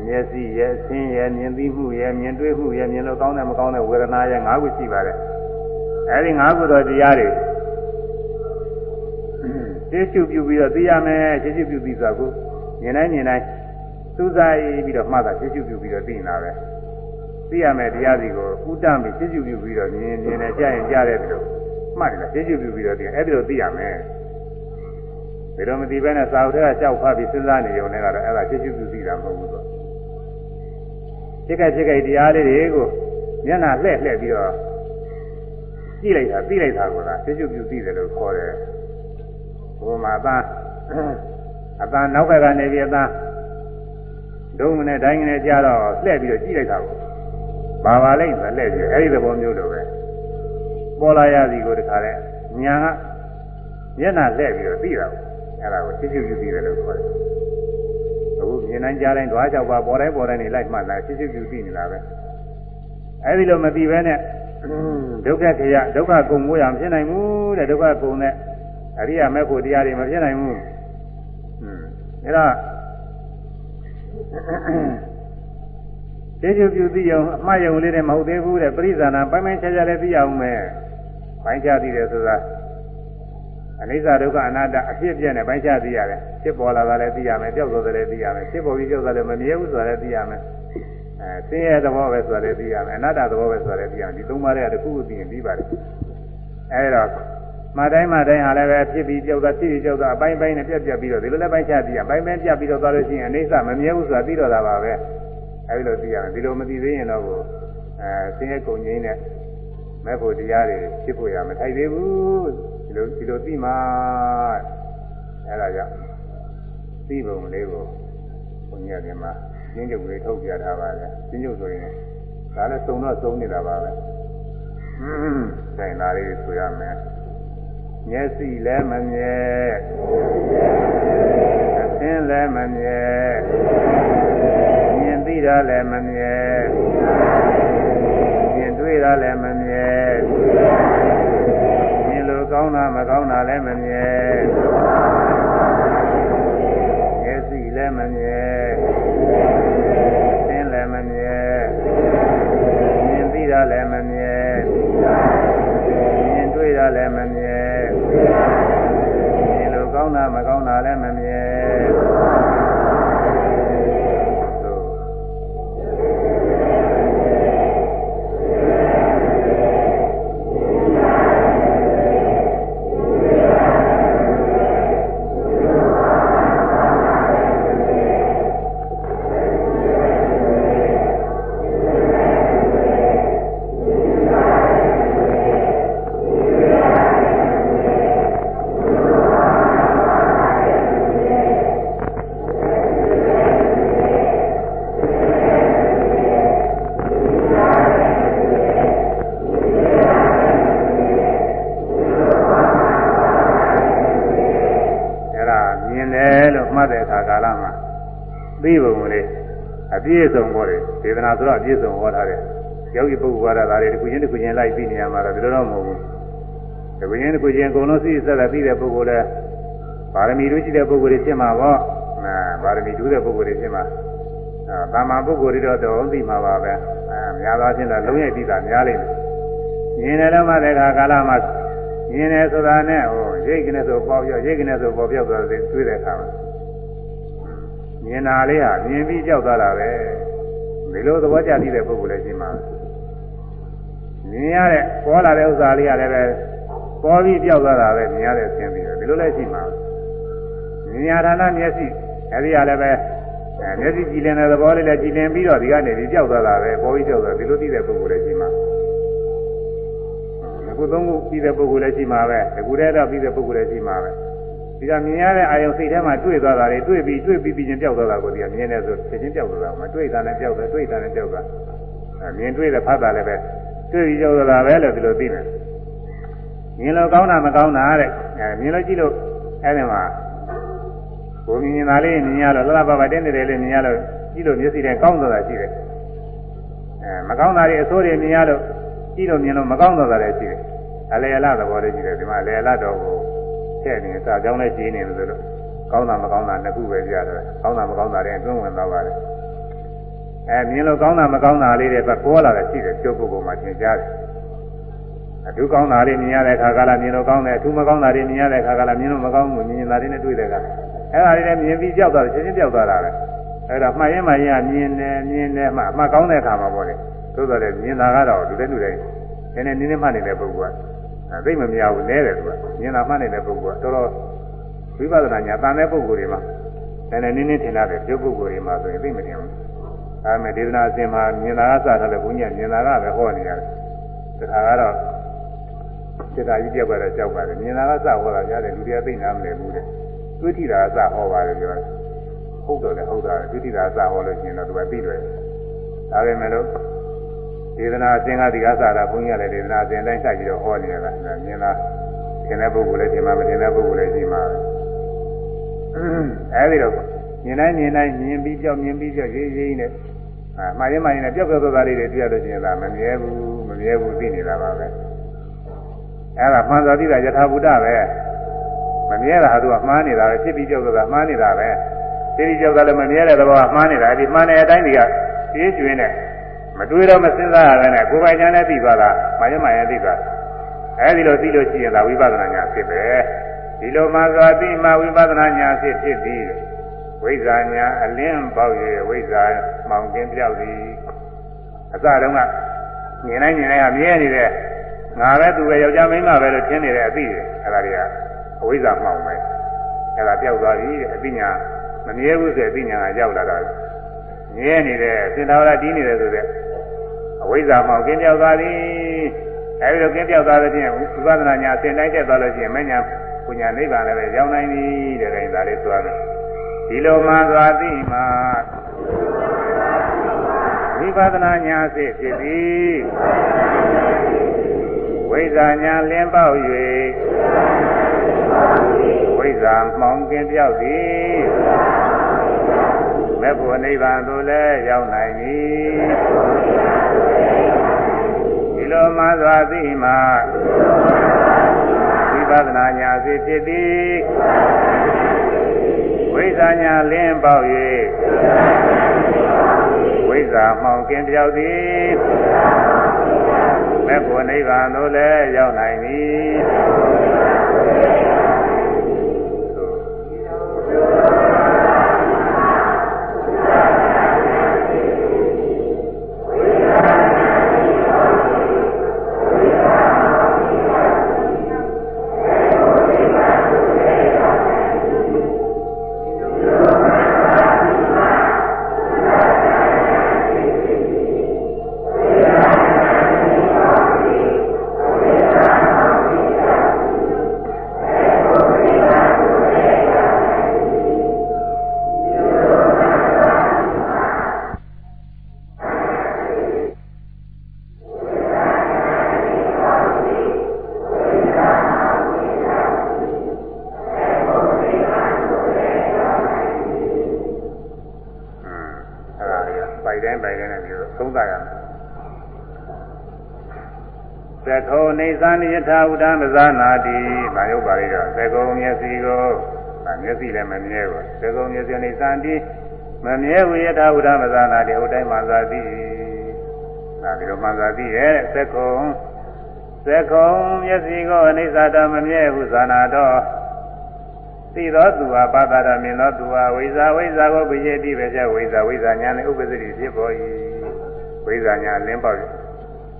မျက်စိရဲ့ဆင်းရဲ့မြင်သိမှုရဲ့မြင်တွေ့မှုရဲ့မြင်လို့ကောင်းတယ်မကောင်းတဲ့ဝေဒနာရဲ့၅ခုရှိပါတယ်အဲဒီ၅ခုသောတရားတွေသိစုပြုပြီးတော့သိရမယ်သိစုပြုပြီးဆိုတော့မြင်တိုင်းမြင်တိုင်းစူးစိုက်ပြီးတော့မှတ်တာသိစုပြုပြီးတော့သိနေတာပဲ သိရမယ်တရားစီကိုဥတ္တမိသိစုပြုပြီးတော့မြင်မြင်နဲ့ကြားရင်ကြားတယ်ပြီးတော့မှတ်တယ်သိစုပြုပြီးတော့သိအဲ့ဒီလိုသိရမယ်ဒါတော့မသိဘဲနဲ့စာအုပ်ထဲကကြောက်ဖတ်ပြီးစဉ်းစားနေရုံနဲ့ကတော့အဲ့ဒါသိစုပြုသိတာမဟုတ်ဘူးဆိုဖြစ်ခဲ့ဖြစ်ခဲ့တရားလေးတွေကိုမျက်နှာလှည့်လှည့်ပြီးတော့ကြည့်လိုက်တာသိလိုက်တာကသိစုပြုသိတယ်လို့ခေါ်တယ်ဘုမာသားအသားနောက်ဘက်ကနေပြီးအသားဒုံနဲ့တိုင်းနဲ့ကြားတော့လှည့်ပြီးတော့ကြည့်လိုက်တာကို ဘာပါလိမ့်ဆိုလှည့်ပြီးအဲဒီသဘောမျိုးလိုပဲပေါ်လာရစီကိုတခါလဲညာကမျက်နှာလှည့်ပြီးတော့သိတာကိုအဲဒါကိုသိစုပြုသိတယ်လို့ခေါ်တယ်အခုမြင်တိုင်းကြားတိုင်းဓွားကြောက်ပါပေါ်တိုင်းပေါ်တိုင်းနေလိုက်မှတ်လာသိစုပြုသိနေတာပဲအဲဒီလိုမသိဘဲနဲ့ဒုက္ခခရဒုက္ခကုံမိုးရမဖြစ်နိုင်ဘူးတဲ့ဒုက္ခကုံနဲ့အရိယာမေဖို့တရားတွေမဖြစ်နိုင်ဘူး။ဟွန်းဒါ တေချူပြုသိအောင်အမှားယုံလေးနဲ့မဟုတ်သေးဘူးတဲ့ပရိဇာနာပိုင်းပိုင်းခြားခြားလေးသိအောင်မယ်။ပိုင်းခြားသိတယ်ဆိုတာအနိစ္စဒုက္ခအနတ္တအဖြစ်ပြည့်နဲ့ပိုင်းခြားသိရတယ်။ဖြစ်ပေါ်လာတာလည်းသိရမယ်၊ပြောက်သွားတယ်လည်းသိရမယ်။ဖြစ်ပေါ်ပြီးပြောက်သွားတယ်မမြဲဘူးဆိုတာလည်းသိရမယ်။အဲဆင်းရဲသဘောပဲဆိုတာလည်းသိရမယ်။အနတ္တသဘောပဲဆိုတာလည်းသိရမယ်။ဒီသုံးပါးတွေကတစ်ခုခုသိရင်ပြီးပါတယ်။အဲဒါမတိုင်းမတိုင်းဟာလည်းပဲဖြစ်ပြီးကြောက်တာဖြစ်ပြီးကြောက်တာအပိုင်းပိုင်းနဲ့ပြက်ပြက်ပြီးတော့ဒီလိုလည်းပိုင်းခြားသိရပိုင်းပိုင်းပြက်ပြီးတော့သွားလို့ရှိရင်အိဋ္ဌမမြဲဘူးဆိုတာသိတော့တာပါပဲ အဲဒီလိုသိရမယ်ဒီလိုမသိသေးရင်တော့ကိုအဲဆင်းရဲကုန်ငိမ့်နဲ့မဲ့ဖို့တရားတွေဖြစ်ဖို့ရမထိုက်သေးဘူးဒီလိုဒီလိုသိမှအဲဒါကြောင့်သိပုံလေးကိုဘုန်းကြီးကဒီမှာကျင်းကျုပ်လေးထုတ်ပြထားပါတယ်ကျင်းကျုပ်ဆိုရင်ဒါလည်းစုံတော့စုံနေတာပါပဲဟွန်းဆိုင်သားလေးဆိုရမယ်မျက်စိလည်းမမြဲအသင်းလည်းမမြဲမြင်သိ တာလည်းမမြဲမြင်တွေ့တာလည်းမမြဲမြင်လို့ကောင်းတာမကောင်းတာလည်းမမြဲမျက်စိလည်းမမြဲအသင်းလည်းမမြဲမြင်သိတာလည်းမမြဲမြင်တွေ့တာလည်းမမြဲဒီလိုကောင်းတာမကောင်းတာလည်းမမြဲ လိုက်ပြီးနေရမှာတော့ဒီလိုတော့မဟုတ်ဘူးတစ်ခုချင်းတစ်ခုချင်းအကုန်လုံးသိစက်လက်ပြီးတဲ့ပုဂ္ဂိုလ်လဲပါရမီတို့ရှိတဲ့ပုဂ္ဂိုလ်တွေဖြစ်မှာပေါ့အဲပါရမီတူးတဲ့ပုဂ္ဂိုလ်တွေဖြစ်မှာအဲတာမန်ပုဂ္ဂိုလ်တွေတော့တော့သိမှာပါပဲအဲများသောအားဖြင့်တော့လုံးရဲ့ပြီးတာများလိမ့်မယ်မြင်တယ်လို့မှတဲ့အခါကာလမှာမြင်တယ်ဆိုတာနဲ့ဟိုရိတ်ကနေဆိုပေါ်ပြောရိတ်ကနေဆိုပေါ်ပြောသွားတယ်တွေ့တဲ့အခါမှာမြင်တာလေးဟာမြင်ပြီးကြောက်သွားတာပဲဒီလိုသဘောကျပြီးတဲ့ပုဂ္ဂိုလ်လည်းရှိမှာ မြင်ရတဲ့ပေါ်လာတဲ့ဥစ္စာလေးကလည်းပဲပေါ်ပြီးကြောက်သွားတာပဲမြင်ရတဲ့အခြင်းပြီးတော့ဒီလိုလည်းရှိမှာမြင်ရတာလားမျက်စိအဲဒီကလည်းပဲအဲမျက်စိကြည်လင်တဲ့သဘောလေးလည်းကြည်လင်ပြီးတော့ဒီကနေပြီးကြောက်သွားတာပဲပေါ်ပြီးကြောက်သွားဒီလိုသိတဲ့ပုဂ္ဂိုလ်လည်းရှိမှာအခုသုံးခုပြီးတဲ့ပုဂ္ဂိုလ်လည်းရှိမှာပဲဒီခုတည်းတော့ပြီးတဲ့ပုဂ္ဂိုလ်လည်းရှိမှာပဲဒီကမြင်ရတဲ့အာယုံစိတ်ထဲမှာတွေ့သွားတာတွေတွေ့ပြီးတွေ့ပြီးပြီးချင်းပျောက်သွားတာကိုဒီကမြင်နေဆိုဖြစ်ချင်းပျောက်သွားတာမတွေ့တာနဲ့ပျောက်တယ်တွေ့တာနဲ့ပျောက်တာအဲမြင်တွေ့တဲ့ဖတ်တာလည်းပဲ တွေ့ပြီးပျောက်သွားတာပဲလို့ဒီလိုသိတယ်မြင်လို့ကောင်းတာမကောင်းတာတဲ့အဲမြင်လို့ကြည့်လို့အဲဒီမှာဘုံမြင်တာလေးမြင်ရလို့လှလှပပတင်းနေတယ်လေးမြင်ရလို့ကြည့်လို့မျက်စိထဲကောင်းသွားတာရှိတယ်အဲမကောင်းတာတွေအဆိုးတွေမြင်ရလို့ကြည့်လို့မြင်လို့မကောင်းတော့တာလည်းရှိတယ်အလေအလသဘောလေးရှိတယ်ဒီမှာအလေအလတော့ကိုထည့်နေစာကြောင်းနဲ့ရှင်းနေလို့ဆိုတော့ကောင်းတာမကောင်းတာနှစ်ခုပဲပြရတယ်ကောင်းတာမကောင်းတာတွေအတွင်းဝင်သွားပါတယ် အဲမြင်လို့ကောင်းတာမကောင်းတာလေးတွေပဲပေါ်လာတယ်ရှိတယ်ကျုပ်ပုဂ္ဂိုလ်မှာသင်ကြားတယ်အထူးကောင်းတာတွေမြင်ရတဲ့အခါကလည်းမြင်လို့ကောင်းတယ်အထူးမကောင်းတာတွေမြင်ရတဲ့အခါကလည်းမြင်လို့မကောင်းဘူးမြင်တာတွေနဲ့တွေ့တဲ့အခါအဲ့ဒါတွေလည်းမြင်ပြီးကြောက်တာချက်ချင်းကြောက်သွားတာပဲအဲ့ဒါမှတ်ရင်မှတ်ရင်မြင်တယ်မြင်တယ်မှအမှတ်ကောင်းတဲ့အခါမှာပေါ့လေသို့တော်လည်းမြင်တာကတော့လူတဲ့လူတဲ့နည်းနည်းနည်းနည်းမှတ်နေတဲ့ပုဂ္ဂိုလ်ကသိမမြဘူးနဲတယ်သူကမြင်တာမှတ်နေတဲ့ပုဂ္ဂိုလ်ကတော်တော်ဝိပဿနာညာတန်တဲ့ပုဂ္ဂိုလ်တွေမှာနည်းနည်းနည်းနည်းထင်ရတယ်ပြုပုဂ္ဂိုလ်တွေမှာဆိုရင်သိမတင်ဘူး အဲမဲ့ဒေသနာအစဉ်မှာမြင်တာကစထားတယ်ဘုညာမြင်တာကပဲဟောနေရတယ်တခါကတော့စေတာကြီးပြောက်ကတော့ကြောက်ပါတယ်မြင်တာကစဟောတာကြားတယ်လူတွေကသိနာမလဲဘူးတဲ့တွေးထိတာကစဟောပါတယ်ပြောတယ်ဟုတ်တော့လေဟုတ်တာတွေးထိတာကစဟောလို့ရှိရင်တော့သူကသိတယ်ဒါပေမဲ့လို့ဒေသနာအစဉ်ကဒီကစတာဘုန်းကြီးလည်းဒေသနာအစဉ်တိုင်းဆက်ပြီးတော့ဟောနေရတာမြင်တာသင်တဲ့ပုဂ္ဂိုလ်လည်းဒီမှာမသင်တဲ့ပုဂ္ဂိုလ်လည်းဒီမှာအဲဒီတော့မြင်တိုင်းမြင်တိုင်းမြင်ပြီးကြောက်မြင်ပြီးကြောက်ရေးရေးနဲ့ အာမှားရင်မှားရင်လည်းပျောက်ပျောက်သွားတာလေးတွေတွေ့ရလို့ရှိရင်ဒါမမြဲဘူးမမြဲဘူးသိနေတာပါပဲအဲဒါမှန်စွာသိတာယထာဘုဒ္ဓပဲမမြဲတာဟာသူကမှားနေတာပဲဖြစ်ပြီးကြောက်တာမှားနေတာပဲသိပြီးကြောက်တာလည်းမမြဲတဲ့သဘောကမှားနေတာဒီမှားနေတဲ့အတိုင်းတွေကပြင်းကျွင်းနဲ့မတွေးတော့မစဉ်းစားရဘဲနဲ့ကိုယ်ပိုင်ဉာဏ်နဲ့သိသွားတာမှားရင်မှားရင်သိသွားအဲဒီလိုသိလို့ရှိရင်ဒါဝိပဿနာဉာဏ်ဖြစ်ပဲဒီလိုမှစွာသိမှဝိပဿနာဉာဏ်ဖြစ်ဖြစ်ပြီး ဝိဇ္ဇာဉာဏ်အလင်းပေါက်ရဲ့ဝိဇ္ဇာမှောင်ကင်းပြောက်သည်အစတုန်းကမြင်တိုင်းမြင်တိုင်းကမြဲနေတဲ့ငါပဲသူပဲယောက်ျားမိန်းမပဲလို့ထင်နေတဲ့အသိတွေအဲ့ဒါတွေကအဝိဇ္ဇာမှောင်ပဲအဲ့ဒါပြောက်သွားပြီတဲ့အသိညာမမြဲဘူးဆိုတဲ့အသိညာကရောက်လာတာမြဲနေတဲ့စင်တော်ရတီးနေတယ်ဆိုတဲ့အဝိဇ္ဇာမှောင်ကင်းပြောက်သွားသည်အဲဒီလိုကင်းပြောက်သွားတဲ့ဖြင့်ဝိပဿနာညာသင်တိုင်းတက်သွားလို့ရှိရင်မညာပညာနိဗ္ဗာန်လည်းပဲရောက်နိုင်ပြီတဲ့ခိုင်းဒါလေးသွားတယ် ဒီလိုမှသွားသိမှဝိပဿနာညာစိတ်ဖြစ်သည်ဝိဇ္ဇာညာလင်းပေါက်၍ဝိဇ္ဇာမှောင်ကင်းပြောက်သည်မေဖို့နိဗ္ဗာန်သို့လည်းရောက်နိုင်သည်ဒီလိုမှစွာသိမှဝိပဿနာညာစိတ်ဖြစ်သည်ဝိ ဇ္ဇာညာလင်းပေါက်၍ဝိဇ္ဇာမှောင်ကင်းပြောက်သည်မေဖို့နိဗ္ဗာန်သို့လည်းရောက်နိုင်သည် သနိယထာဥဒ္ဒမဇာနာတိ။ဒါရုပ်ပါလိတော့သေကုံမျက်စိကိုမျက်စိလည်းမမြဲဘူး။သေကုံမျက်စိနေသံတိမမြဲဝိယထာဥဒ္ဒမဇာနာတိဟိုတိုင်းမှာသာတိ။ဒါပြီးတော့မှသာတိရဲ့သေကုံသေကုံမျက်စိကိုအနိစ္စတမမြဲဟုဇာနာတော့ သိသောသူဟာပါတာရမြင်သောသူဟာဝိဇာဝိဇာကိုပိယတိပဲကျဝိဇာဝိဇာညာနဲ့ဥပ္ပဇ္ဇတိဖြစ်ပေါ်၏ဝိဇာညာလင်းပေါက်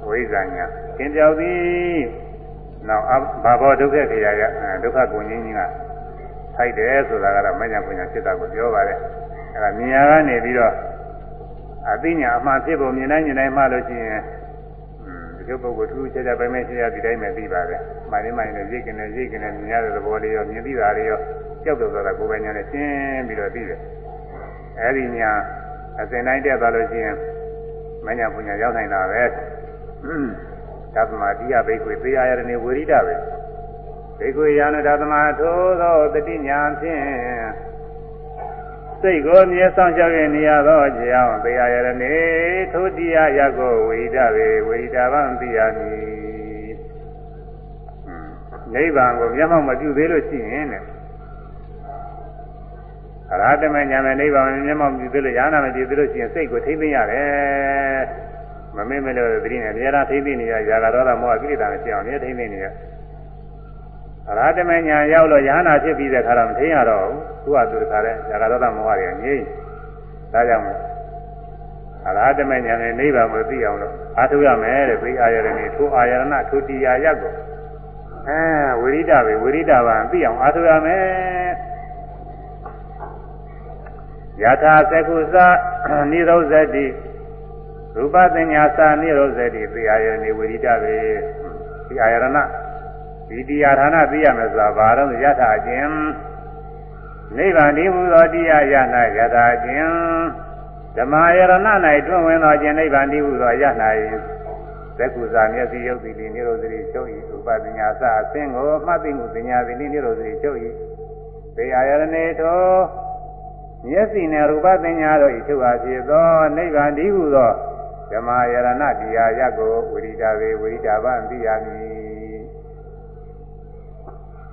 ဝိဇာညာသင်ပြောက်သည်နောက်ဘာဘောဒုက္ခခေရရဒုက္ခကိုငင်းကြီးကထိုက်တယ်ဆိုတာကတော့မညာပညာစိတ်တာကိုပြောပါတယ်အဲဒါမြင်ရကနေပြီးတော့အသိညာအမှန်ဖြစ်ဖို့မြင်တိုင်းမြင်တိုင်းမှလို့ရှိရင် ဒီလိုပုဂ္ဂိုလ်သူချက်ချက်ပဲမဲရှိရဒီတိုင်းပဲသိပါတယ်။မိုင်းမိုင်းနဲ့ရိတ်ကနေရိတ်ကနေမြင်ရတဲ့သဘောလေးရောမြင်သိတာလေးရောကြောက်တော့ဆိုတာကိုယ်ပဲညာနဲ့ရှင်းပြီးတော့သိတယ်။အဲဒီညာအစဉ်တိုင်းတက်သွားလို့ရှိရင်မညာပညာရောက်နိုင်တာပဲ။သဗ္ဗမတိယဘိက္ခွေသေယရဏေဝိရိဒပဲဘိက္ခွေယာနဓမ္မထိုသောတတိညာဖြင့် စိတ်ကိုမြဲဆောင်ရှောက်ရနေရသောကြောင့်တရားရနေထိုတရားရကိုဝိဒဝေဝိဒဗံသိရမည်နိဗ္ဗာန်ကိုမျက်မှောက်မပြုသေးလို့ရှိရင်တဲ့အရဟတမေညာမေနိဗ္ဗာန်မျက်မှောက်ပြုသေးလို့ရဟနာမပြုသေးလို့ရှိရင်စိတ်ကိုထိမ့်သိရတယ်မမေ့မလို့သတိနဲ့တရားထိမ့်သိနေရຢာကတော့မောဟကိလေသာမရှိအောင်လည်းထိမ့်သိနေရ အရဟတမေညာရောက်လို့ယ ahanan ဖြစ်ပြီးတဲ့ခါတော့မထိရတော့ဘူးသူ့ဟာသူတခါလဲဇာကရောဒမောဟတွေငြိမ့်ဒါကြောင့်အရဟတမေညာနဲ့နိဗ္ဗာန်ကိုသိအောင်လို့အားထုတ်ရမယ်တဲ့သိအာရဏနေထိုအာရဏထိုတရားရက်ကိုအဲဝိရိဒပဲဝိရိဒဘာသိအောင်အားထုတ်ရမယ်ယထာသကုသနိရောဇတိရူပသင်ညာသာနိရောဇတိသိအာရဏနေဝိရိဒပဲသိအာရဏ ဒီတရားဌာနသိရမယ်ဆိုတာဘာလို့ယထာခြင်းနိဗ္ဗာန်ဒီဟူသောတရားရ၌ယထာခြင်းဓမ္မယရဏ၌တွင်ဝင်သောခြင်းနိဗ္ဗာန်ဒီဟူသောရ၌သက္ကုဇာမျက်စိယုတ်တိနိရောဓတိချုပ်၏ဥပပညာစအသင်ကိုမှတ်သိမှုပညာတိနိရောဓတိချုပ်၏သေအာယရဏေသောမျက်စိနှင့်ရူပပညာတို့၏ချုပ်ပါဖြစ်သောနိဗ္ဗာန်ဒီဟူသောဓမ္မယရဏတရားရကိုဝိရိဒဝေဝိရိဒဗံသိရမည်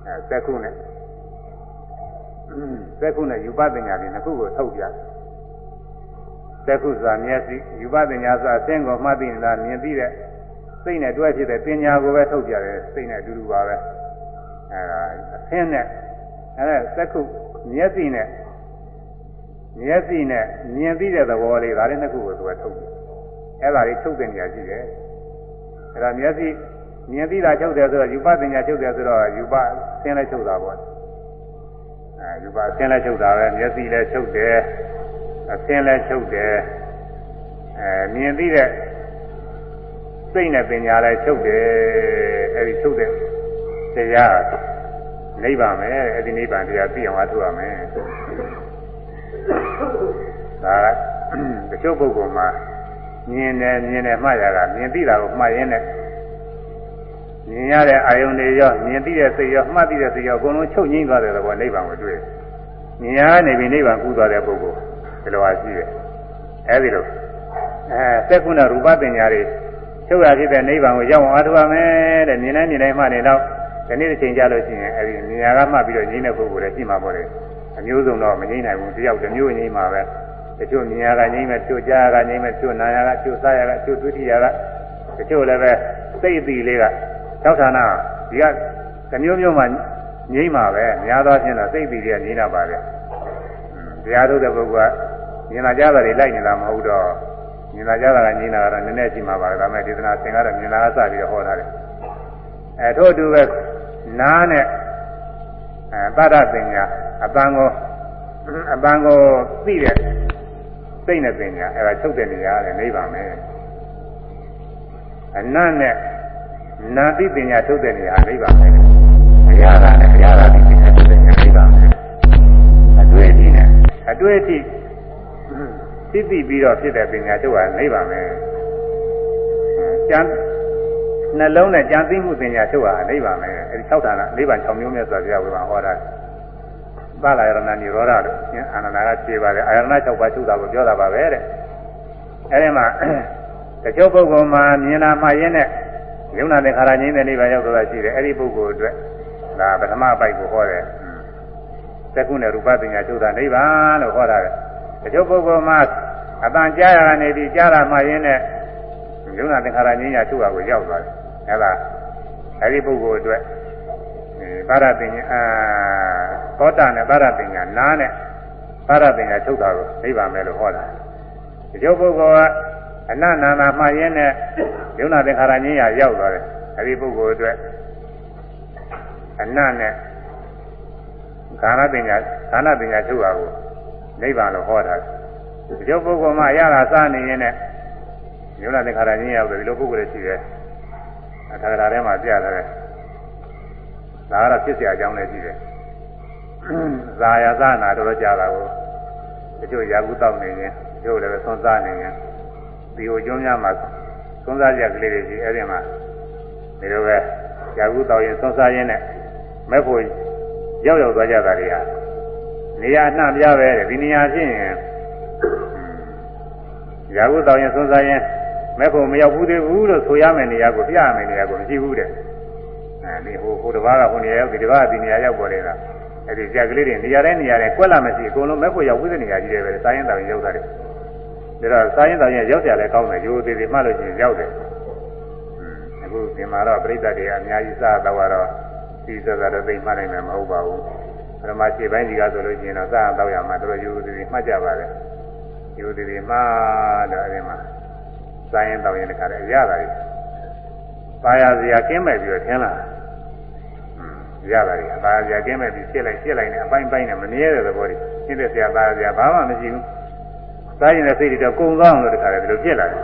အဲသက်ခုနဲ့သက်ခုနဲ့ယူပပညာတွေနှစ်ခုကိုထုတ်ပြသက်ခုစာမျက်စိယူပပညာစာအသင်ကိုမှတ်သိနေတာမြင်သိတဲ့စိတ်နဲ့တွဲဖြစ်တဲ့ပညာကိုပဲထုတ်ပြတယ်စိတ်နဲ့အတူတူပါပဲအဲဒါအသင်နဲ့အဲသက်ခုမျက်စိနဲ့မျက်စိနဲ့မြင်သိတဲ့သဘောလေးဒါလေးနှစ်ခုကိုသူကထုတ်တယ်အဲဒါလေးထုတ်တဲ့နေရာရှိတယ်အဲဒါမျက်စိ မြင်သိတာချုပ်တယ်ဆိုတော့ယူပပညာချုပ်တယ်ဆိုတော့ယူပဆင်းလဲချုပ်တာပေါ့အဲယူပဆင်းလဲချုပ်တာပဲမျက်စိလဲချုပ်တယ်အဆင်းလဲချုပ်တယ်အဲမြင်သိတဲ့စိတ်နဲ့ပညာလဲချုပ်တယ်အဲဒီချုပ်တဲ့တရားနိဗ္ဗာန်ပဲအဲဒီနိဗ္ဗာန်တရားသိအောင်အားထုတ်ရမယ်ဒါတချို့ပုဂ္ဂိုလ်မှာမြင်တယ်မြင်တယ်မှတ်ရတာမြင်သိတာကိုမှတ်ရင်းနဲ့ မြင်ရတဲ့အာယုန်တွေရောမြင်သိတဲ့စိတ်ရောမှတ်သိတဲ့စိတ်ရောအကုန်လုံးချုပ်ငိမ့်သွားတဲ့သဘောနိဗ္ဗာန်ကိုတွေ့မြင်ရနေပြီနိဗ္ဗာန်ကူးသွားတဲ့ပုဂ္ဂိုလ်ဒီလိုအားရှိတယ်အဲဒီလိုအဲသက္ကုဏရူပပညာတွေချုပ်ရဖြစ်တဲ့နိဗ္ဗာန်ကိုရောက်အောင်အားထုတ်ရမယ်တဲ့မြင်တိုင်းမြင်တိုင်းမှနေတော့ဒီနေ့တစ်ချိန်ကြာလို့ရှိရင်အဲဒီမြင်ရကမှတ်ပြီးတော့ငြိမ့်တဲ့ပုဂ္ဂိုလ်လည်းရှိမှာပေါ့လေအမျိုးစုံတော့မငြိမ့်နိုင်ဘူးတယောက်တစ်မျိုးငြိမ့်မှာပဲတချို့မြင်ရကငြိမ့်မယ်တချို့ကြားရကငြိမ့်မယ်တချို့နာရကတချို့စားရကတချို့တွေ့ရကတချို့လည်းပဲစိတ်အသီးလေးက ၆ဌာနဒီကတမျိုးမျိုးမှငြိမ့်ပါပဲများသောအားဖြင့်တော့စိတ်ပြီးတွေကငြိမ့်တာပါပဲတရားထုတ်တဲ့ပုဂ္ဂိုလ်ကမြင်လာကြတာတွေလိုက်နေတာမဟုတ်တော့မြင်လာကြတာကငြိမ့်တာကတော့နည်းနည်းရှိမှာပါဒါပေမဲ့ဒေသနာသင်္ကားတော့မြင်လာကစပြီးတော့ဟောထားတယ်အဲထို့အတူပဲနားနဲ့အဲတရပညာအပန်းကိုအပန်းကိုသိတဲ့စိတ်နဲ့ပညာအဲဒါချုပ်တဲ့နေရာလေနိဗ္ဗာန်ပဲအနတ်နဲ့ နာတိပညာထုတ်တဲ့နေရာနိဗ္ဗာန်ပဲအရာကနဲ့အရာကတိပညာထုတ်တဲ့နေရာနိဗ္ဗာန်ပဲအတွေ့အထိနဲ့အတွေ့အထိသိသိပြီးတော့ဖြစ်တဲ့ပညာထုတ်တာနိဗ္ဗာန်ပဲကျန်နှလုံးနဲ့ကြံသိမှုပညာထုတ်တာနိဗ္ဗာန်ပဲအဲဒီ၆ဌာနနိဗ္ဗာန်၆မျိုးမြတ်စွာဘုရားဝေဘာဟောတာပါလာယရဏနိရောဓလို့အာနန္ဒာကဖြေပါတယ်အာရဏ၆ပါးထုတ်တာကိုပြောတာပါပဲတဲ့အဲဒီမှာတချို့ပုဂ္ဂိုလ်မှာမြင်လာမှရင်းနဲ့ ယုံနာသင်္ခါရငြိမ်းတဲ့နိဗ္ဗာန်ရောက်သွားရှိတယ်အဲ့ဒီပုဂ္ဂိုလ်အတွက်ဒါပထမအပိုက်ကိုဟောတယ်သက္ကုနဲ့ရူပပညာချုပ်တာနိဗ္ဗာန်လို့ဟောတာပဲတချို့ပုဂ္ဂိုလ်မှာအတန်ကြားရကနေပြီးကြားတာမှရင်းနဲ့ယုံနာသင်္ခါရငြိမ်းရချုပ်တာကိုရောက်သွားတယ်အဲ့ဒါအဲ့ဒီပုဂ္ဂိုလ်အတွက်ဘာရပညာအာသောတာနဲ့ဘာရပညာနားနဲ့ဘာရပညာချုပ်တာကိုနိဗ္ဗာန်ပဲလို့ဟောတာတချို့ပုဂ္ဂိုလ်က အနန္နာနာမှရင်းနဲ့ယုံနာသင်္ခါရငြိမ်းရရောက်သွားတယ်အဲဒီပုဂ္ဂိုလ်အတွက်အနတ်နဲ့ခန္ဓာပညာခန္ဓာပညာထုတ်တာကိုနိဗ္ဗာန်လို့ဟောတာဒီလိုပုဂ္ဂိုလ်မှရတာစားနေရင်နဲ့ယုံနာသင်္ခါရငြိမ်းရောက်တယ်ဒီလိုပုဂ္ဂိုလ်တွေရှိတယ်အခါကရာထဲမှာပြရတယ်ဒါကတော့ဖြစ်เสียအကြောင်းလည်းရှိတယ်ဇာယာသနာတော်တော်ကြာတာကိုတချို့ရာဟုတောက်နေရင်တချို့လည်းသွန်စားနေရင် ဒီဟိုကျွန်းများမှာသွန်စားရကလေးတွေရှိအဲ့ဒီမှာဒီလိုပဲရာဟုတောက်ရင်သွန်စားရင်းနဲ့မဲ့ဖို့ရောက်ရောက်သွားကြတာတွေဟာနေရာနှံ့ပြပဲတဲ့ဒီနေရာဖြစ်ရင်ရာဟုတောင်ရင်သွန်စားရင်မဲ့ဖို့မရောက်ဘူးသေးဘူးလို့ဆိုရမယ်နေရာကိုပြရမယ်နေရာကိုမရှိဘူးတဲ့အဲဒီဟိုဟိုတစ်ပါးကဟိုနေရာရောက်ဒီတစ်ပါးကဒီနေရာရောက်ပေါ်နေတာအဲ့ဒီကြက်ကလေးတွေနေရာတိုင်းနေရာတိုင်းကွက်လာမရှိအကုန်လုံးမဲ့ဖို့ရောက်ဘူးတဲ့နေရာကြီးတွေပဲစာရင်တောင်ရောက်တာတယ် ဒါတော့စာရင်တောင်ရင်ရောက်ကြလဲကောင်းတယ်ရိုးသေးသေးမှလို့ရှိရင်ရောက်တယ်အခုဒီမှာတော့ပြိဿတွေအများကြီးစားတော့တော့ဒီစကားတော့သိမှနိုင်မှာမဟုတ်ပါဘူးပထမရှိပိုင်းကြီးကဆိုလို့ရှိရင်တော့စားတော့ရမှာတို့ရိုးသေးသေးမှတ်ကြပါလေရိုးသေးသေးမှတော့အဲဒီမှာစာရင်တောင်ရင်တခါတည်းရတာကြီးပါရစရာကင်းမဲ့ပြီးတော့ထင်းလာရတာကြီးပါရစရာကင်းမဲ့ပြီးဖြစ်လိုက်ဖြစ်လိုက်နဲ့အပိုင်းပိုင်းနဲ့မမြဲတဲ့သဘောတွေရှင်းတဲ့ဆရာပါရစရာဘာမှမရှိဘူး စားရင်တဲ့စိတ်တွေတော့ကုံကောင်းလို့တခါတည်းဒီလိုဖြစ်လာတယ်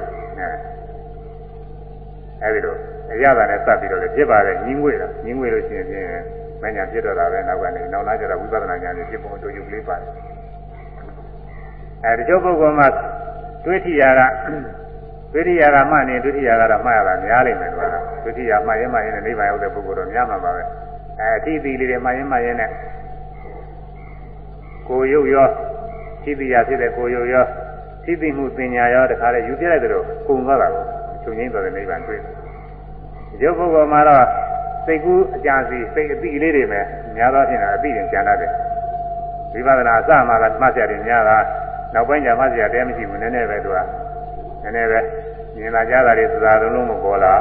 အဲအဲဒီလိုရတာနဲ့စပ်ပြီးတော့လည်းဖြစ်ပါတယ်ညင်းငွေတာညင်းငွေလို့ရှိရင်ဖြင့်မညာဖြစ်တော့တာပဲနောက်ကနေနောက်လာကြတော့ဝိပဿနာဉာဏ်နဲ့ဖြစ်ပုံတို့ယူကလေးပါတယ်အဲဒီကျုပ်ပုဂ္ဂိုလ်မှာတွေးထီရတာဒုတိယကမှတ်နေဒုတိယကတော့မှတ်ရတာများလိမ့်မယ်ကွာဒုတိယမှတ်ရင်မှတ်ရင်နိဗ္ဗာန်ရောက်တဲ့ပုဂ္ဂိုလ်တော့များမှာပါပဲအဲအတိအသီလေးတွေမှတ်ရင်မှတ်ရင်နဲ့ကိုရုပ်ရောသိတိယဖြစ်တဲ့ကိုရုပ်ရော သိသိမှုပညာရောတခါလေယူပြလိုက်တယ်လို့ကုံသွားတာကိုချုပ်ငိမ့်တော်တဲ့နိဗ္ဗာန်တွေ့တယ်ရုပ်ပုဂ္ဂိုလ်မှာတော့စိတ်ကူးအကြံစီစိတ်အတိလေးတွေပဲများသောဖြင့်အတိတွေကျန်တတ်တယ်ဝိပဿနာအစမှကမှတ်ရတယ်များတာနောက်ပိုင်းကျမှတ်ရတဲ့မရှိဘူးနည်းနည်းပဲသူကနည်းနည်းပဲမြင်လာကြတာတွေသာလုံးလုံးမပေါ်လာ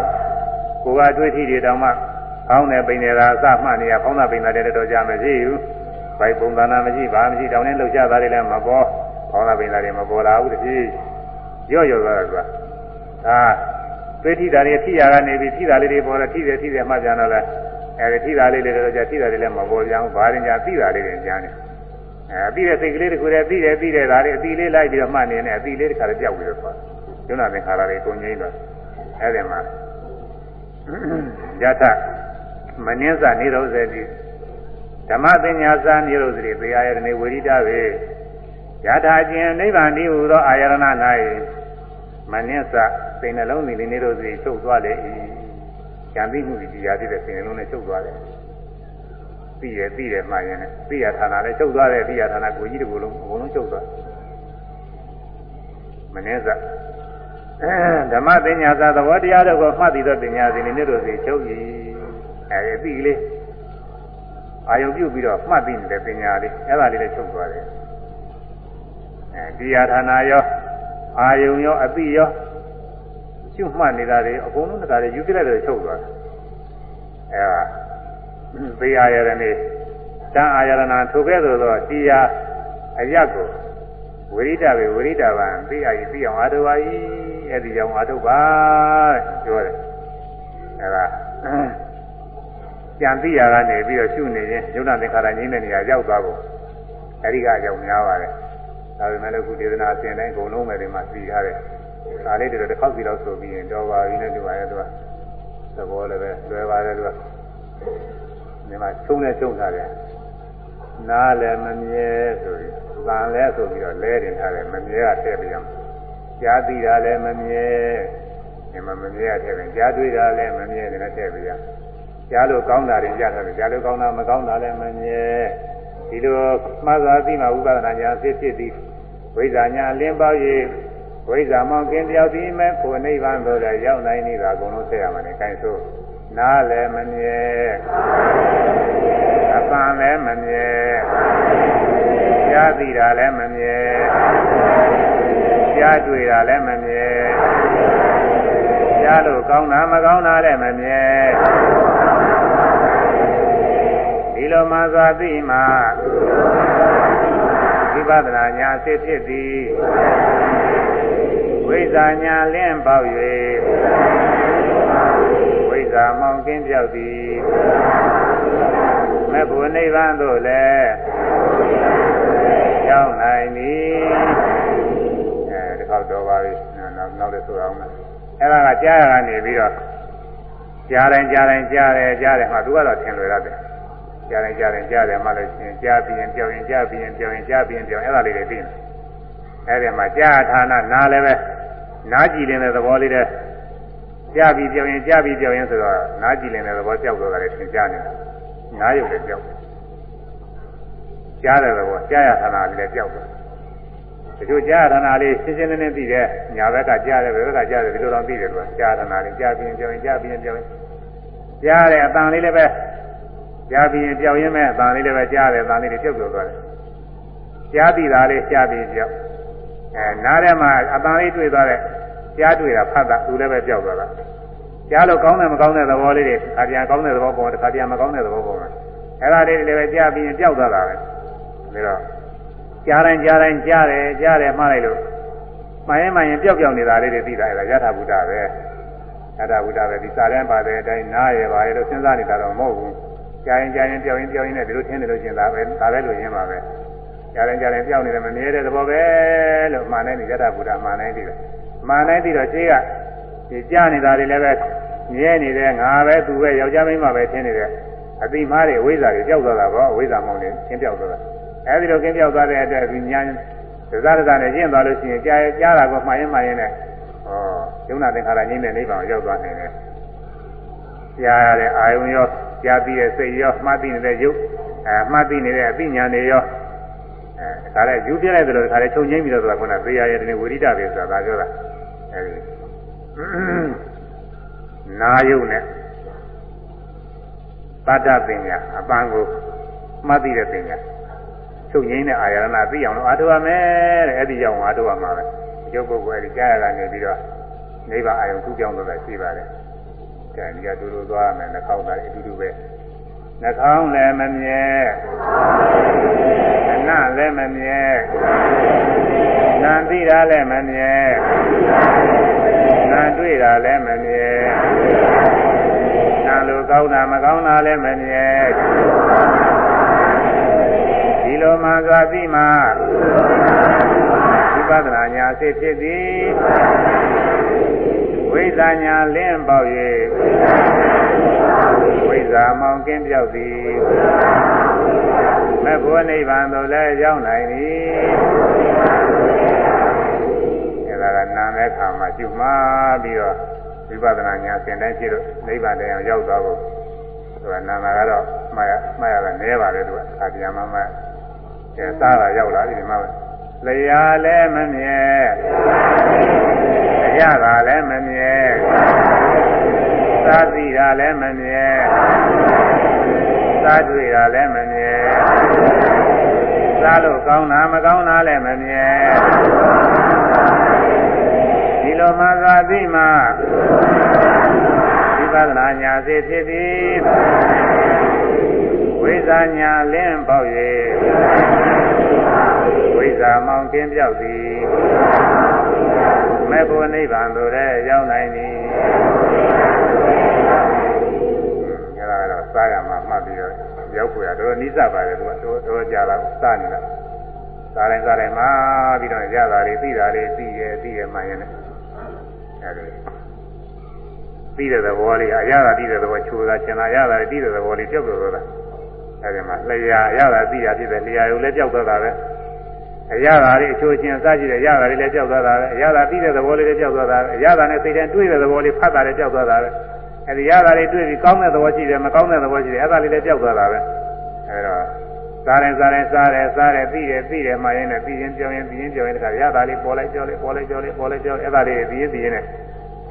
ကိုကအတွေ့အထိတွေတောင်မှကောင်းတယ်ပိန်နေတာအစမှတ်နေရဖောင်းတာပိန်တာတဲ့တော့ကြာမရှိဘူးဘိုက်ပုံသဏ္ဍာန်မရှိဘာမရှိတောင်းနဲ့လှုပ်ရှားတာတွေလည်းမပေါ် ဖောင်းတာပိန်တာတွေမပေါ်လာဘူးတည်းရော့ရော့သွားတာကအာတွေ့ထိတာတွေထိရကနေပြီးထိတာလေးတွေပေါ်တော့ထိတယ်ထိတယ်မှပြန်တော့လဲအဲဒီထိတာလေးတွေတော့ကြာထိတာတွေလည်းမပေါ်ပြန်ဘူးဘာရင်ကြာထိတာလေးတွေကြာနေအဲပြီးတဲ့စိတ်ကလေးတခုတည်းပြီးတယ်ပြီးတယ်ဒါလေးအတိလေးလိုက်ပြီးတော့မှတ်နေတယ်အတိလေးတစ်ခါတည်းပြောက်ပြီးတော့သွားယုံနာသင်္ခါရတွေကုန်ငိမ့်တော့အဲ့ဒီမှာယထမနင်းစနေရောဇတိဓမ္မပညာစာနေရောဇတိသေယရနေဝိရိဒဝေ ယထာခြင်းနိဗ္ဗာန်တည်းဟူသောအာယရဏ၌မနင်းစစိတ်နှလုံးသည်နေရောဇတိချုပ်သွားလေ၏ဉာဏ်သိမှုဒီတရားဖြစ်တဲ့စိတ်နှလုံးနဲ့ချုပ်သွားတယ်သိရသိရမှရင်လည်းသိရဌာနလည်းချုပ်သွားတယ်သိရဌာနကိုကြီးတကူလုံးအကုန်လုံးချုပ်သွားမနင်းစဓမ္မပညာသာသဘောတရားတို့ကိုမှတ်ပြီးတော့ပညာစဉ်နေတို့စီချုပ်ရည်အဲဒီအသိကလေးအာယုပြုပြီးတော့မှတ်ပြီးနေတဲ့ပညာလေးအဲ့ဒါလေးလည်းချုပ်သွားတယ် အဲဒီယာဌာနာရောအာယုံရောအသိရောရှုမှတ်နေတာတွေအကုန်လုံးတခါလေယူပြလိုက်တော့ချုပ်သွားတယ်အဲဒါသေအာယရဏေတန်အာယရဏထိုကဲ့သို့သောတရားအရက်ကိုဝိရိဒပဲဝိရိဒဗံသိအာယသိအောင်အာထုပါ၏အဲ့ဒီကြောင့်အာထုပါပြောတယ်အဲဒါကြံသိရကနေပြီးတော့ရှုနေရင်ယုံနာသင်္ခါရငြိမ်းတဲ့နေရာရောက်သွားဖို့အဲဒီကအကြောင်းများပါတယ် ဒါပေမဲ့လည်းခုဒေသနာအစဉ်တိုင်းအကုန်လုံးပဲဒီမှာသိထားတယ်ဒါလေးတွေတော့တစ်ခေါက်စီတော့ဆိုပြီးရင်တော့ပါပြီနဲ့ဒီပါရဲ့သူကသဘောလည်းပဲလွယ်ပါတယ်သူကဒီမှာချုံနဲ့ချုံထားတယ်နားလည်းမမြဲဆိုပြီးသံလဲဆိုပြီးတော့လဲတင်ထားတယ်မမြဲကထည့်ပြရမယ်ကြားသိတာလည်းမမြဲဒီမှာမမြဲထည့်ပြန်ကြားတွေ့တာလည်းမမြဲတယ်လည်းထည့်ပြရကြားလို့ကောင်းတာတွေကြားထားတယ်ကြားလို့ကောင်းတာမကောင်းတာလည်းမမြဲ ဒီလိုမှားသာသိမှဝိပဿနာညာဖြစ်ဖြစ်သည်ဝိဇ္ဇာညာအလင်းပေါ၍ဝိဇ္ဇာမောင်ကင်းတယောက်ဒီမဲ့ကိုနိဗ္ဗာန်သို့လည်းရောက်နိုင်နေတာအကုန်လုံးဆက်ရမှာလေအဲဒါဆိုနားလည်းမမြဲအပံလည်းမမြဲကြားသိတာလည်းမမြဲကြားတွေ့တာလည်းမမြဲကြားလို့ကောင်းတာမကောင်းတာလည်းမမြဲ ဒီလိုမှသာသိမှဝိပဿနာညာဖြစ်ဖြစ်သည်ဝိဇ္ဇာညာလင်းပေါက်၍ဝိဇ္ဇာမောင်ကင်းပြောက်သည်မေဖို့နိဗ္ဗာန်သို့လည်းရောက်နိုင်သည်အဲဒီခေါက်တော်ပါပြီနောက်နောက်လည်းဆိုအောင်မယ်အဲ့ဒါကကြားရကနေပြီးတော့ကြားတိုင်းကြားတိုင်းကြားတယ်ကြားတယ်မှသူကတော့ထင်လွယ်ရတယ် ကြားတိုင်းကြားတိုင်းကြားတယ်မှလည်းရှင်ကြားပြီးရင်ပြောင်းရင်ကြားပြီးရင်ပြောင်းရင်ကြားပြီးရင်ပြောင်းအဲ့ဒါလေးတွေသိတယ်အဲ့ဒီမှာကြားဌာနနားလည်းပဲနားကြည့်နေတဲ့သဘောလေးတဲ့ကြားပြီးပြောင်းရင်ကြားပြီးပြောင်းရင်ဆိုတော့နားကြည့်နေတဲ့သဘောကြောက်တော့တာလည်းသင်ကြားနေတာနားရုပ်လည်းကြောက်တယ်ကြားတဲ့သဘောကြားရဌာနလေးလည်းကြောက်တယ်တချို့ကြားရဌာနလေးရှင်းရှင်းလင်းလင်းသိတယ်ညာဘက်ကကြားတယ်ဘယ်ဘက်ကကြားတယ်ဒီလိုတော့သိတယ်ကွာကြားဌာနလေးကြားပြီးရင်ကြောက်ရင်ကြားပြီးရင်ကြောက်ရင်ကြားတယ်အတန်လေးလည်းပဲ ကြားပြီးရင်ကြောက်ရင်ပဲအတန်လေးလည်းပဲကြားတယ်အတန်လေးတွေပြုတ်ပြောသွားတယ်ကြားပြီးသားလေးကြားပြီးကြောက်အဲနားထဲမှာအတန်လေးတွေ့သွားတဲ့ကြားတွေ့တာဖတ်တာသူလည်းပဲကြောက်သွားတာကြားလို့ကောင်းတယ်မကောင်းတဲ့သဘောလေးတွေခါပြန်ကောင်းတဲ့သဘောပေါ်တယ်ခါပြန်မကောင်းတဲ့သဘောပေါ်တယ်အဲ့ဒါလေးတွေလည်းပဲကြားပြီးရင်ကြောက်သွားတာပဲဒါတော့ကြားတိုင်းကြားတိုင်းကြားတယ်ကြားတယ်မှားလိုက်လို့မှန်ရင်မှန်ရင်ပျောက်ပျောက်နေတာလေးတွေသိတာအဲ့ဒါယထာဘုဒ္ဓပဲယထာဘုဒ္ဓပဲဒီစာတန်းပါတဲ့အတိုင်းနားရပါလေလို့စဉ်းစားနေတာတော့မဟုတ်ဘူး ကြားရင်ကြားရင်ပျောက်ရင်ပျောက်ရင်လည်းဒီလိုထင်တယ်လို့ရှင်းတာပဲဒါပဲလို့ရင်းပါပဲကြားရင်ကြားရင်ပျောက်နေတယ်မမြဲတဲ့သဘောပဲလို့မှန်တယ်ယထာဘုဒ္ဓမှန်တယ်သိတယ်မှန်တယ်သိတော့ရှင်းကဒီကြားနေတာတွေလည်းပဲမြဲနေတယ်ငါပဲသူပဲယောက်ျားမိန်းမပဲထင်နေတယ်အတိမားတွေအဝိဇ္ဇာတွေကြောက်သွားတာပေါ့အဝိဇ္ဇာမောင်းနေသင်ပြောက်သွားတာအဲဒီလိုကင်းပြောက်သွားတဲ့အတွက်ဒီညာဒဇာဒဇာနဲ့ကျင့်သွားလို့ရှိရင်ကြားကြားတာကိုမှားရင်မှားရင်နဲ့ဟောယုံနာသင်္ခါရငြိမ့်တဲ့နိဗ္ဗာန်ကိုရောက်သွားနိုင်တယ်ကြားရတဲ့အာယုံရော ကြားပြီးတဲ့စိတ်ရောမှတ်သိနေတဲ့ယုတ်အဲမှတ်သိနေတဲ့အသိဉာဏ်တွေရောအဲဒါလည်းယူပြလိုက်တယ်လို့ဒါလည်းချုပ်ငိမ့်ပြီးတော့ဆိုတာကသေရရဲ့ဒီဝိရိဒပဲဆိုတာဒါပြောတာအဲဒီနာယုတ်နဲ့သတ္တပညာအပန်းကိုမှတ်သိတဲ့ပညာချုပ်ငိမ့်တဲ့အာရဏသိအောင်လို့အားထုတ်ရမယ်တဲ့အဲ့ဒီကြောင့်အားထုတ်ရမှာပဲရုပ်ပုဂ္ဂိုလ်အဲ့ဒီကြားရတာနေပြီးတော့နိဗ္ဗာန်အာယုံထူးပြောင်းတော့ရှိပါတယ်။ ဒါဒီကတူတူသွားရမယ်နှာခေါင်းသားအတူတူပဲနှာခေါင်းလည်းမမြဲအနလည်းမမြဲနာသိတာလည်းမမြဲနာတွေ့တာလည်းမမြဲနာလိုကောင်းတာမကောင်းတာလည်းမမြဲဒီလိုမှသာသိမှဝိပဿနာညာစိတ်ဖြစ်သည် ဝိဇ္ဇာညာလင်းပေါက်၍ဝိဇ္ဇာမောင်ကင်းပြောက်သည်မဲ့ဘုရားနိဗ္ဗာန်သို့လည်းရောက်နိုင်သည်အဲဒါကနာမဲ့ခါမှာကျุမှားပြီးတော့ဝိပဿနာညာသင်တိုင်းရှိလို့နိဗ္ဗာန်တရားရောက်သွားဖို့သူကနာမှာကတော့မှားရမှားရတာနည်းပါလေသူကအာပြန်မှမှကျဲစားတာရောက်လာပြီဒီမှာ လျာလည်းမမြဲရတာလည်းမမြဲသာသိတာလည်းမမြဲသာတွေ့တာလည်းမမြဲသာလို့ကောင်းတာမကောင်းတာလည်းမမြဲဒီလိုမှသာသိမှဝိပဿနာညာစေဖြစ်သည်ဝိဇာညာလင်းပေါက်၍ဝိ ဇာမောင်ကင်းပြောက်သည်မေဖို့နိဗ္ဗာန်သို့လည်းရောက်နိုင်သည်အဲဒါတော့စားရမှာမှတ်ပြီးတော့ရောက်ခွေရတော့နိစ္စပါတယ်သူကတော့တော့ကြာလာစားနေတာစားတိုင်းစားတိုင်းမှာပြီးတော့ရတာတွေသိတာတွေသိရဲ့သိရဲ့မှရင်လည်းအဲဒီသိတဲ့သဘောလေးအရသာသိတဲ့သဘောချိုးတာကျင်လာရတာသိတဲ့သဘောလေးပြုတ်ပြောတာအဲဒီမှာလျှာရတာသိတာဖြစ်တယ်လျှာရုပ်လည်းပြောက်သွားတာပဲ အရသာလေးအချိုးချင်းစကြည့်တယ်ရတာလေးလည်းပြောက်သွားတာပဲအရသာသိတဲ့သဘောလေးလည်းပြောက်သွားတာပဲအရသာနဲ့စိတ်ထဲတွေးတဲ့သဘောလေးဖတ်တာလည်းပြောက်သွားတာပဲအဲဒီရတာလေးတွေးပြီးကောင်းတဲ့သဘောရှိတယ်မကောင်းတဲ့သဘောရှိတယ်အဲဒါလေးလည်းပြောက်သွားတာပဲအဲတော့စားတယ်စားတယ်စားတယ်စားတယ်ပြီးတယ်ပြီးတယ်မှရင်လည်းပြီးရင်ပြောရင်ပြီးရင်ပြောရင်တခါရတာလေးပေါ်လိုက်ပြောလိုက်ပေါ်လိုက်ပြောလိုက်ပေါ်လိုက်ပြောအဲဒါလေးပြီးရင်ပြီးရင်လည်း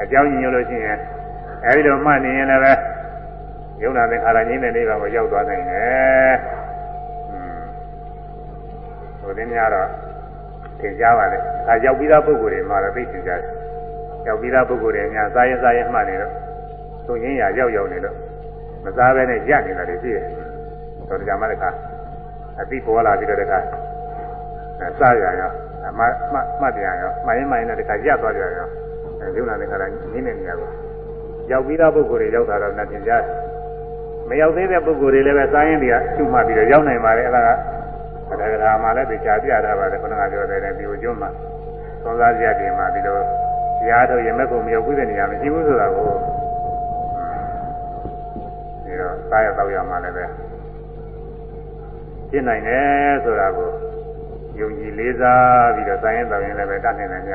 အကြောင်းညင်လို့ရှိရင်အဲဒီလိုမှတ်နေရင်လည်းပဲယုံနာသင်္ခါရငြိမ်းတဲ့နေပါကိုရောက်သွားနိုင်တယ် ဟိုတင်းများတော့သင်ကြားပါလေဒါရောက်ပြီးသားပုဂ္ဂိုလ်တွေမှာလည်းသိသင်ကြားတယ်ရောက်ပြီးသားပုဂ္ဂိုလ်တွေများစားရင်စားရင်မှတ်နေတော့သူရင်းရရောက်ရောက်နေတော့မစားဘဲနဲ့ရက်နေတာတွေသိတယ်ဆိုတော့ကြမှာတခါအသိပေါ်လာပြီးတော့တခါစားရရောအမမှမှတ်ပြန်ရောမှရင်မှရင်နဲ့တခါရက်သွားကြရောယုံနာသင်္ခါရငြိမ်းတဲ့နေရာကိုရောက်ပြီးသားပုဂ္ဂိုလ်တွေရောက်တာတော့နဲ့သင်ကြားတယ်မရောက်သေးတဲ့ပုဂ္ဂိုလ်တွေလည်းပဲစားရင်တွေကကျွမှတ်ပြီးတော့ရောက်နိုင်ပါတယ်အဲ့ဒါက ဒါကရာမှာလည်းတရားပြထားပါတယ်ခொနကပြောတယ်လည်းဒီကိုကျွမှာသုံးစားကြတယ်မှာဒီလိုတရားထုတ်ရင်မဲ့ဖို့မရောက်ဘူးတဲ့နေရာမရှိဘူးဆိုတာကိုဒီတော့စားရတော့ရမှာလည်းပဲရှင်းနိုင်တယ်ဆိုတာကိုယုံကြည်လေးစားပြီးတော့စားရင်တော့ရင်လည်းပဲတတ်နိုင်တယ်ည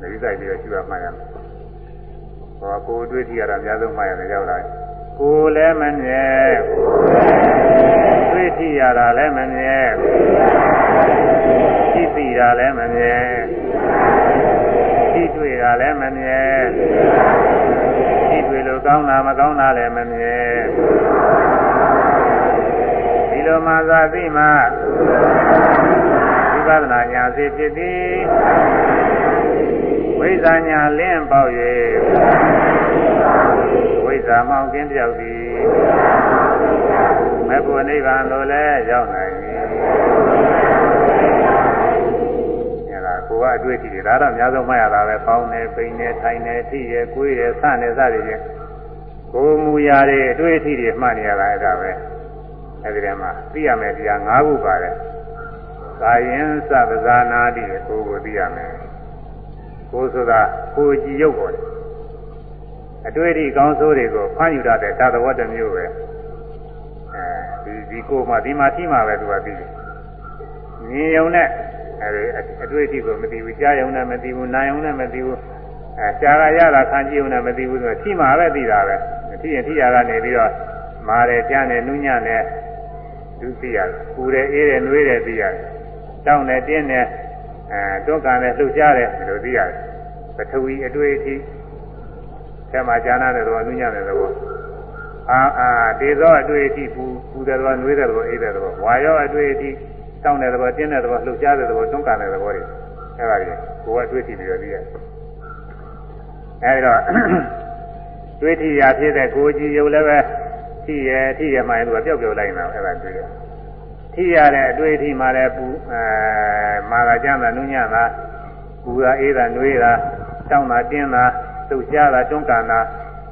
နေပြီးဆိုင်ပြီးတော့ရှိရမှရမယ်ဟောကိုယ်တွေ့ကြည့်ရတာအများဆုံးမှရတယ်ရောက်လာတယ်ကိုယ်လည်းမမြဲသ တွေ့ထိရတာလည်းမမြဲကြည့်သိတာလည်းမမြဲကြည့်တွေ့တာလည်းမမြဲကြည့်တွေ့လို့ကောင်းတာမကောင်းတာလည်းမမြဲဒီလိုမှသာသိမှဝိပဿနာညာစေဖြစ်သည်ဝိဇ္ဇာညာလင်းပေါက်၍ဝိဇ္ဇာမောင်ကင်းပြောက်သည် မေဖို့နိဗ္ဗာန်လိုလည်းရောက်နိုင်သည်အဲဒါကိုကအတွေ့အထိတွေဒါတော့အများဆုံးမှတ်ရတာပဲပေါင်းနေပိန်နေထိုင်နေထိရကိုယ်ရဆနေစသည်ဖြင့်ကိုယ်မူရာတွေအတွေ့အထိတွေမှတ်နေရတာအဲ့ဒါပဲအဲဒီထဲမှာသိရမယ်တရား၅ခုပါတယ်ကာယင်သဗ္ဗဇာနာတိကိုယ်ကိုသိရမယ်ကိုယ်ဆိုတာကိုယ်ကြည်ရုပ်ပေါ်တယ်အတွေ့အထိကောင်းဆိုးတွေကိုဖန်ယူတတ်တဲ့သတ္တဝတ္တမျိုးပဲအဲ ဒီဒီကိုယ်မှဒီမှာရှိမှပဲသူကသိတယ်မြင်ယုံနဲ့အဲဒီအတွေ့အထိကိုမသိဘူးကြားယုံနဲ့မသိဘူးနားယုံနဲ့မသိဘူးအဲရှားရရတာခံကြည့်ယုံနဲ့မသိဘူးဆိုတော့ရှိမှပဲသိတာပဲထိရင်ထိရကနေပြီးတော့မာတယ်ကြားတယ်နူးညံ့တယ်သူသိရတယ်ပူတယ်အေးတယ်နှွေးတယ်သိရတယ်တောင်းတယ်တင်းတယ်အဲတွန်းကန်တယ်လှုပ်ရှားတယ်ဒီလိုသိရတယ်ပထဝီအတွေ့အထိထဲမှာဈာနာတယ်တော့နူးညံ့တယ်တော့ အာအာဒေသောအတွေ့အထိပူပူတယ်တော့နှွေးတယ်တော့အေးတယ်တော့ဝါရောအတွေ့အထိတောင်းတယ်တော့တင်းတယ်တော့လှုပ်ရှားတယ်တော့တွန်းကန်တယ်တော့တွေအဲ့ဒါကြီးကိုယ်ကအတွေ့အထိတွေသိရတယ်အဲဒီတော့တွေ့ထိရာဖြစ်တဲ့ကိုကြီးရုပ်လည်းပဲထိရထိရမှရင်သူကပျောက်ပျောက်လိုက်နေတာအဲ့ဒါတွေ့ရထိရတဲ့အတွေ့အထိမှလည်းပူအဲမာတာကျမ်းတာနုညံ့တာပူတာအေးတာနှွေးတာတောင်းတာတင်းတာသုတ်ရှားတာတွန်းကန်တာ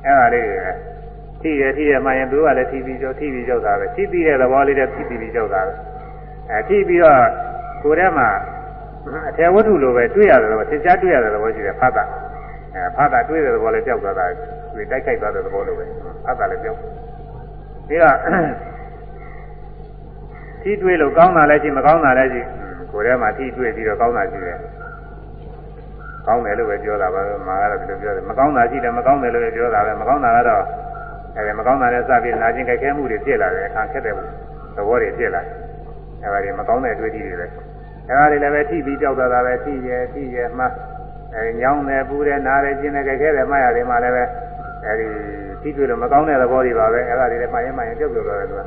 အဲ့ဒါလေးတွေ ထိရထိရမှရင်သူကလည်းထိပြီးကြောက်ထိပြီးကြောက်တာပဲထိပြီးတဲ့သဘောလေးတွေထိပြီးကြောက်တာပဲအဲထိပြီးတော့ကိုယ်ထဲမှာအထေဝတ္ထုလိုပဲတွေ့ရတယ်လို့သင်္ချာတွေ့ရတယ်လို့ရှိတယ်ဖတ်တာအဲဖတ်တာတွေ့တဲ့သဘောလေးကြောက်သွားတာဒီတိုက်ခိုက်သွားတဲ့သဘောလိုပဲဖတ်တာလည်းကြောက်ပြီးတော့ထီးတွေးလို့ကောင်းတာလည်းရှိမကောင်းတာလည်းရှိကိုယ်ထဲမှာထီးတွေးပြီးတော့ကောင်းတာရှိတယ်ကောင်းတယ်လို့ပဲပြောတာပါမာကတော့ဒီလိုပြောတယ်မကောင်းတာရှိတယ်မကောင်းတယ်လို့ပဲပြောတာပဲမကောင်းတာကတော့ အဲဒီမကောင်းတာလည်းစပြီးနာကျင်ကြိုက်ခဲမှုတွေဖြစ်လာတယ်အခါခက်တဲ့သဘောတွေဖြစ်လာတယ်အဲဒီမကောင်းတဲ့အတွေ့အထိတွေပဲအဲဒါတွေလည်းပဲထိပြီးကြောက်တာပဲထိရထိရမှအဲဒီညောင်းတယ်ပူတယ်နားတယ်ကျင်တယ်ကြိုက်ခဲတယ်မှတ်ရတယ်မှလည်းပဲအဲဒီထိတွေ့လို့မကောင်းတဲ့သဘောတွေပါပဲအဲဒါတွေလည်းမှတ်ရင်မှတ်ရင်ကြောက်ကြောက်သွားတယ်သူက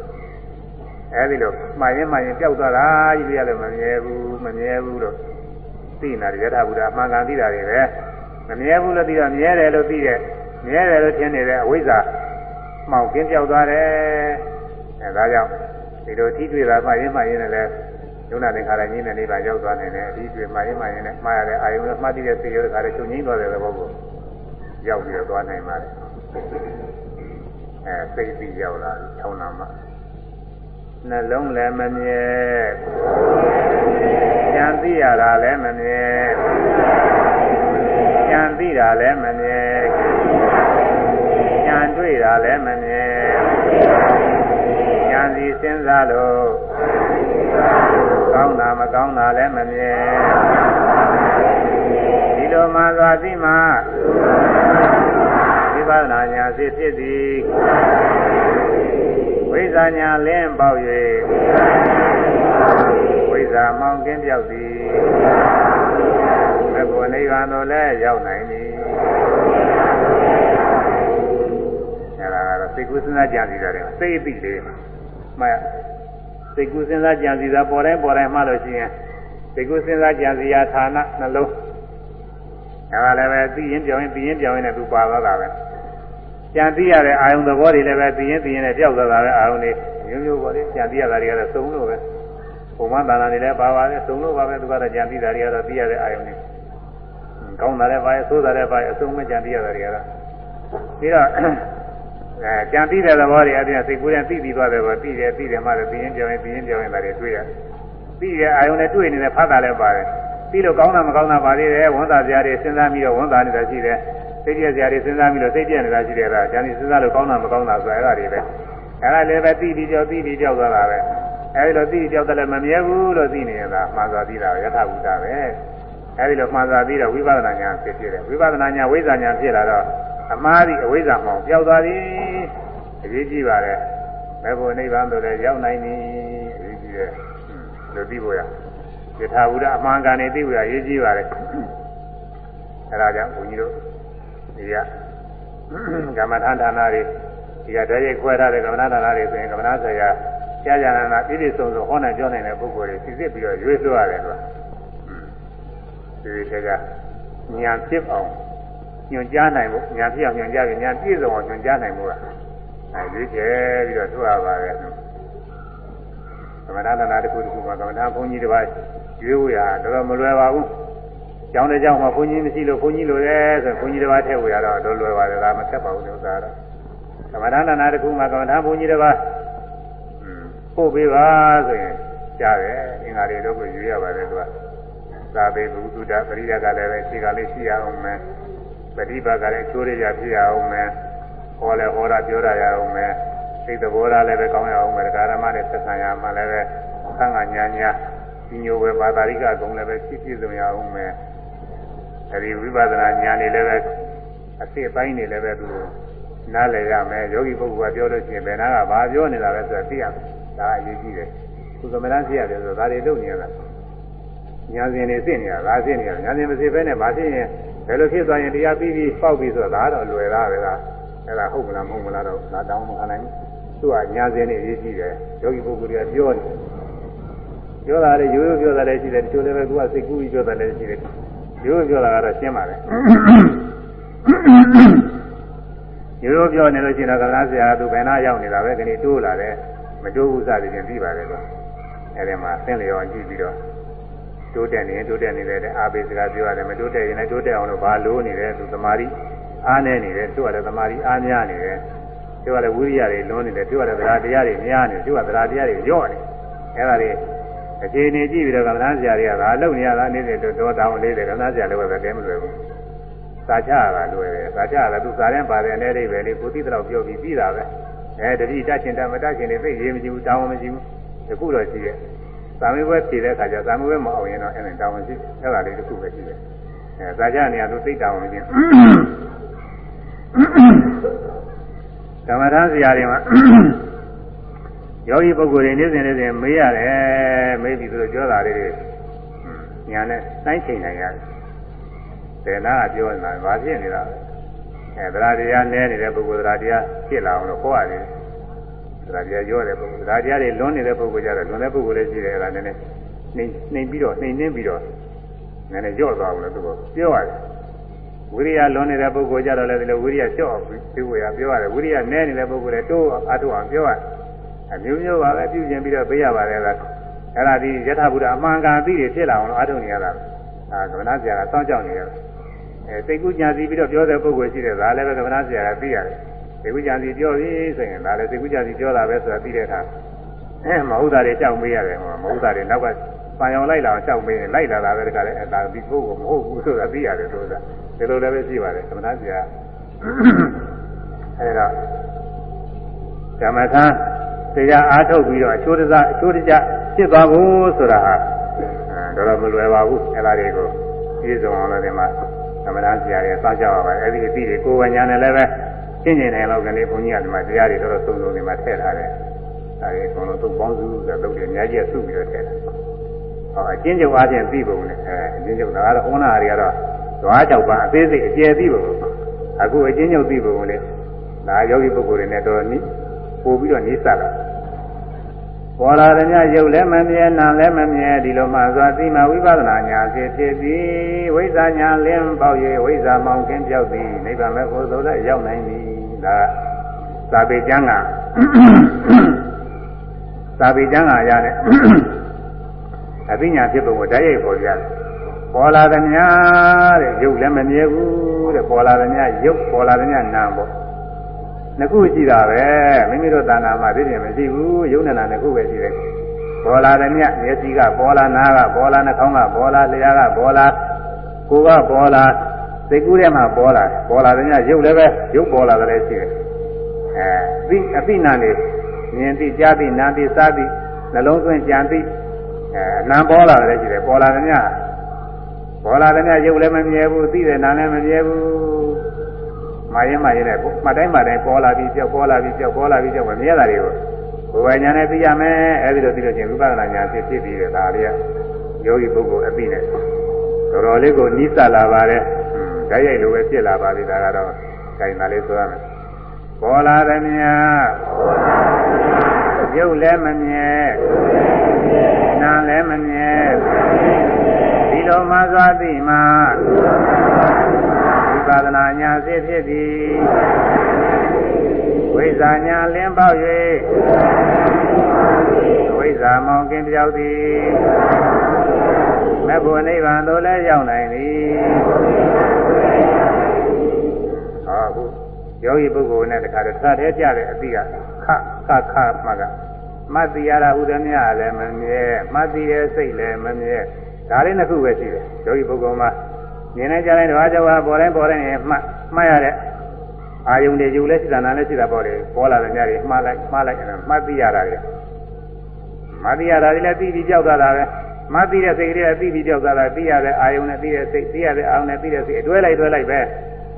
အဲဒီလိုမှတ်ရင်မှတ်ရင်ကြောက်သွားတာကြီးပြရတယ်မမြဲဘူးမမြဲဘူးလို့သိနေတာရထဘုရားအမှန်ကန်သိတာတွေပဲမမြဲဘူးလို့သိတော့မြဲတယ်လို့သိတယ်မြဲတယ်လို့ထင်နေတဲ့အဝိဇ္ဇာ မှောင်ကင်းပြောက်သွားတယ်အဲဒါကြောင့်ဒီလိုထိတွေ့တာမှတ်ရင်မှတ်ရင်လည်းယုံနာသင်္ခါရကြီးနဲ့နေပါရောက်သွားနေတယ်အဒီတွေ့မှရင်မှရင်နဲ့မှားရတဲ့အာယုံနဲ့မှတ်တည်တဲ့စိတ်ရောတခါတည်းချုပ်ငိမ့်သွားတဲ့သဘောကိုရောက်ပြီးတော့သွားနိုင်ပါတယ်အဲစိတ်ပြီးရောက်လာပြီထောင်းနာမှနှလုံးလည်းမမြဲကြံသိရတာလည်းမမြဲကြံသိတာလည်းမမြဲ ကြံတွေ့တာလည်းမမြဲကြံစီစဉ်းစားလို့ကောင်းတာမကောင်းတာလည်းမမြဲဒီလိုမှသာသိမှဝိပဿနာညာစိဖြစ်သည်ဝိဇ္ဇာညာလင်းပေါက်၍ဝိဇ္ဇာမောင်ကင်းပြောက်သည်အဘောနိဗ္ဗာန်သို့လည်းရောက်နိုင်သည်အဲဒါ ကတော့သိကုသနာကြံစီတာတွေသိအသိလေးမှတ်စိတ်ကူးစဉ်းစားကြံစည်တာပေါ်တိုင်းပေါ်တိုင်းမှလို့ရှိရင်စိတ်ကူးစဉ်းစားကြံစည်ရာဌာနနှလုံးအဲဒါလည်းပဲသိရင်ပြောင်းရင်သိရင်ပြောင်းရင်လည်းသူပါသွားတာပဲကြံသိရတဲ့အာယုံသဘောတွေလည်းပဲသိရင်သိရင်လည်းပြောက်သွားတာပဲအာယုံတွေမျိုးမျိုးပေါ်တယ်ကြံသိရတာတွေကတော့စုံလို့ပဲပုံမှန်သာနာတွေလည်းပါပါတယ်စုံလို့ပါပဲသူကတော့ကြံသိတာတွေကတော့သိရတဲ့အာယုံတွေကောင်းတာလည်းပါရဲ့ဆိုးတာလည်းပါရဲ့အစုံမဲ့ကြံသိရတာတွေကတော့ပြီးတော့ အဲကြံသိတဲ့သဘောတွေအပြင်စိတ်ကူးရင်သိပြီးသွားတယ်ပေါ့သိတယ်သိတယ်မှလည်းသိရင်ပြောင်းရင်သိရင်ပြောင်းရင်ဒါတွေတွေ့ရသိတဲ့အာယုံနဲ့တွေ့နေတဲ့ဖတ်တာလည်းပါတယ်သိလို့ကောင်းတာမကောင်းတာပါသေးတယ်ဝန်တာစရာတွေစဉ်းစားပြီးတော့ဝန်တာနေတာရှိတယ်စိတ်ပြည့်စရာတွေစဉ်းစားပြီးတော့စိတ်ပြည့်နေတာရှိတယ်ဒါကြံစီစဉ်းစားလို့ကောင်းတာမကောင်းတာဆိုအဲ့ဒါတွေပဲအဲ့ဒါလည်းပဲသိပြီးကြောက်သိပြီးကြောက်သွားတာပဲအဲဒီလိုသိကြောက်တယ်လည်းမမြဲဘူးလို့သိနေရတာမှန်စွာသိတာယထာဘုဒ္ဓပဲအဲဒီလိုမှန်စွာသိတော့ဝိပဿနာဉာဏ်ဖြစ်ဖြစ်တယ်ဝိပဿနာဉာဏ်ဝိဇ္ဇာဉာဏ်ဖြစ်လာတော့ အမှားဒီအဝိဇ္ဇာမှောင်ပျောက်သွားပြီအရေးကြီးပါတယ်မေဖို့နိဗ္ဗာန်တို့လည်းရောက်နိုင်ပြီဒီကြီးရဲ့လူသိဖို့ရယထာဝုဒအမှန်ကန်နေသိဖို့ရရေးကြည့်ပါလေအဲဒါကြောင့်ဘုန်းကြီးတို့ဒီကကမ္မထာဌာနတွေဒီကတည်းကခွဲထားတဲ့ကမ္မထာဌာနတွေဆိုရင်ကမ္မထာဆရာကြာကြာနာနာပြည့်ပြည့်စုံစုံဟောနိုင်ပြောနိုင်တဲ့ပုဂ္ဂိုလ်တွေစစ်စစ်ပြီးတော့ရွေးစွရတယ်ကွာဒီဒီကညာဖြစ်အောင် ညွှန်ကြားနိုင်ဖို့ညာဖြစ်အောင်ညွှန်ကြားပြီးညာပြည့်စုံအောင်ညွှန်ကြားနိုင်ဖို့ကအဲရွေးချယ်ပြီးတော့သွရပါတယ်ကမ္မထာဌာနတစ်ခုတစ်ခုမှာကမ္မထာဘုန်းကြီးတစ်ပါးရွေးဖို့ရတော်တော်မလွယ်ပါဘူးကျောင်းတဲ့ကျောင်းမှာဘုန်းကြီးမရှိလို့ဘုန်းကြီးလိုတယ်ဆိုဘုန်းကြီးတစ်ပါးထည့်ဝရတော့တော်လွယ်ပါတယ်ဒါမဆက်ပါဘူးဥစ္စာတော့ကမ္မထာနာတစ်ခုမှာကမ္မထာဘုန်းကြီးတစ်ပါးပို့ပေးပါဆိုရင်ကြားတယ်အင်္ဂါတွေတော့ကိုယူရပါတယ်သူကသာပေဘုသူဒ္ဓပရိယကလည်းပဲခြေကလေးရှိရအောင်မယ် ပฏิပါကလည်းချိုးရရဖြစ်ရအောင်မယ်ဟောလဲဟောတာပြောရရအောင်မယ်စိတ်သဘောထားလည်းပဲကောင်းရအောင်မယ်ဓမ္မနဲ့ဆက်ဆံရမှလည်းပဲသံဃာညာညာဒီညိုပဲပါတာရိကကုံလည်းပဲဖြစ်ဖြစ်စုံရအောင်မယ်အဲဒီဝိပဿနာဉာဏ်တွေလည်းပဲအစစ်ပိုင်းတွေလည်းပဲသူနားလည်ရမယ်ယောဂီပုဂ္ဂိုလ်ကပြောလို့ရှိရင်ဘယ်နာကဘာပြောနေတာလဲဆိုတာသိရမယ်ဒါအရေးကြီးတယ်သူသမဏသိရတယ်ဆိုတော့ဒါတွေလုပ်နေရတာညာစဉ်တွေစစ်နေတာဒါစစ်နေတာညာစဉ်မစစ်ဘဲနဲ့မဖြစ်ရင် ဘယ်လိုဖြစ်သွားရင်တရားပြီးပြီးပေါက်ပြီးဆိုတာဒါတော့လွယ်သားပဲလားအဲ့ဒါဟုတ်မလားမဟုတ်မလားတော့ဒါတောင်းမခံနိုင်ဘူးသူကညာစဉ်တွေအရေးကြီးတယ်ယောဂီပုဂ္ဂိုလ်တွေကပြောတယ်ပြောတာလေရိုးရိုးပြောတာလည်းရှိတယ်တချို့လည်းပဲသူကစိတ်ကူးပြီးပြောတာလည်းရှိတယ်ရိုးရိုးပြောတာကတော့ရှင်းပါလေရိုးရိုးပြောနေလို့ရှိရင်တော့ကလားဆရာကသူဘယ်နာရောက်နေတာပဲခဏတိုးလာတယ်မတိုးဘူးစသည်ဖြင့်ပြီးပါတယ်ကွာအဲဒီမှာဆင်းလျော်ကြည့်ပြီးတော့ တိုးတက်နေတိုးတက်နေတယ်အာဘေစကားပြောရတယ်မတိုးတက်ရင်လည်းတိုးတက်အောင်လို့ဘာလို့နေတယ်သူသမာဓိအားနေနေတယ်သူကလည်းသမာဓိအားများနေတယ်သူကလည်းဝိရိယတွေလွန်နေတယ်သူကလည်းသရာတရားတွေများနေတယ်သူကသရာတရားတွေညော့နေအဲဒါတွေအခြေအနေကြည့်ပြီးတော့ကမ္ဘာဆရာတွေကဒါလုံနေရတာနေ့စဉ်တော့တောင်းလေးတယ်ကမ္ဘာဆရာလည်းပဲတဲမလွယ်ဘူးစာချရတာလွယ်တယ်စာချရတာသူစာရင်ပါတယ်အနေနဲ့ပဲလေကိုသိတဲ့တော့ပြောပြီးပြီးတာပဲအဲတတိတတ်ချင်တတ်မတတ်ချင်တွေသိရေးမရှိဘူးတောင်းမရှိဘူးတခုတော့ရှိရဲ့ သာမေဘွဲဖြေတဲ့အခါကျသာမေဘွဲမအောင်ရင်တော့အဲ့ဒါတောင်းမရှိအဲ့ဒါလေးတခုပဲရှိတယ်အဲစာချနေရသူသိတောင်းမရှိကမ္မထာဆရာတွေမှာယောဂီပုဂ္ဂိုလ်တွေနေ့စဉ်နေ့စဉ်မေးရတယ်မေးပြီးသူတို့ပြောတာလေးတွေညာနဲ့တိုင်းချိန်နိုင်ရတယ်ဘယ်နာကပြောနေတာဘာဖြစ်နေတာအဲသရတရားနဲနေတဲ့ပုဂ္ဂိုလ်သရတရားဖြစ်လာအောင်လို့ဟောရတယ် သရတရားရောတဲ့ပုဂ္ဂိုလ်သရတရားတွေလွန်နေတဲ့ပုဂ္ဂိုလ်ကြတော့လွန်တဲ့ပုဂ္ဂိုလ်လည်းရှိတယ်အဲ့ဒါနည်းနည်းနှိမ်နှိမ်ပြီးတော့နှိမ်နှင်းပြီးတော့နည်းနည်းကြော့သွားအောင်လို့သူကပြောရတယ်ဝိရိယလွန်နေတဲ့ပုဂ္ဂိုလ်ကြတော့လည်းဒီလိုဝိရိယကြော့ပြီးဝေရပြောရတယ်ဝိရိယနဲနေတဲ့ပုဂ္ဂိုလ်လည်းတိုးအထုအောင်ပြောရတယ်အမျိုးမျိုးပါပဲပြုကျင်ပြီးတော့ပေးရပါတယ်လားအဲ့ဒါဒီယထာဘုရားအမှန်ကန်သိရဖြစ်လာအောင်လို့အထုနေရတာအာကမ္မနာဆရာကစောင့်ကြောက်နေရတယ်အဲသိကုညာစီပြီးတော့ပြောတဲ့ပုဂ္ဂိုလ်ရှိတယ်ဒါလည်းပဲကမ္မနာဆရာကသိရတယ် သိကုညာစီပြောပြီးဆိုရင်ဒါလည်းသိကုညာစီပြောတာပဲဆိုတာသိတဲ့အခါအဲမဟုတ်တာတွေကြောက်မေးရတယ်ဟောမဟုတ်တာတွေနောက်ကပန်ရောင်လိုက်လာအောင်ကြောက်မေးရင်လိုက်လာတာပဲတခါလဲအဲဒါဒီပုဂ္ဂိုလ်မဟုတ်ဘူးဆိုတာသိရတယ်ဆိုတာဒီလိုလည်းပဲရှိပါတယ်ကမ္မနာဆရာအဲဒါကမ္မထာတရားအားထုတ်ပြီးတော့အချိုးတစားအချိုးတကြဖြစ်သွားဖို့ဆိုတာဟာတော်တော်မလွယ်ပါဘူးအဲဒါတွေကိုပြည့်စုံအောင်လည်းဒီမှာသမဏဆရာတွေစောင့်ကြပါပါအဲဒီအပြီးတွေကိုယ်ဝညာနဲ့လည်းပဲ ရှင်းနေတယ်လို့ကနေဘုန်းကြီးကဒီမှာတရားတွေတော်တော်သုံးလုံးနေမှာထည့်ထားတယ်အဲဒီအကုန်လုံးသုံးပေါင်းစုဆိုတော့တွေအများကြီးစုပြီးတော့ထည့်တယ်ဟောအချင်းချုပ်အားဖြင့်ပြီးပုံနဲ့အဲအချင်းချုပ်ဒါကတော့ဩနာတွေကတော့ဓဝါကြောက်ပါအသေးစိတ်အကျယ်ပြီးပုံအခုအချင်းချုပ်ပြီးပုံလေဒါယောဂီပုဂ္ဂိုလ်တွေနဲ့တော်တော်နီးပို့ပြီးတော့နေစားတာပေါ်လာတဲ့ညရုပ်လည်းမမြဲနာလည်းမမြဲဒီလိုမှသွားသိမှဝိပဿနာညာဖြစ်ဖြစ်ပြီးဝိဇ္ဇာညာလင်းပေါက်၍ဝိဇ္ဇာမောင်ကင်းပြောက်ပြီးနိဗ္ဗာန်မဲ့ကိုယ်သို့လည်းရောက်နိုင်ပြီ ဒါသာပေကျမ်းကသာပေကျမ်းကရတဲ့အသိဉာဏ်ဖြစ်ပုံကိုဓာတ်ရိုက်ပေါ်ပြတယ်ပေါ်လာတဲ့ညတဲ့ရုပ်လည်းမမြဲဘူးတဲ့ပေါ်လာတဲ့ညရုပ်ပေါ်လာတဲ့ညနာမ်ပေါ့နှစ်ခုရှိတာပဲမိမိတို့တဏ္ဍာမှာသိတယ်မရှိဘူးယုံနာနှစ်ခုပဲရှိတယ်ပေါ်လာတဲ့မြတ်မျက်စိကပေါ်လာနားကပေါ်လာနှာခေါင်းကပေါ်လာလျှာကပေါ်လာကိုယ်ကပေါ်လာ စိတ်ကူးထဲမှာပေါ်လာပေါ်လာတဲ့မြတ်ရုပ်လည်းပဲရုပ်ပေါ်လာတယ်ရှိတယ်အဲသိအသိနာနေမြင်သိကြားသိနားသိစားသိနှလုံးသွင်းကြံသိအဲနာပေါ်လာတယ်ရှိတယ်ပေါ်လာတဲ့မြတ်ပေါ်လာတဲ့မြတ်ရုပ်လည်းမမြဲဘူးသိတယ်နားလည်းမမြဲဘူးမာရင်မာရင်နဲ့မှတ်တိုင်းမှတ်တိုင်းပေါ်လာပြီးပြောက်ပေါ်လာပြီးပြောက်ပေါ်လာပြီးပြောက်မမြဲတာတွေကိုကိုယ်ပိုင်ညာနဲ့သိရမယ်အဲဒီလိုသိလို့ချင်းဝိပဿနာညာဖြစ်ဖြစ်ပြီးတယ်ဒါလေးကယောဂီပုဂ္ဂိုလ်အသိနဲ့တော်တော်လေးကိုနိစ္စလာပါတယ် ဓာတ်ရိုက်လိုပဲဖြစ်လာပါပြီဒါကတော့ခိုင်တာလေးဆိုရမယ်ပေါ်လာသည်များရုပ်လည်းမမြဲနာလည်းမမြဲဒီလိုမှသွားသိမှဝိပဿနာညာဖြစ်ဖြစ်သည်ဝိဇာညာလင်းပေါက်၍ဝိဇာမောင်ကင်းပြောက်သည်မေဖို့နိဗ္ဗာန်သို့လည်းရောက်နိုင်သည် ယောဂီပုဂ္ဂိုလ်နဲ့တခါတည်းသတ်သေးကြတဲ့အတိကခခခမှကမတ်တရားရဥဒမြလည်းမမြဲမတ်တရားစိတ်လည်းမမြဲဒါလေးနှစ်ခုပဲရှိတယ်ယောဂီပုဂ္ဂိုလ်မှာမြင်နေကြတဲ့ဓဝါကြောင့်ပေါ်တိုင်းပေါ်တိုင်းမှမှတ်ရတဲ့အာယုန်တွေယူလဲရှိတာနာလည်းရှိတာပေါ့လေပေါ်လာတဲ့ညတွေမှားလိုက်မှားလိုက်အဲ့မှတ်သိရတာလေမှတ်သိရတာတွေလည်းသိပြီးကြောက်သွားတာပဲမှတ်သိတဲ့စိတ်ကလေးကသိပြီးကြောက်သွားတာသိရတဲ့အာယုန်နဲ့သိတဲ့စိတ်သိရတဲ့အာယုန်နဲ့သိတဲ့စိတ်အတွဲလိုက်တွဲလိုက်ပဲ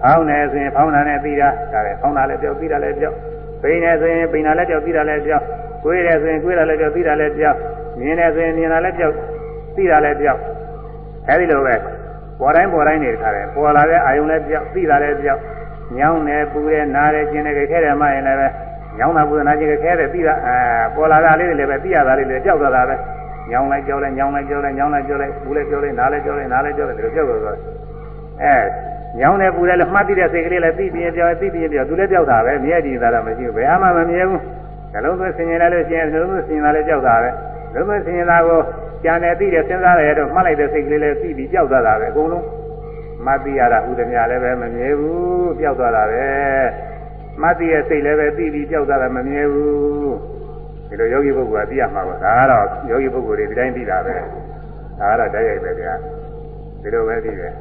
အောင်းနေဆိုရင်ဖောင်းတာနဲ့သိတာဒါလည်းဖောင်းတာလည်းကြောက်သိတာလည်းကြောက်ပိန်နေဆိုရင်ပိန်တာလည်းကြောက်သိတာလည်းကြောက်ကိုယ်ရဆိုရင်ကိုယ်တာလည်းကြောက်သိတာလည်းကြောက်မြင်နေဆိုရင်မြင်တာလည်းကြောက်သိတာလည်းကြောက်အဲဒီလိုပဲပေါ်တိုင်းပေါ်တိုင်းနေတခါတယ်ပေါ်လာတဲ့အာယုန်လည်းကြောက်သိတာလည်းကြောက်ညောင်းတယ်ပူတယ်နားတယ်ကျင်တယ်ခဲတယ်မှရင်လည်းပဲညောင်းတာပူတာနားကျင်ခဲတယ်သိတာအဲပေါ်လာတာလေးတွေလည်းပဲသိရတာလေးတွေကြောက်သွားတာပဲညောင်းလိုက်ကြောက်လိုက်ညောင်းလိုက်ကြောက်လိုက်ညောင်းလိုက်ကြောက်လိုက်ပူလိုက်ကြောက်လိုက်နားလိုက်ကြောက်လိုက်နားလိုက်ကြောက်လိုက်ဒီလိုကြောက်သွားတော့အဲ ညောင်းတယ်ပူတယ်လည်းမှတ်သိတဲ့စိတ်ကလေးလည်းသိပြင်းပြောင်းသိပြင်းပြောင်းသူလည်းကြောက်တာပဲမြဲတည်တာတော့မရှိဘူးဘယ်မှမမြဲဘူးနှလုံးသွင်းဆင်ခြင်လာလို့ရှိရင်နှလုံးသွင်းဆင်ခြင်လာလည်းကြောက်တာပဲနှလုံးသွင်းဆင်ခြင်လာကိုကြံတယ်သိတယ်စဉ်းစားတယ်တော့မှတ်လိုက်တဲ့စိတ်ကလေးလည်းသိပြီးကြောက်သွားတာပဲအကုန်လုံးမှတ်သိရတာဟူသည်များလည်းပဲမမြဲဘူးကြောက်သွားတာပဲမှတ်သိရဲ့စိတ်လည်းပဲသိပြီးကြောက်သွားတာမမြဲဘူးဒီလိုယောဂီပုဂ္ဂိုလ်ကသိရမှာပါဒါကတော့ယောဂီပုဂ္ဂိုလ်တွေဒီတိုင်းသိတာပဲဒါကတော့တရားရိုက်ပဲဗျာဒီလိုပဲသိတယ်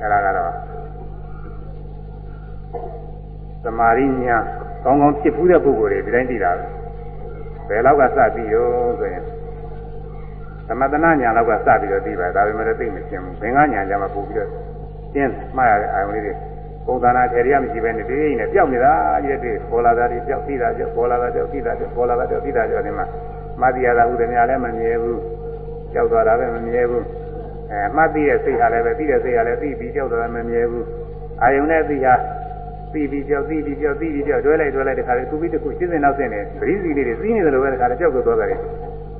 အဲ့ဒါကတော့သမာဓိညာကောင်းကောင်းဖြစ်ဖူးတဲ့ပုဂ္ဂိုလ်တွေဒီတိုင်းသိတာပဲဘယ်လောက်ကစပြီးရောဆိုရင်သမတနာညာလောက်ကစပြီးတော့သိပါဒါပေမဲ့သိမရှင်းဘူးဘင်္ဂညာကြမှာပို့ပြီးတော့ရှင်းမှားရတဲ့အာယုံလေးတွေပုံသဏ္ဍာန်ထေရရမရှိပဲနဲ့ဒီအိမ်နဲ့ပျောက်နေတာကြီးတဲ့ပေါ်လာတာတွေပျောက်ပြီးတာပျောက်ပေါ်လာတာပျောက်ပြီးတာပျောက်ပေါ်လာတာပျောက်ပြီးတာကြောင့်ဒီမှာမသိရတာဥဒမြလည်းမမြဲဘူးပျောက်သွားတာပဲမမြဲဘူး အဲမှတ်သိတဲ့စိတ်ဟာလည်းပဲသိတဲ့စိတ်ဟာလည်းသိပြီးပျောက်သွားတာမမြဲဘူးအာယုံနဲ့သိဟာသိပြီးကြောက်သိပြီးကြောက်သိပြီးကြောက်တွဲလိုက်တွဲလိုက်တခါလေသူပြီးတခုရှင်းစင်နောက်စင်နေပရိစီလေးတွေသိနေတယ်လို့ပဲတခါလေကြောက်သွားတယ်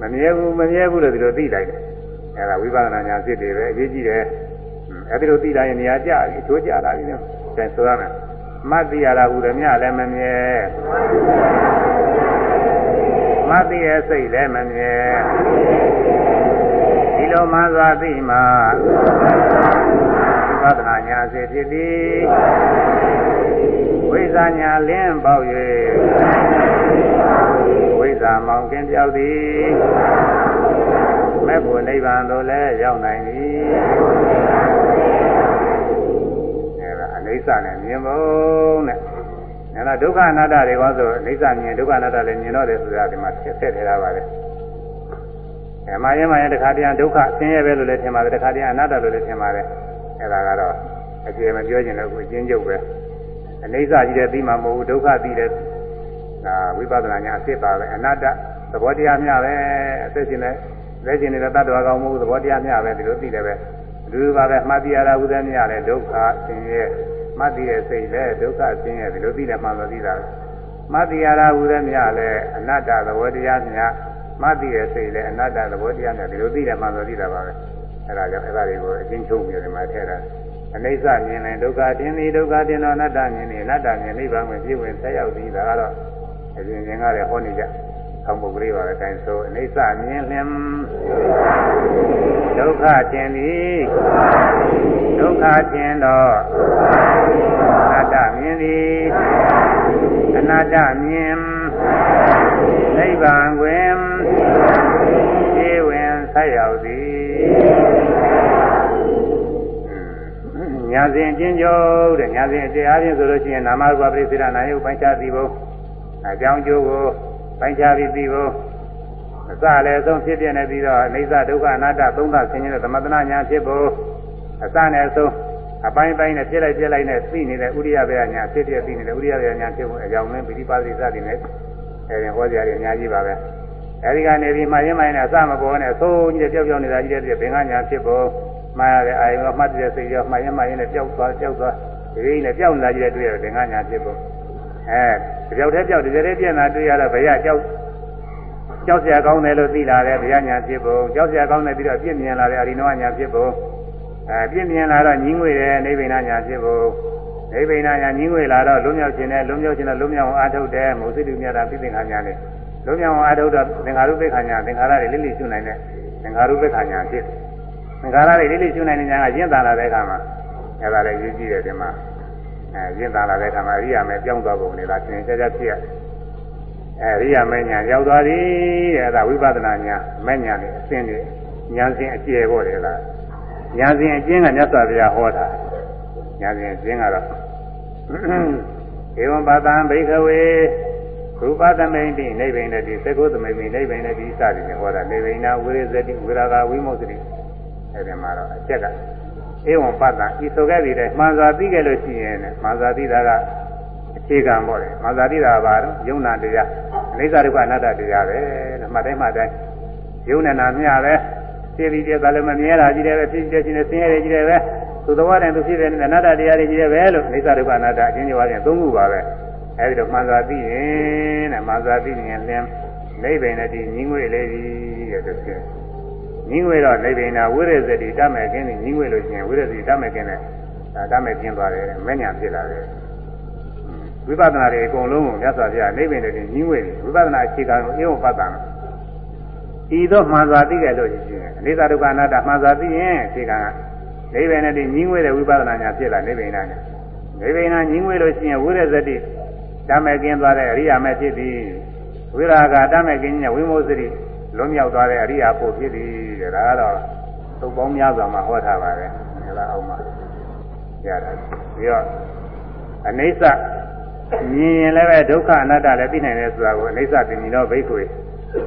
မမြဲဘူးမမြဲဘူးလို့ဒီလိုသိလိုက်တယ်အဲဒါဝိပဿနာညာဖြစ်တယ်ပဲအရေးကြီးတယ်အဲဒီလိုသိလိုက်ရင်နေရာကျပြီချိုးကျလာပြီနော်အဲဆိုရမယ်မတ်သိရတာဟူတယ်မြလည်းမမြဲမတ်သိရဲ့စိတ်လည်းမမြဲဒီ လိုမှသွားသိမှဝိပဿနာညာစေဖြစ်သည်ဝိဇာညာလင်းပေါက်၍ဝိဇာမောင်ကင်းပြောက်သည်မဲ့ဖို့နိဗ္ဗာန်သို့လည်းရောက်နိုင်သည်အဲဒါအနိစ္စနဲ့မြင်ဖို့နဲ့အဲဒါဒုက္ခအနတ္တတွေကောဆိုအနိစ္စမြင်ဒုက္ခအနတ္တလည်းမြင်တော့တယ်ဆိုတာဒီမှာဆက်ဆက်ထည့်ထားပါတယ် အဲမှာရင်မှာရင်တခါတည်းဒုက္ခဆင်းရဲပဲလို့လည်းထင်ပါတယ်တခါတည်းအနတ္တလို့လည်းထင်ပါတယ်အဲဒါကတော့အကျေမပြောချင်တော့ကိုအချင်းချုပ်ပဲအနိစ္စကြီးတဲ့ပြီးမှမဟုတ်ဘူးဒုက္ခပြီးတဲ့ဒါဝိပဿနာညာအစ်စ်ပါပဲအနတ္တသဘောတရားမျှပဲအသက်ရှင်တဲ့လက်ရှင်နေတဲ့တ attva ကောင်းမှုသဘောတရားမျှပဲဒီလိုသိတယ်ပဲလူပါပဲမှတ်တိရတာဥဒ္ဒမျှလည်းဒုက္ခဆင်းရဲမှတ်တိရဲ့စိတ်လည်းဒုက္ခဆင်းရဲဒီလိုသိတယ်မှန်လို့သိတာမှတ်တိရတာဥဒ္ဒမျှလည်းအနတ္တသဘောတရားမျှ မှတ်တိရဲ့စိတ်လည်းအနတ္တသဘောတရားမျှဒီလိုသိတယ်မှန်လို့သိတာပါပဲအဲဒါကြောင့်အဲဒါတွေကိုအချင်းချုပ်ပြီးဒီမှာထည့်တာအနိစ္စမြင်ရင်ဒုက္ခတင်သည်ဒုက္ခတင်တော့အနတ္တမြင်ရင်အနတ္တမြင်နိဗ္ဗာန်ကိုပြည့်ဝင်ဆက်ရောက်သည်ဒါကတော့အရင်ရင်ကလည်းဟောနေကြဆောင်းပုဂ္ဂလိပါတဲ့အတိုင်းဆိုအနိစ္စမြင်လင်ဒုက္ခတင်သည်ဒုက္ခတင်တော့အနတ္တမြင်သည်အနတ္တမြင် နိဗ္ဗာန်ကိုပြည့်ဝင်ဆက်ရောက်သည်ညာစဉ်ကျင်းကျုပ်တဲ့ညာစဉ်အကျေအားဖြင့်ဆိုလို့ရှိရင်နာမရူပပရိစ္ဆေဒနာယုတ်ပိုင်းခြားသိဖို့အကြောင်းကျိုးကိုပိုင်းခြားပြီးသိဖို့အစလည်းဆုံးဖြစ်ပြနေပြီးတော့အိသဒုက္ခအနတ္တသုံးသဆင်းရဲတဲ့သမထနာညာဖြစ်ဖို့အစနဲ့ဆုံးအပိုင်းပိုင်းနဲ့ပြည့်လိုက်ပြည့်လိုက်နဲ့သိနေတဲ့ဥရိယဘေညာဖြစ်ပြသိနေတဲ့ဥရိယဘေညာဖြစ်ဖို့အကြောင်းနဲ့ပိဋိပါတိစသည်နဲ့ အဲဒီဟောစရာတွေအများကြီးပါပဲအဲဒီကနေပြီးမှရင်မှရင်နဲ့အစမပေါ်နဲ့သုံးကြီးပြောက်ပြောက်နေတာကြီးတဲ့ဘင်္ဂညာဖြစ်ပေါ်မှားရတဲ့အာယုံကမှတ်တဲ့စိတ်ရောမှရင်မှရင်နဲ့ပျောက်သွားပျောက်သွားဒီလိုနဲ့ပျောက်လာကြတဲ့တွေ့ရတဲ့ဘင်္ဂညာဖြစ်ပေါ်အဲကြောက်တဲ့ကြောက်ဒီကြတဲ့ပြန်လာတွေ့ရတော့ဘရကြောက်ကြောက်စရာကောင်းတယ်လို့သိလာတယ်ဘုရားညာဖြစ်ပုံကြောက်စရာကောင်းတယ်ပြီးတော့ပြည့်မြင်လာတယ်အရိနောညာဖြစ်ပုံအဲပြည့်မြင်လာတော့ညီငွေတယ်နိဗ္ဗာန်ညာဖြစ်ပုံ နိဗ္ဗာန်ညာညီးငွေလာတော့လွံ့မြောက်ခြင်းနဲ့လွံ့မြောက်ခြင်းနဲ့လွံ့မြောက်အောင်အားထုတ်တယ်မုစိတုမြတ်တာပြည့်သင်္ခါညာနဲ့လွံ့မြောက်အောင်အားထုတ်တော့သင်္ခါရုပ္ပခါညာသင်္ခါရတွေလိလိရှုနိုင်တဲ့သင်္ခါရုပ္ပခါညာဖြစ်သင်္ခါရတွေလိလိရှုနိုင်တဲ့ညာကရင့်တာလာတဲ့အခါမှာအဲဒါလည်းရည်ကြည့်တယ်ဒီမှာအဲရင့်တာလာတဲ့အခါမှာအရိယာမဲပြောင်းသွားပုံနေတာသင်္ချာချာဖြစ်ရအဲရိယာမဲညာရောက်သွားပြီတဲ့အဲဒါဝိပဿနာညာမဲညာနဲ့အစင်းတွေညာစဉ်အကျယ်ပေါ့လေလားညာစဉ်အကျဉ်းကမြတ်စွာဘုရားဟောတာညာစဉ်အကျဉ်းကတော့ ဧဝံပါတံဘိခဝေရူပသမိန်တိနိဗ္ဗိန်တိသကုသမိန်နိဗ္ဗိန်တိစသည်ဖြင့်ဟောတာနိဗ္ဗိဏဝိရဇတိဝိရာဂဝိမု ക്തി အဲဒီမှာတော့အချက်ကဧဝံပတ္တဤဆိုခဲ့ပြီးတဲ့မှန်စွာသိခဲ့လို့ရှိရင်မှန်စွာသိတာကအခြေခံပေါ့လေမှန်စွာသိတာကဘာတော့ယုံနာတရားအိစ္ဆဒုက္ခအနတ္တတရားပဲတဲ့မှတ်တိုင်းမှတ်တိုင်းယုံနာမျှပဲဖြစ်ပြီးတဲ့ကလည်းမမြဲတာကြီးတယ်ပဲဖြစ်တဲ့ချင်းနဲ့ဆင်းရဲကြီးတယ်ပဲ သူတော်တဲ့သူဖြစ်တဲ့အနတ္တတရားတွေကြီးတယ်ပဲလို့အိစ္ဆဒုက္ခအနတ္တအချင်းချင်းပါပြန်သုံးခုပါပဲအဲဒီတော့မှန်စွာသိရင်တဲ့မှန်စွာသိရင်လင်းနိဗ္ဗာန်နဲ့ဒီညီငွေလေးကြီးတဲ့ဆိုရင်ညီငွေတော့နိဗ္ဗာန်ဝိရဇတိတမဲ့ကင်းညီငွေလို့ရှိရင်ဝိရဇတိတမဲ့ကင်းတဲ့တမဲ့ကင်းသွားတယ်မညာဖြစ်လာတယ်ဝိပဿနာတွေအကုန်လုံးကိုမြတ်စွာဘုရားနိဗ္ဗာန်နဲ့ညီငွေဝိပဿနာအခြေခံကိုအင်းဝပတ္တနာဤသို့မှန်စွာသိကြလို့ရှိရင်အနိစ္စဒုက္ခအနတ္တမှန်စွာသိရင်အခြေခံက နိဗ္ဗာန်နဲ့ညီငွေတဲ့ဝိပဿနာညာဖြစ်လာနိဗ္ဗာန်ညာနိဗ္ဗာန်ညီငွေလို့ရှိရင်ဝိရဇတိတမဲ့ကင်းသွားတဲ့အရိယာမဲ့ဖြစ်သည်ဝိရာဂတမဲ့ကင်းနဲ့ဝိမုစရိလွန်မြောက်သွားတဲ့အရိယာဖို့ဖြစ်သည်တဲ့ဒါကတော့သုတ်ပေါင်းများစွာမှာဟောထားပါတယ်ဒါကအောင်မှာရတာပြီးတော့အနိစ္စမြင်ရင်လည်းပဲဒုက္ခအနတ္တလည်းသိနိုင်တယ်ဆိုတာကိုအနိစ္စသိမြင်တော့ဘိက္ခွေ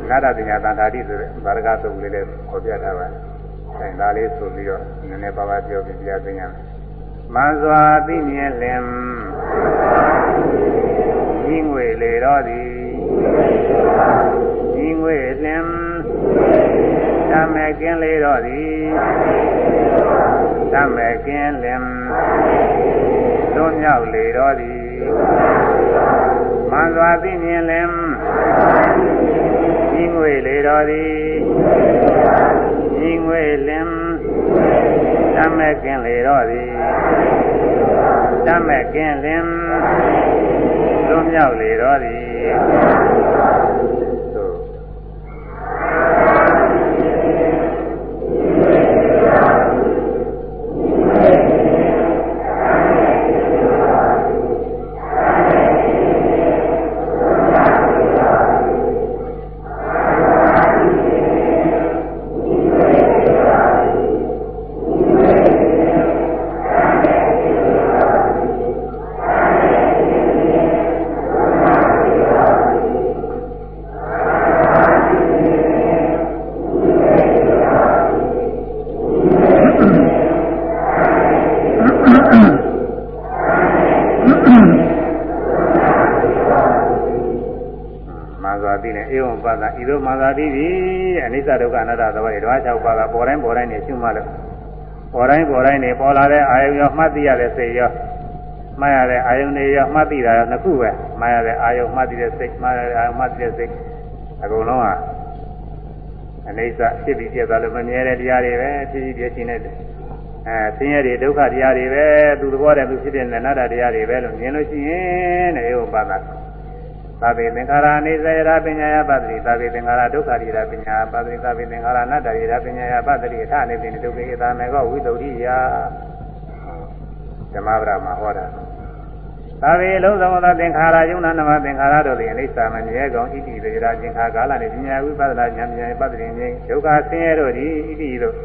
အနတ္တပညာတန်ထာတိဆိုတဲ့ဗာရကသုတ်လေးလည်းဟောပြထားပါတယ် အဲဒါလေးဆိုပြီးတော့နည်းနည်းပါးပါးပြောပြပြသိရမယ်မန်စွာသိမြင်လင်ဤငွေလေတော်သည်ဤငွေလင်တမဲကင်းလေတော်သည်တမဲကင်းလင်သွန်မြောက်လေတော်သည်မန်စွာသိမြင်လင်ဤငွေလေတော်သည် ဤငွေလင်တမဲ့ကင်းလေတော့သည်တမဲ့ကင်းလင်လွန်မြောက်လေတော့သည် ဘောတွေဓဝါ၆ပါးကပေါ်တိုင်းပေါ်တိုင်းနေရှုမှလို့ပေါ်တိုင်းပေါ်တိုင်းနေပေါ်လာတဲ့အာယုံရောမှတ်သိရတဲ့စိတ်ရောမှတ်ရတဲ့အာယုံတွေရောမှတ်သိတာရောနှစ်ခုပဲမှတ်ရတဲ့အာယုံမှတ်သိတဲ့စိတ်မှတ်ရတဲ့အာယုံမှတ်သိတဲ့စိတ်အကုန်လုံးဟာအနိစ္စဖြစ်ပြီးပြတ်သွားလို့မမြဲတဲ့တရားတွေပဲဖြစ်ပြီးပြည့်ရှင်တဲ့အဲဆင်းရဲတွေဒုက္ခတရားတွေပဲသူသဘောတည်းသူဖြစ်တဲ့နတ္တတရားတွေပဲလို့မြင်လို့ရှိရင်တဲ့ဧဝပါဒ သဗ္ဗေသင်္ခါရအိစေရာပညာယပတ္တိသဗ္ဗေသင်္ခါရဒုက္ခရိရာပညာပတ္တိသဗ္ဗေသင်္ခါရအနတ္တရိရာပညာယပတ္တိအထနေပိဒုက္ခေသာမေကောဝိတုဒ္ဓိယဓမ္မပဒမှာဟောတာသဗ္ဗေလုံးစုံသောသင်္ခါရယုံနာနမသင်္ခါရတို့သည်အနိစ္စမမြဲကောင်ဣတိဝေရာသင်္ခါကာလနှင့်ပညာဝိပဿနာဉာဏ်ပညာပတ္တိငြိဒုက္ခဆင်းရဲတို့သည်ဣတိတို့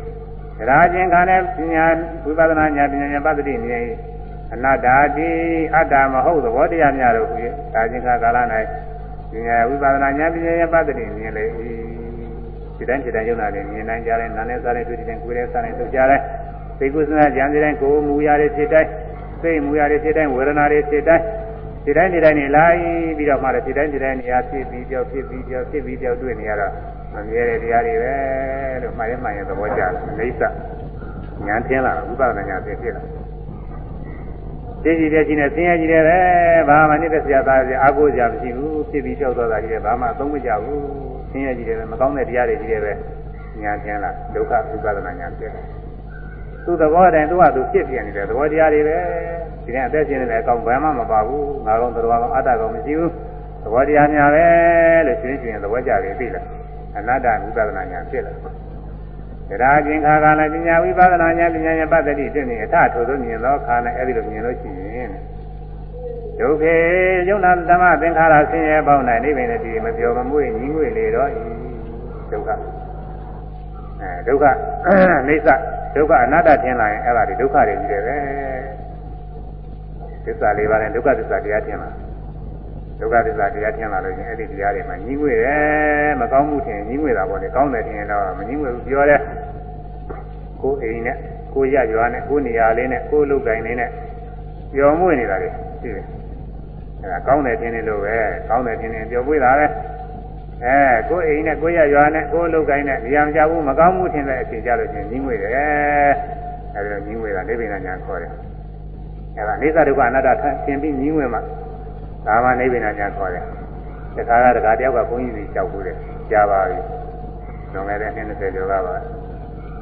ရာကျင်ခါနဲ့ပညာဝိပဿနာဉာဏ်ပညာပတ္တိငြိ အနတ္တာတိအတ္တမဟုတ်သဘောတရားများတို့ဟူ၍ဒါချင်းခါကာလ၌ဉာဏ်ဝိပဿနာဉာဏ်ပညာရဲ့ပတ္တိမြင်လေ၏ဒီတိုင်းဒီတိုင်းယုံနာနဲ့မြင်နိုင်ကြတယ်နာနဲ့စားတဲ့တွေ့တဲ့ကိုယ်ရဲ့စားတဲ့ထုတ်ကြတယ်သိကုသနာဉာဏ်ဒီတိုင်းကိုယ်မူရတဲ့ဖြစ်တိုင်းစိတ်မူရတဲ့ဖြစ်တိုင်းဝေဒနာတွေဖြစ်တိုင်းဒီတိုင်းဒီတိုင်းနေလိုက်ပြီးတော့မှလည်းဒီတိုင်းဒီတိုင်းနေရာဖြစ်ပြီးကြောက်ဖြစ်ပြီးကြောက်ဖြစ်ပြီးကြောက်တွေ့နေရတော့မမြဲတဲ့တရားတွေပဲလို့မှတ်ရမှန်ရသဘောကျတယ်အိဋ္ဌညာထင်းလာဝိပဿနာညာဖြစ်ဖြစ်လာ သိကြည့်တဲ့ချင်းနဲ့ဆင်းရဲကြည့်တယ်ပဲဘာမှနေတဲ့ဆရာသားကြီးအာကိုကြမရှိဘူးဖြစ်ပြီးကြောက်သွားတာကြီးတယ်ဘာမှအသုံးမကျဘူးဆင်းရဲကြည့်တယ်ပဲမကောင်းတဲ့တရားတွေကြီးတယ်ပဲညာထင်းလာဒုက္ခဝိပဿနာညာဖြစ်တယ်သူ့သဘောတိုင်းသူ့ဟာသူဖြစ်ပြနေတယ်သဘောတရားတွေပဲဒီနေ့အသက်ရှင်နေတဲ့အကောင်ဘယ်မှမပါဘူးငါကောင်တော်ကောင်အတ္တကောင်မရှိဘူးသဘောတရားများပဲလို့ရှင်းရှင်းသဘောကြတယ်သိလားအနတ္တဝိပဿနာညာဖြစ်လာ တရားကျင်ခါကလည်းပညာဝိပဿနာညာပညာညာပတ္တိဖြစ်နေအထထိုသို့မြင်သောခါနဲ့အဲ့ဒီလိုမြင်လို့ရှိရင်ဒုက္ခေယုံနာဓမ္မသင်္ခါရဆင်းရဲပေါင်း၌နိဗ္ဗာန်တည်းမပြောမမွေ့ညီငွေလေတော့ဤဒုက္ခအဲဒုက္ခအိဋ္ဌဒုက္ခအနတ္တထင်လာရင်အဲ့ဒါဒီဒုက္ခတွေကြီးတယ်ပဲသစ္စာလေးပါးနဲ့ဒုက္ခသစ္စာတရားထင်လာ ဒုက္ခသစ္စာတရားထင်လာလို့ရှင်အဲ့ဒီတရားတွေမှာညီးငွေတယ်မကောင်းမှုထင်ညီးငွေတာပေါ့လေကောင်းတယ်ထင်ရင်တော့မညီးငွေဘူးပြောတယ်ကိုယ်အိမ်နဲ့ကိုယ်ရရွာနဲ့ကိုယ်နေရာလေးနဲ့ကိုယ်လုပ်ကိုင်လေးနဲ့ပျော်မွေ့နေတာတွေရှိတယ်အဲ့ဒါကောင်းတယ်ထင်နေလို့ပဲကောင်းတယ်ထင်ရင်ပျော်မွေ့တာပဲအဲကိုယ်အိမ်နဲ့ကိုယ်ရရွာနဲ့ကိုယ်လုပ်ကိုင်နဲ့နေရာမကြဘူးမကောင်းမှုထင်တဲ့အချိန်ကြလို့ရှင်ညီးငွေတယ်အဲ့ဒါညီးငွေတာနိဗ္ဗာန်ညာခေါ်တယ်အဲ့ဒါအိသဒုက္ခအနတ္တသင်ပြီးညီးငွေမှာ ဒါမှနိဗ္ဗာန်ညာခေါ်တယ်တခါကတခါတယောက်ကဘုန်းကြီးကြီးကြောက်ဘူးတယ်ကြားပါပြီလွန်ခဲ့တဲ့နှစ်20ကျော်ကပါ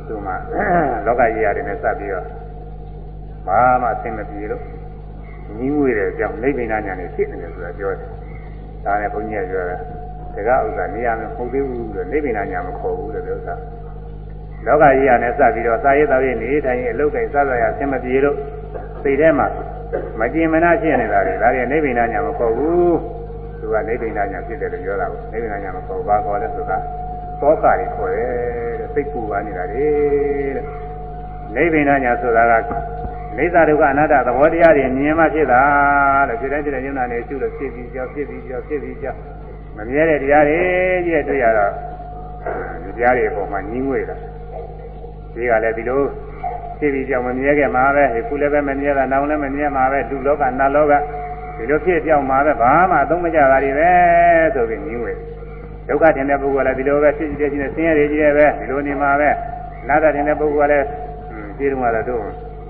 သူမှလောကကြီးရတယ်နဲ့စပ်ပြီးတော့ဘာမှအဆင်မပြေလို့ညီးငွေတယ်ကြောင့်နိဗ္ဗာန်ညာနေဖြစ်နေတယ်ဆိုတာပြောတယ်ဒါနဲ့ဘုန်းကြီးကပြောတာတကဥစ္စာနေရာမဟုတ်သေးဘူးလို့နိဗ္ဗာန်ညာမခေါ်ဘူးလို့ပြောတာလောကကြီးရနဲ့စပ်ပြီးတော့စာရေးတော်ရေးနေထိုင်ရေးအလုပ်ကိစ္စစရအဆင်မပြေလို့စိတ်ထဲမှာ မကြင်မနာဖြစ်နေတာတွေဒါတွေနိဗ္ဗာန်ညာမခေါ်ဘူးသူကနိဗ္ဗာန်ညာဖြစ်တယ်လို့ပြောတာကိုနိဗ္ဗာန်ညာမခေါ်ဘာခေါ်လဲဆိုတာသောကတွေခေါ်တယ်တဲ့စိတ်ပူပါနေတာတွေတဲ့နိဗ္ဗာန်ညာဆိုတာကလိသဒုက္ခအနတ္တသဘောတရားတွေမြင်မှဖြစ်တာလို့ဖြစ်တဲ့ဖြစ်တဲ့ယုံနာနေရှုလို့ဖြစ်ပြီးကြောက်ဖြစ်ပြီးကြောက်ဖြစ်ပြီးကြောက်မမြဲတဲ့တရားတွေကြီးတွေ့ရတော့ဒီတရားတွေအပေါ်မှာညှင်းငွေတာဒီကလည်းဒီလို ဖြစ်ပြီးကြောက်မမြဲခဲ့မှာပဲခုလည်းပဲမမြဲတာနောင်လည်းမမြဲမှာပဲလူလောကနတ်လောကဒီလိုဖြစ်ပြောင်းမှာပဲဘာမှအသုံးမကျတာတွေပဲဆိုပြီးညှင်းငွေဒုက္ခထင်တဲ့ပုဂ္ဂိုလ်ကလည်းဒီလိုပဲဖြစ်ကြည့်တဲ့ဆင်းရဲတွေကြီးတယ်ပဲဒီလိုနေမှာပဲနာတာထင်တဲ့ပုဂ္ဂိုလ်ကလည်းဒီတုန်းကတော့တို့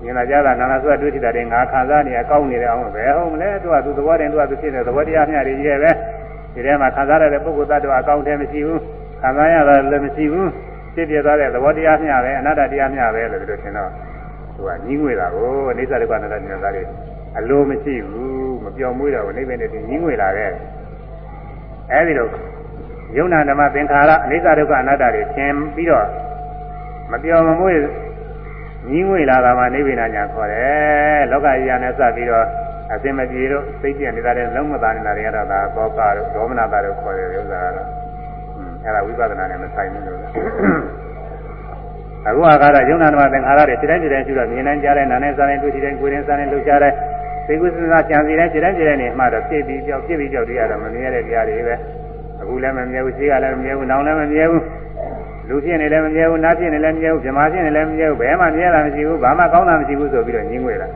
မြင်လာကြတာနာနာဆွတွေ့ထိတာတွေငါခံစားနေရကောင်းနေတယ်အောင်ပဲဟုတ်မလဲသူကသူသဘောတင်သူကသူဖြစ်တဲ့သဘောတရားမျှတွေကြီးတယ်ပဲဒီထဲမှာခံစားရတဲ့ပုဂ္ဂိုလ်တ attva အကောင်းတည်းမရှိဘူးခံစားရတာလည်းမရှိဘူး ဖြစ်ပြသွားတဲ့သဘောတရားမျှပဲအနတ္တတရားမျှပဲလို့ဒီလိုထင်တော့သူကညီးငွေတာကိုအိဋ္ဌဒုက္ခနာတ္တဉာဏ်သားတွေအလိုမရှိဘူးမပြောင်းမွေးတော့ဘူးနိဗ္ဗာန်တည်းညီးငွေလာတဲ့အဲဒီလိုယုံနာဓမ္မသင်္ခါရအိဋ္ဌဒုက္ခအနတ္တတွေသင်ပြီးတော့မပြောင်းမမွေးညီးငွေလာတာမှနိဗ္ဗာန်ညာခေါ်တယ်လောကကြီးရနဲ့စပြီးတော့အစင်မပြေတော့စိတ်ပြနေတာလည်းလုံးမသားနေတာတွေကတော့ဒါသောကတို့ဒေါမနတာတို့ခေါ်တယ်ဥစ္စာကတော့ အဲဒါဝိပဿနာနဲ့မဆိုင်ဘူးလို့အခုကတော့ယုံနာဓမ္မသင်္ခါရတွေစိတ်တိုင်းစိတ်တိုင်းရှိတော့မြင်နိုင်ကြတဲ့နာနဲ့စားတိုင်းတွေ့ရှိတိုင်းကိုယ်တိုင်းစားတိုင်းလှုပ်ရှားတဲ့သိကုသနာကြံစီတိုင်းစိတ်တိုင်းစိတ်တိုင်းနေမှတော့ဖြစ်ပြီးကြောက်ဖြစ်ပြီးကြောက်တွေရတော့မမြင်ရတဲ့တရားတွေပဲအခုလည်းမမြဲဘူးရှိကလည်းမမြဲဘူးနောင်လည်းမမြဲဘူးလူဖြစ်နေလည်းမမြဲဘူးနားဖြစ်နေလည်းမမြဲဘူးဗြဟ္မာဖြစ်နေလည်းမမြဲဘူးဘယ်မှမြဲတာမရှိဘူးဘာမှကောင်းတာမရှိဘူးဆိုပြီးတော့ညင်းငွေတာ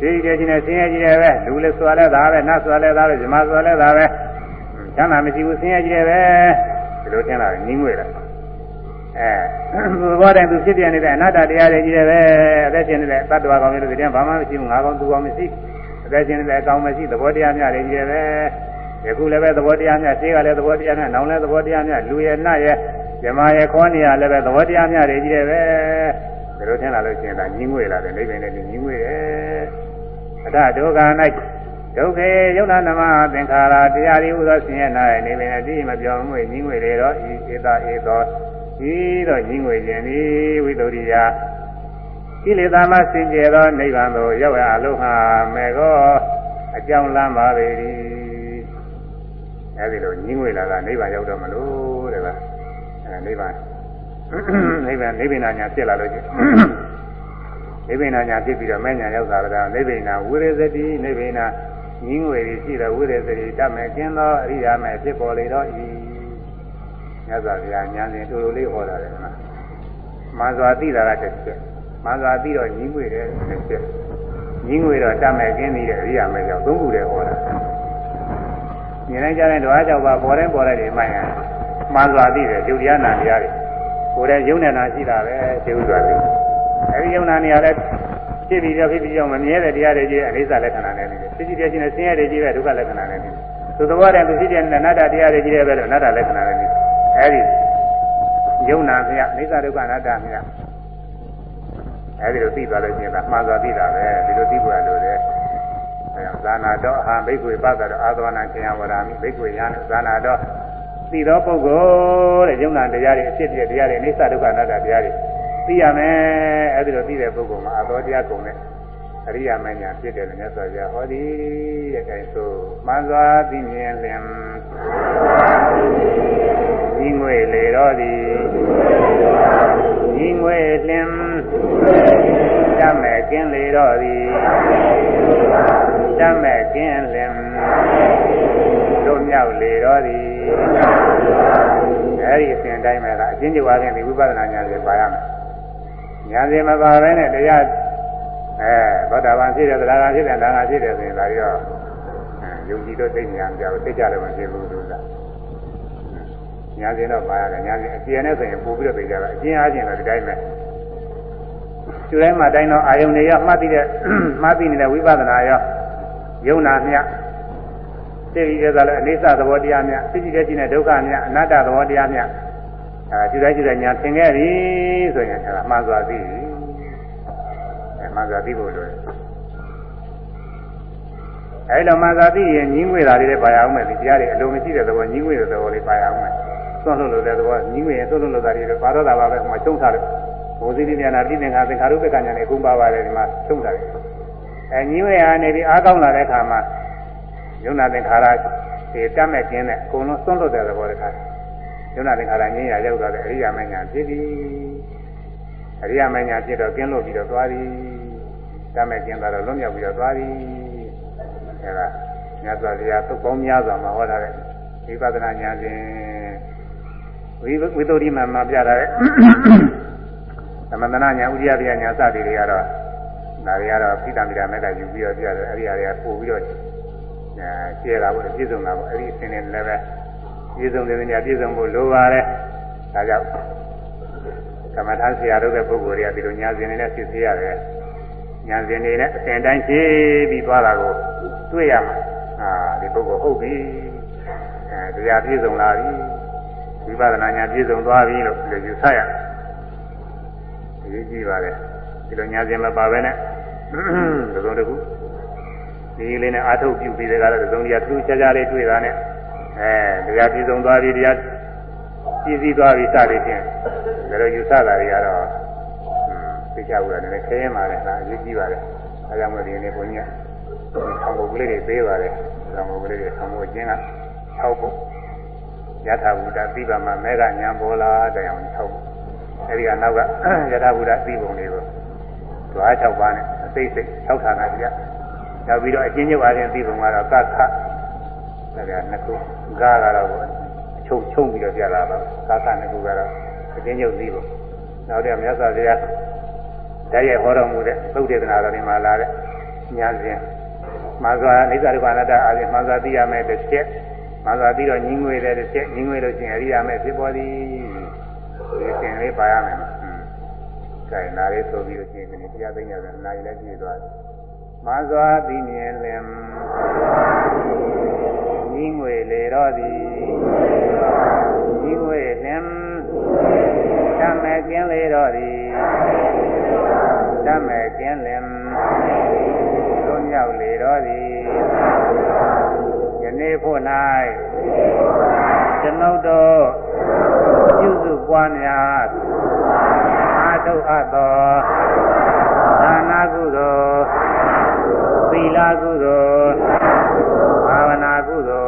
ဒီတည်းချင်းနဲ့ဆင်းရဲကြီးတယ်ပဲလူလည်းဆွာလဲသားပဲနတ်ဆွာလဲသားပဲဇမဆွာလဲသားပဲချမ်းသာမရှိဘူးဆင်းရဲကြီးတယ်ပဲ ဒီလိုထင်လာညင်းငွေတာအဲဘောတိုင်းသူဖြစ်ပြနေတဲ့အနတ္တတရားတွေကြီးတယ်ပဲအသက်ရှင်နေတဲ့တ attva ကောင်မျိုးတွေတည်းဘာမှမရှိဘူးငါကောင်သူကောင်မရှိအသက်ရှင်နေတဲ့အကောင်မရှိသဘောတရားများတွေကြီးတယ်ပဲယခုလည်းပဲသဘောတရားများရှင်းကလည်းသဘောတရားများနောင်လည်းသဘောတရားများလူရဲ့နတ်ရဲ့ဇမရဲ့ခေါ်နေရလည်းပဲသဘောတရားများတွေကြီးတယ်ပဲဒီလိုထင်လာလို့ရှိရင်ဒါညင်းငွေလာတယ်နိဗ္ဗာန်နဲ့ညင်းငွေရဲ့အထဒုက္ခ၌ ဒုက္ခေယုံနာနမသင်္ခါရတရားဒီဥသောဆင်းရဲနာရဲ့နိဗ္ဗာန်တည်းမပြောင်းမွေညင်းငွေလေတော့ဤဧတာဧသောဤတော့ညင်းငွေခြင်းဤဝိတ္တရိယကိလေသာမှစင်ကြယ်သောနိဗ္ဗာန်သို့ရောက်ရအလုံးဟာမေကောအကြောင်းလမ်းပါပေ၏အဲဒီလိုညင်းငွေလာတာနိဗ္ဗာန်ရောက်တော့မလို့တဲ့ဗျအဲနိဗ္ဗာန်နိဗ္ဗာန်နိဗ္ဗာန်ညာဖြစ်လာလို့ချင်းနိဗ္ဗာန်ညာဖြစ်ပြီးတော့မဲ့ညာရောက်တာကနိဗ္ဗာန်ဝိရဇတိနိဗ္ဗာန် ညင်းငွေရှိတဲ့ဝိရဇတိတတ်မဲ့ကျင်းသောအရိယာမဲ့ဖြစ်ပေါ်လေတော့ဤမြတ်စွာဘုရားညာစဉ်တူတူလေးဟောတာလေနော်မန်စွာသိတာကတစ်ချက်မန်စွာသိတော့ညင်းငွေတဲ့တစ်ချက်ညင်းငွေတော့တတ်မဲ့ကျင်းနေတဲ့အရိယာမဲ့ကြောင့်သုံးခုတည်းဟောတာမြင်နိုင်ကြတဲ့ဓဝါကြောင့်ပါပေါ်တဲ့ပေါ်တဲ့ဒီမှန်ရမှန်စွာသိတယ်ယုတ်တရားနာတရားတွေကိုယ်တည်းယုံနေတာရှိတာပဲသိဥစွာသိအဲဒီယုံနာနေရာလဲ ဖြစ်ပြီးတော့ဖြစ်ပြီးတော့မမြဲတဲ့တရားတွေကြီးအနိစ္စလက္ခဏာနဲ့နေတယ်ဖြစ်ဖြစ်တဲ့ချင်းနဲ့ဆင်းရဲတွေကြီးပဲဒုက္ခလက္ခဏာနဲ့နေတယ်သူသဘောတည်းသူဖြစ်တဲ့အနတ္တတရားတွေကြီးတယ်ပဲလို့အနတ္တလက္ခဏာနဲ့နေတယ်အဲဒီယုံနာမြတ်အနိစ္စဒုက္ခအနတ္တမြတ်အဲဒီလိုသိသွားလို့ရှိရင်ဒါမှန်စွာသိတာပဲဒီလိုသိဖို့ရလို့လေအဲဇာနာတော့အဟံဘိက္ခွေပသတော်အာသဝနာခေယဝရာမိဘိက္ခွေယံဇာနာတော့သိသောပုဂ္ဂိုလ်တဲ့ယုံနာတရားတွေအဖြစ်တဲ့တရားတွေအနိစ္စဒုက္ခအနတ္တတရားတွေ သိရမယ်အဲဒီလိုသိတဲ့ပုဂ္ဂိုလ်မှာအသောတရားကုန်တဲ့အရိယာမညာဖြစ်တယ်လို့မြတ်စွာဘုရားဟောသည်တဲ့အဲဆိုမှန်စွာသိမြင်လင်ဤငွေလေတော်သည်ဤငွေလင်တမဲ့ကင်းလေတော်သည်တမဲ့ကင်းလင်တို့မြောက်လေတော်သည်အဲဒီအစဉ်တိုင်းမဲ့ကအချင်းချင်းဝါခြင်းဒီဝိပဿနာဉာဏ်ကိုပါရမယ် ဉာဏ်စဉ်မပါဘဲနဲ့တရားအဲဘောဓဘာဖြစ်တယ်သရဂါဖြစ်တယ်ဒါဂါဖြစ်တယ်ဆိုရင်ဒါရောယုံကြည်တော့သိဉာဏ်ကြောက်သိကြတယ်မဖြစ်ဘူးလို့လားညာစဉ်တော့ပါရတယ်ညာစဉ်အကျဉ်းနဲ့ဆိုရင်ပို့ပြီးတော့သိကြတာအကျဉ်းအားဖြင့်တော့ဒီတိုင်းပဲကျူတိုင်းမှာတိုင်းတော့အာယုန်တွေရောမှတ်သိတဲ့မှတ်သိနေတဲ့ဝိပဿနာရောယုံနာမြတ်သိပြီးတဲ့ကလည်းအိဋ္ဌသဘောတရားမြတ်သိကြည့်တဲ့ကြည့်တဲ့ဒုက္ခမြတ်အနတ္တသဘောတရားမြတ် အဲကျူတိုင်းကျူတိုင်းညာသင်ခဲ့ပြီဆိုရင်အဲဒါမှန်စွာသိပြီအဲမှန်စွာသိဖို့လိုတယ်အဲလိုမှန်စွာသိရင်ညီးငွေတာလေးလည်းပါရအောင်မယ်ဒီတရားတွေအလုံးမရှိတဲ့သဘောညီးငွေတဲ့သဘောလေးပါရအောင်မယ်သွန့်လို့လို့တဲ့သဘောညီးငွေရင်သွန့်လို့လို့တာတွေပါတော့တာပါပဲဟိုမှာချုံးထားတယ်ဘုဇိတိဉာဏပြိသင်္ခါသင်္ခါရုပ္ပကဉာဏ်နဲ့အကုန်ပါပါတယ်ဒီမှာချုံးထားတယ်အဲညီးငွေဟာနေပြီးအားကောင်းလာတဲ့အခါမှာယုံနာသင်္ခါရဒီတတ်မဲ့ခြင်းနဲ့အကုန်လုံးသွန့်လို့တဲ့သဘောတစ်ခါယုံ နာသင်္ခါရငြင်းရရောက်သွားတဲ့အရိယာမဉာဏ်ဖြစ်ပြီအရိယာမဉာဏ်ဖြစ်တော့ကျင်းလို့ပြီးတော့သွားပြီတတ်မဲ့ခြင်းကတော့လွတ်မြောက်ပြီးတော့သွားပြီအဲဒါမြတ်စွာဘုရားသုတ်ပေါင်းများစွာမှာဟောထားတဲ့ဝိပဿနာဉာဏ်ဖြင့်ဝိဝိသုဒ္ဓိမှာမှာပြထားတဲ့သမန္တနာဉာဏ်ဥဒိယပြဉာဏ်စသည်တွေကတော့ဒါတွေကတော့ပိဋကမိတာမဲ့ကယူပြီးတော့ပြတယ်အဲဒီအရာတွေကပို့ပြီးတော့အဲကျဲတာပေါ့ပြည့်စုံတာပေါ့အဲဒီအစဉ်နဲ့လည်းပဲ ပြည့်စုံတဲ့ဉာဏ်ပြည့်စုံဖို့လိုပါတယ်ဒါကြောင့်ကမ္မထာဆရာတို့ရဲ့ပုဂ္ဂိုလ်တွေကဒီလိုညာစဉ်နေနဲ့စစ်ဆေးရတယ်ညာစဉ်နေနဲ့အစဉ်တိုင်းရှင်းပြီးသွားတာကိုတွေ့ရမှာအာဒီပုဂ္ဂိုလ်ဟုတ်ပြီအဲတရားပြည့်စုံလာပြီဝိပဿနာညာပြည့်စုံသွားပြီလို့ဒီလိုယူဆရအရေးကြီးပါတယ်ဒီလိုညာစဉ်မပါဘဲနဲ့သုံးစုံတစ်ခုဒီလေးနဲ့အာထုတ်ပြုပြီးတဲ့ကတော့သုံးတရားသူချာချာလေးတွေ့တာနဲ့ အဲတရားပြည့်စုံသွားပြီတရားပြည့်စည်သွားပြီစသည်ဖြင့်ဒါလိုယူဆတာတွေကတော့သိချဘူးလည်းနည်းနည်းခရင်ပါလေဒါအရေးကြီးပါတယ်အဲကြောင့်မို့ဒီနေ့ဘုန်းကြီးကဆောင်းပုတ်ကလေးတွေပေးပါတယ်ဆောင်းပုတ်ကလေးတွေဆောင်းပုတ်အချင်းက6ပုတ်ယထာဘုဒ္ဓသိပါမှာမဲကညာပေါ်လာတဲ့အောင်6ပုတ်အဲဒီကနောက်ကယထာဘုဒ္ဓသိပုံတွေကိုဓွား6ပါးနဲ့အသိစိတ်6ဌာနပြနောက်ပြီးတော့အချင်းချုပ်အားဖြင့်သိပုံကတော့ကခ ဒါကနှစ်ခုဂါကတော့ချုံချုံပြီးတော့ပြလာတော့ကခနှစ်ခုကတော့အချင်းချုပ်သိပုံနောက်တဲ့မြတ်စွာဘုရားတရားရဲ့ဟောတော်မူတဲ့သုတ်တေသနာတော်ဒီမှာလာတဲ့ညာစဉ်မာဇာအိစ္ဆရုပနာတအားဖြင့်မာဇာသိရမယ်တစ်ချက်မာဇာသိတော့ညီငွေတဲ့တစ်ချက်ညီငွေလို့ရှိရင်အရိယာမဲ့ဖြစ်ပေါ်သည်ဒီသင်လေးပါရမယ်။ကဲနားလေးဆိုပြီးတော့ရှင်ဒီတရားသိညာဆိုနားရီလည်းပြည့်သွားတယ်။မာဇာသိမြင်လင် ညီငွေလေတော့သည်ညီငွေလင်တမဲ့ကျင်းလေတော့သည်တမဲ့ကျင်းလင်သုံးမြောက်လေတော့သည်ယနေ့ဖို့၌ကျွန်ုပ်တို့ပြုစုပွားများအာထုအပ်သောဒါနာကုသိုလ်သီလကုသိုလ်ဘာဝနာကုသိုလ်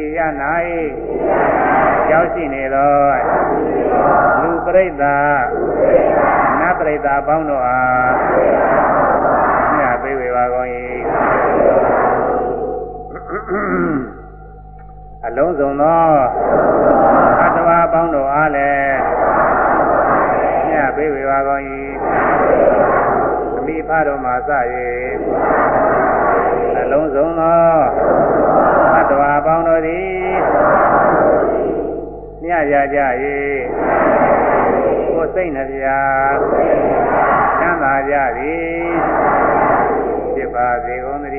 ဤရ၌ရောက်ရှိနေသောလူပရိသတ်နတ်ပရိသတ်အပေါင်းတို့အားမြတ်ပေးဝေပါကုန်၏အလုံးစုံသောအတ္တဝါအပေါင်းတို့အားလည်းမြတ်ပေးဝေပါကုန်၏အမိဖတော်မှာစ၍အလုံးစုံသောအ တ္တဝါအပေါင်းတို့သည်မြတ်ရကြ၏ကိုယ်စိတ်နှပြချမ်းသာကြသည်ဖြစ်ပါစေကုန်သတ